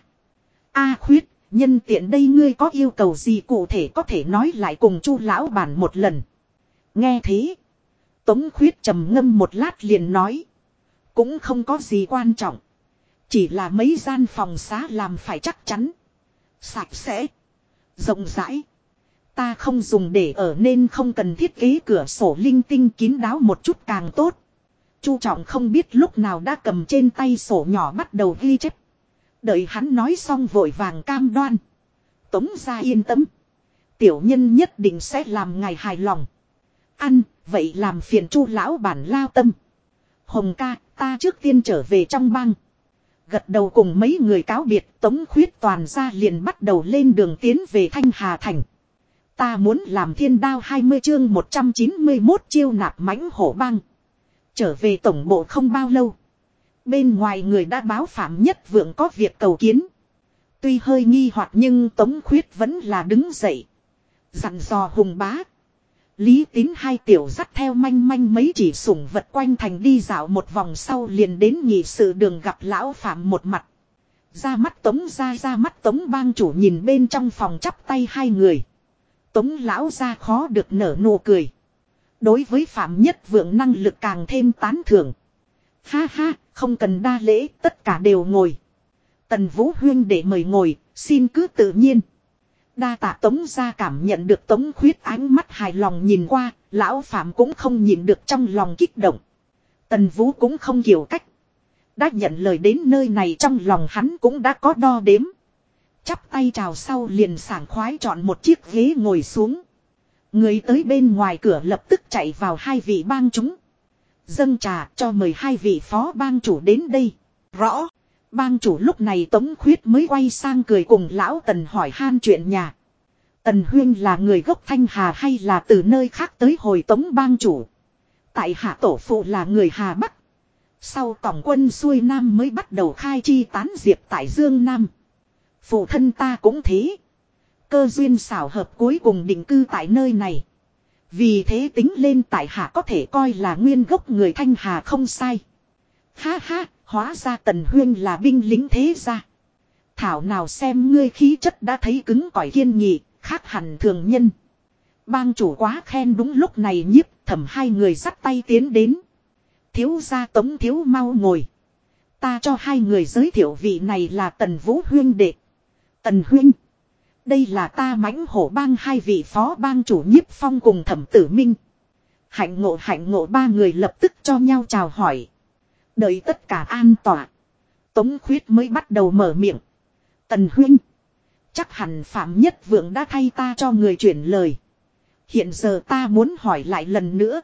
A khuyết, nhân tiện đây ngươi có yêu cầu gì cụ thể có thể nói lại cùng chu lão bản một lần. Nghe thế. Tống khuyết trầm ngâm một lát liền nói. Cũng không có gì quan trọng. Chỉ là mấy gian phòng xá làm phải chắc chắn. Sạch sẽ. Rộng rãi. Ta không dùng để ở nên không cần thiết kế cửa sổ linh tinh kín đáo một chút càng tốt. Chu trọng không biết lúc nào đã cầm trên tay sổ nhỏ bắt đầu ghi chép. Đợi hắn nói xong vội vàng cam đoan. Tống ra yên tâm. Tiểu nhân nhất định sẽ làm ngài hài lòng. Ăn, vậy làm phiền chu lão bản lao tâm. Hồng ca, ta trước tiên trở về trong bang. Gật đầu cùng mấy người cáo biệt tống khuyết toàn ra liền bắt đầu lên đường tiến về Thanh Hà Thành. Ta muốn làm thiên đao 20 chương 191 chiêu nạp mãnh hổ bang. Trở về tổng bộ không bao lâu. Bên ngoài người đã báo phạm nhất vượng có việc cầu kiến. Tuy hơi nghi hoặc nhưng Tống Khuyết vẫn là đứng dậy. Dặn dò hùng bá. Lý tín hai tiểu dắt theo manh manh mấy chỉ sủng vật quanh thành đi dạo một vòng sau liền đến nghỉ sự đường gặp lão phạm một mặt. Ra mắt tống ra ra mắt tống bang chủ nhìn bên trong phòng chắp tay hai người. Tống lão ra khó được nở nụ cười. Đối với phạm nhất vượng năng lực càng thêm tán thưởng. Ha ha, không cần đa lễ, tất cả đều ngồi. Tần Vũ Huyên để mời ngồi, xin cứ tự nhiên. Đa tạ Tống ra cảm nhận được Tống khuyết ánh mắt hài lòng nhìn qua, lão Phạm cũng không nhìn được trong lòng kích động. Tần Vũ cũng không hiểu cách. Đã nhận lời đến nơi này trong lòng hắn cũng đã có đo đếm. Chắp tay chào sau liền sảng khoái chọn một chiếc ghế ngồi xuống. Người tới bên ngoài cửa lập tức chạy vào hai vị bang chúng. Dâng trà cho mời hai vị phó bang chủ đến đây. Rõ. Bang chủ lúc này Tống Khuyết mới quay sang cười cùng lão Tần hỏi han chuyện nhà. Tần Huyên là người gốc Thanh Hà hay là từ nơi khác tới hồi Tống bang chủ. Tại hạ tổ phụ là người Hà Bắc. Sau tổng quân xuôi Nam mới bắt đầu khai chi tán diệp tại Dương Nam. Phụ thân ta cũng thế. Cơ duyên xảo hợp cuối cùng định cư tại nơi này. Vì thế tính lên tại hạ có thể coi là nguyên gốc người Thanh Hà không sai. Ha ha, hóa ra Tần Huyên là binh lính thế gia. Thảo nào xem ngươi khí chất đã thấy cứng cỏi kiên nghị, khác hẳn thường nhân. Bang chủ quá khen đúng lúc này nhiếp thẩm hai người dắt tay tiến đến. Thiếu gia tống thiếu mau ngồi. Ta cho hai người giới thiệu vị này là Tần Vũ Huyên đệ. Tần Huyên. Đây là ta mãnh hổ bang hai vị phó bang chủ nhiếp phong cùng thẩm tử minh. Hạnh ngộ hạnh ngộ, ba người lập tức cho nhau chào hỏi. Đợi tất cả an tỏa. Tống khuyết mới bắt đầu mở miệng. Tần huynh. Chắc hẳn Phạm Nhất Vượng đã thay ta cho người chuyển lời. Hiện giờ ta muốn hỏi lại lần nữa.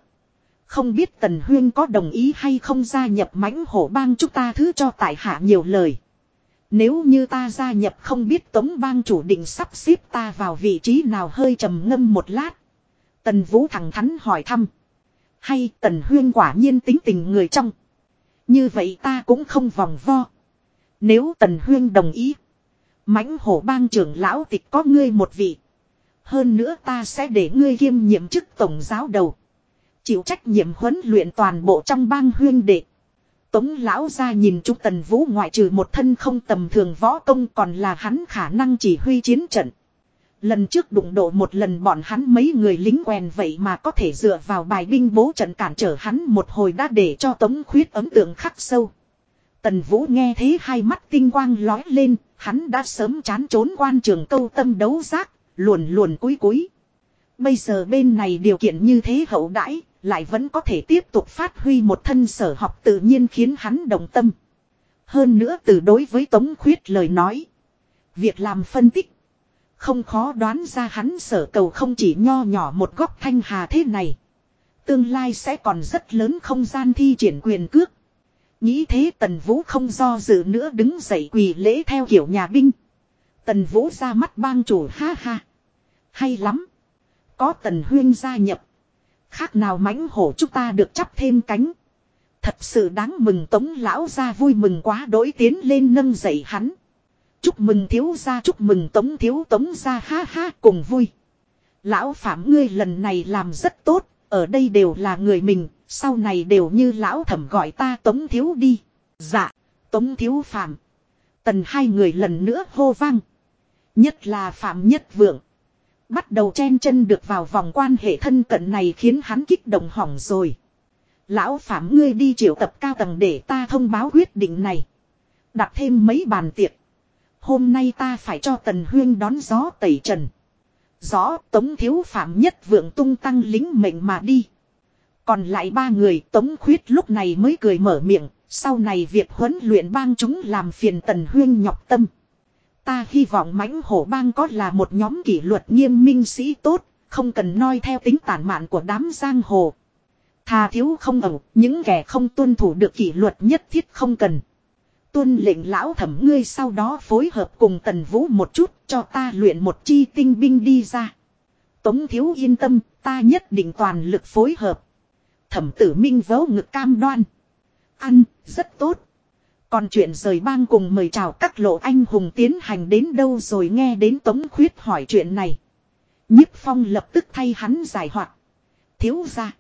Không biết Tần Huyên có đồng ý hay không gia nhập mãnh hổ bang chúng ta thứ cho tại hạ nhiều lời. Nếu như ta gia nhập không biết tống bang chủ định sắp xếp ta vào vị trí nào hơi trầm ngâm một lát. Tần Vũ thẳng thắn hỏi thăm. Hay Tần Huyên quả nhiên tính tình người trong. Như vậy ta cũng không vòng vo. Nếu Tần Huyên đồng ý. mãnh hổ bang trưởng lão tịch có ngươi một vị. Hơn nữa ta sẽ để ngươi kiêm nhiệm chức tổng giáo đầu. Chịu trách nhiệm huấn luyện toàn bộ trong bang huyên đệ. Tống lão ra nhìn Trung Tần Vũ ngoại trừ một thân không tầm thường võ công còn là hắn khả năng chỉ huy chiến trận. Lần trước đụng độ một lần bọn hắn mấy người lính quen vậy mà có thể dựa vào bài binh bố trận cản trở hắn một hồi đã để cho Tống khuyết ấn tượng khắc sâu. Tần Vũ nghe thế hai mắt tinh quang lói lên, hắn đã sớm chán trốn quan trường câu tâm đấu giác, luồn luồn cúi cúi. Bây giờ bên này điều kiện như thế hậu đãi, lại vẫn có thể tiếp tục phát huy một thân sở học tự nhiên khiến hắn đồng tâm. Hơn nữa từ đối với Tống Khuyết lời nói. Việc làm phân tích. Không khó đoán ra hắn sở cầu không chỉ nho nhỏ một góc thanh hà thế này. Tương lai sẽ còn rất lớn không gian thi triển quyền cước. Nghĩ thế Tần Vũ không do dự nữa đứng dậy quỳ lễ theo kiểu nhà binh. Tần Vũ ra mắt bang chủ, ha ha. Hay lắm. Có Tần Huyên gia nhập. Khác nào mãnh hổ chúng ta được chắp thêm cánh. Thật sự đáng mừng tống lão ra vui mừng quá đối tiến lên nâng dậy hắn. Chúc mừng thiếu gia chúc mừng tống thiếu tống gia ha ha cùng vui. Lão phạm ngươi lần này làm rất tốt, ở đây đều là người mình, sau này đều như lão thẩm gọi ta tống thiếu đi. Dạ, tống thiếu phạm. Tần hai người lần nữa hô vang. Nhất là phạm nhất vượng. Bắt đầu chen chân được vào vòng quan hệ thân cận này khiến hắn kích động hỏng rồi. Lão Phạm ngươi đi triệu tập cao tầng để ta thông báo quyết định này. Đặt thêm mấy bàn tiệc. Hôm nay ta phải cho Tần Huyên đón gió tẩy trần. Gió Tống Thiếu Phạm nhất vượng tung tăng lính mệnh mà đi. Còn lại ba người Tống Khuyết lúc này mới cười mở miệng. Sau này việc huấn luyện bang chúng làm phiền Tần Huyên nhọc tâm. Ta hy vọng mãnh hổ bang có là một nhóm kỷ luật nghiêm minh sĩ tốt, không cần noi theo tính tản mạn của đám giang hồ. Thà thiếu không ẩu, những kẻ không tuân thủ được kỷ luật nhất thiết không cần. Tuân lệnh lão thẩm ngươi sau đó phối hợp cùng tần vũ một chút cho ta luyện một chi tinh binh đi ra. Tống thiếu yên tâm, ta nhất định toàn lực phối hợp. Thẩm tử minh vớ ngực cam đoan. Ăn, rất tốt. Còn chuyện rời bang cùng mời chào các lộ anh hùng tiến hành đến đâu rồi nghe đến Tống Khuyết hỏi chuyện này. Nhiếp Phong lập tức thay hắn giải hoạt. Thiếu ra.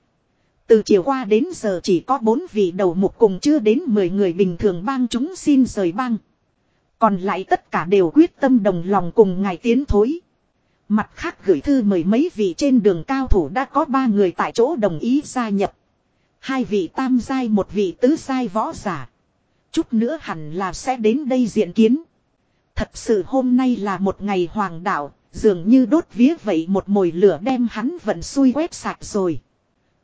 Từ chiều qua đến giờ chỉ có bốn vị đầu mục cùng chưa đến 10 người bình thường bang chúng xin rời bang. Còn lại tất cả đều quyết tâm đồng lòng cùng ngài tiến thối. Mặt khác gửi thư mời mấy vị trên đường cao thủ đã có ba người tại chỗ đồng ý gia nhập. Hai vị tam giai, một vị tứ giai võ giả. Chút nữa hẳn là sẽ đến đây diện kiến. Thật sự hôm nay là một ngày hoàng đạo, dường như đốt vía vậy một mồi lửa đem hắn vận xuôi quét sạch rồi.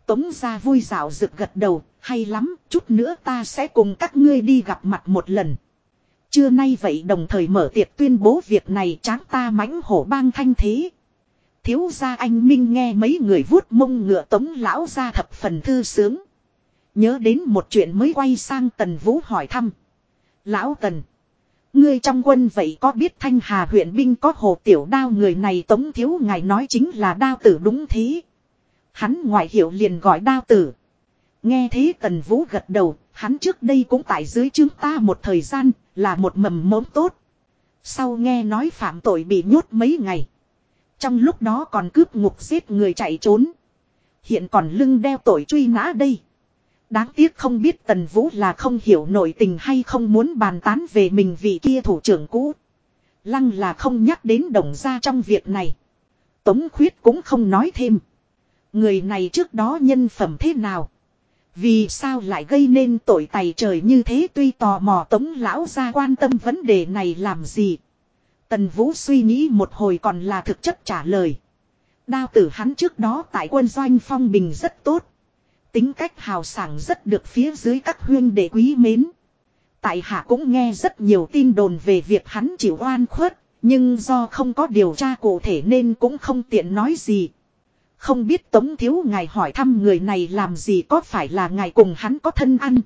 Tống ra vui dạo rực gật đầu, hay lắm, chút nữa ta sẽ cùng các ngươi đi gặp mặt một lần. Trưa nay vậy đồng thời mở tiệc tuyên bố việc này tráng ta mãnh hổ bang thanh thế. Thiếu gia anh Minh nghe mấy người vuốt mông ngựa tống lão ra thập phần thư sướng. Nhớ đến một chuyện mới quay sang tần vũ hỏi thăm. Lão tần. Ngươi trong quân vậy có biết thanh hà huyện binh có hồ tiểu đao người này tống thiếu ngài nói chính là đao tử đúng thế. Hắn ngoại hiệu liền gọi đao tử. Nghe thế tần vũ gật đầu, hắn trước đây cũng tại dưới chúng ta một thời gian, là một mầm mống tốt. Sau nghe nói phạm tội bị nhốt mấy ngày. Trong lúc đó còn cướp ngục giết người chạy trốn. Hiện còn lưng đeo tội truy nã đây. Đáng tiếc không biết Tần Vũ là không hiểu nội tình hay không muốn bàn tán về mình vị kia thủ trưởng cũ. Lăng là không nhắc đến đồng gia trong việc này. Tống khuyết cũng không nói thêm. Người này trước đó nhân phẩm thế nào? Vì sao lại gây nên tội tày trời như thế tuy tò mò tống lão ra quan tâm vấn đề này làm gì? Tần Vũ suy nghĩ một hồi còn là thực chất trả lời. Đao tử hắn trước đó tại quân doanh phong bình rất tốt. Tính cách hào sảng rất được phía dưới các huyên đệ quý mến. Tại hạ cũng nghe rất nhiều tin đồn về việc hắn chịu oan khuất, nhưng do không có điều tra cụ thể nên cũng không tiện nói gì. Không biết Tống Thiếu ngài hỏi thăm người này làm gì có phải là ngài cùng hắn có thân ăn.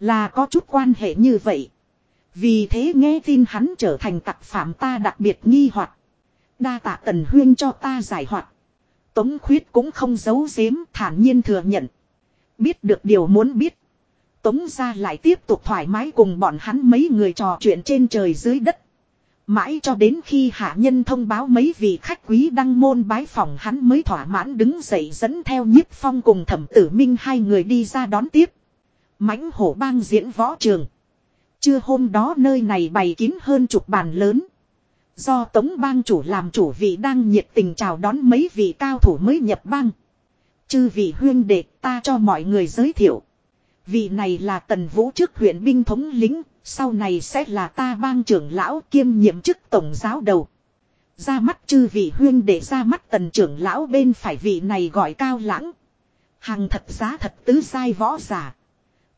Là có chút quan hệ như vậy. Vì thế nghe tin hắn trở thành tặc phạm ta đặc biệt nghi hoặc Đa tạ tần huyên cho ta giải hoạt. Tống khuyết cũng không giấu giếm thản nhiên thừa nhận. Biết được điều muốn biết. Tống ra lại tiếp tục thoải mái cùng bọn hắn mấy người trò chuyện trên trời dưới đất. Mãi cho đến khi hạ nhân thông báo mấy vị khách quý đăng môn bái phòng hắn mới thỏa mãn đứng dậy dẫn theo nhiếp phong cùng thẩm tử minh hai người đi ra đón tiếp. mãnh hổ bang diễn võ trường. Trưa hôm đó nơi này bày kín hơn chục bàn lớn. Do tống bang chủ làm chủ vị đang nhiệt tình chào đón mấy vị cao thủ mới nhập bang. Chư vị huyên đệ ta cho mọi người giới thiệu. Vị này là tần vũ trước huyện binh thống lính, sau này sẽ là ta bang trưởng lão kiêm nhiệm chức tổng giáo đầu. Ra mắt chư vị huyên để ra mắt tần trưởng lão bên phải vị này gọi cao lãng. Hàng thật giá thật tứ sai võ giả.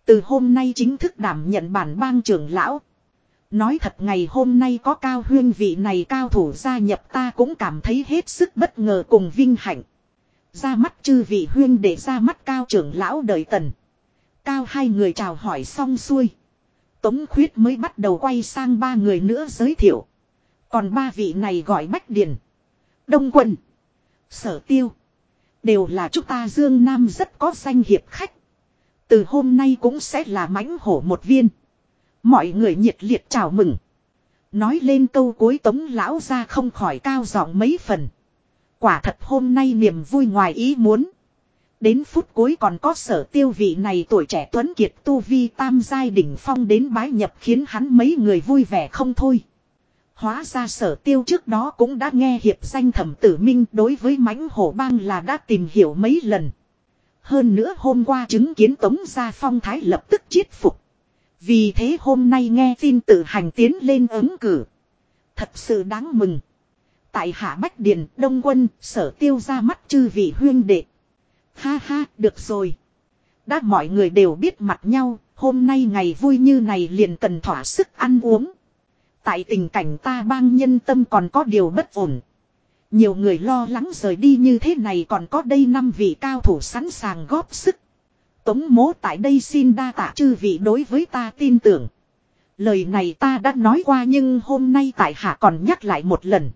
Từ hôm nay chính thức đảm nhận bản bang trưởng lão. Nói thật ngày hôm nay có cao huyên vị này cao thủ gia nhập ta cũng cảm thấy hết sức bất ngờ cùng vinh hạnh. Ra mắt chư vị huyên để ra mắt cao trưởng lão đời tần. Cao hai người chào hỏi xong xuôi. Tống khuyết mới bắt đầu quay sang ba người nữa giới thiệu. Còn ba vị này gọi Bách Điền. Đông Quân. Sở Tiêu. Đều là chúng ta Dương Nam rất có danh hiệp khách. Từ hôm nay cũng sẽ là mãnh hổ một viên. Mọi người nhiệt liệt chào mừng. Nói lên câu cuối tống lão ra không khỏi cao giọng mấy phần. Quả thật hôm nay niềm vui ngoài ý muốn. Đến phút cuối còn có sở tiêu vị này tuổi trẻ tuấn kiệt tu vi tam giai đỉnh phong đến bái nhập khiến hắn mấy người vui vẻ không thôi. Hóa ra sở tiêu trước đó cũng đã nghe hiệp danh thẩm tử minh đối với mãnh hổ bang là đã tìm hiểu mấy lần. Hơn nữa hôm qua chứng kiến tống gia phong thái lập tức chiết phục. Vì thế hôm nay nghe tin tự hành tiến lên ứng cử. Thật sự đáng mừng. Tại hạ Bách Điền, Đông Quân, sở tiêu ra mắt chư vị huyên đệ. Ha ha, được rồi. Đã mọi người đều biết mặt nhau, hôm nay ngày vui như này liền cần thỏa sức ăn uống. Tại tình cảnh ta bang nhân tâm còn có điều bất ổn. Nhiều người lo lắng rời đi như thế này còn có đây năm vị cao thủ sẵn sàng góp sức. Tống mố tại đây xin đa tạ chư vị đối với ta tin tưởng. Lời này ta đã nói qua nhưng hôm nay tại hạ còn nhắc lại một lần.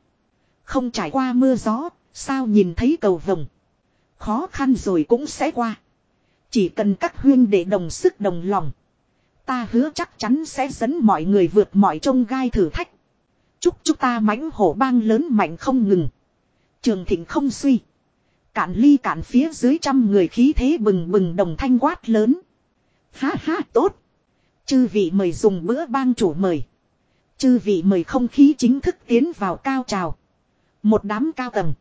Không trải qua mưa gió, sao nhìn thấy cầu vồng. Khó khăn rồi cũng sẽ qua. Chỉ cần các huyên để đồng sức đồng lòng. Ta hứa chắc chắn sẽ dẫn mọi người vượt mọi trông gai thử thách. Chúc chúng ta mãnh hổ bang lớn mạnh không ngừng. Trường thịnh không suy. Cạn ly cạn phía dưới trăm người khí thế bừng bừng đồng thanh quát lớn. Ha ha tốt. Chư vị mời dùng bữa bang chủ mời. Chư vị mời không khí chính thức tiến vào cao trào. Một đám cao tầng.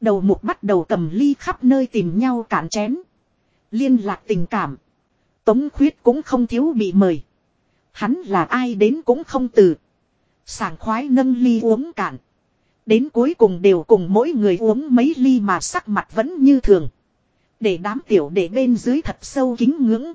Đầu mục bắt đầu cầm ly khắp nơi tìm nhau cản chén. Liên lạc tình cảm. Tống khuyết cũng không thiếu bị mời. Hắn là ai đến cũng không từ. Sảng khoái nâng ly uống cạn. Đến cuối cùng đều cùng mỗi người uống mấy ly mà sắc mặt vẫn như thường. Để đám tiểu để bên dưới thật sâu kính ngưỡng.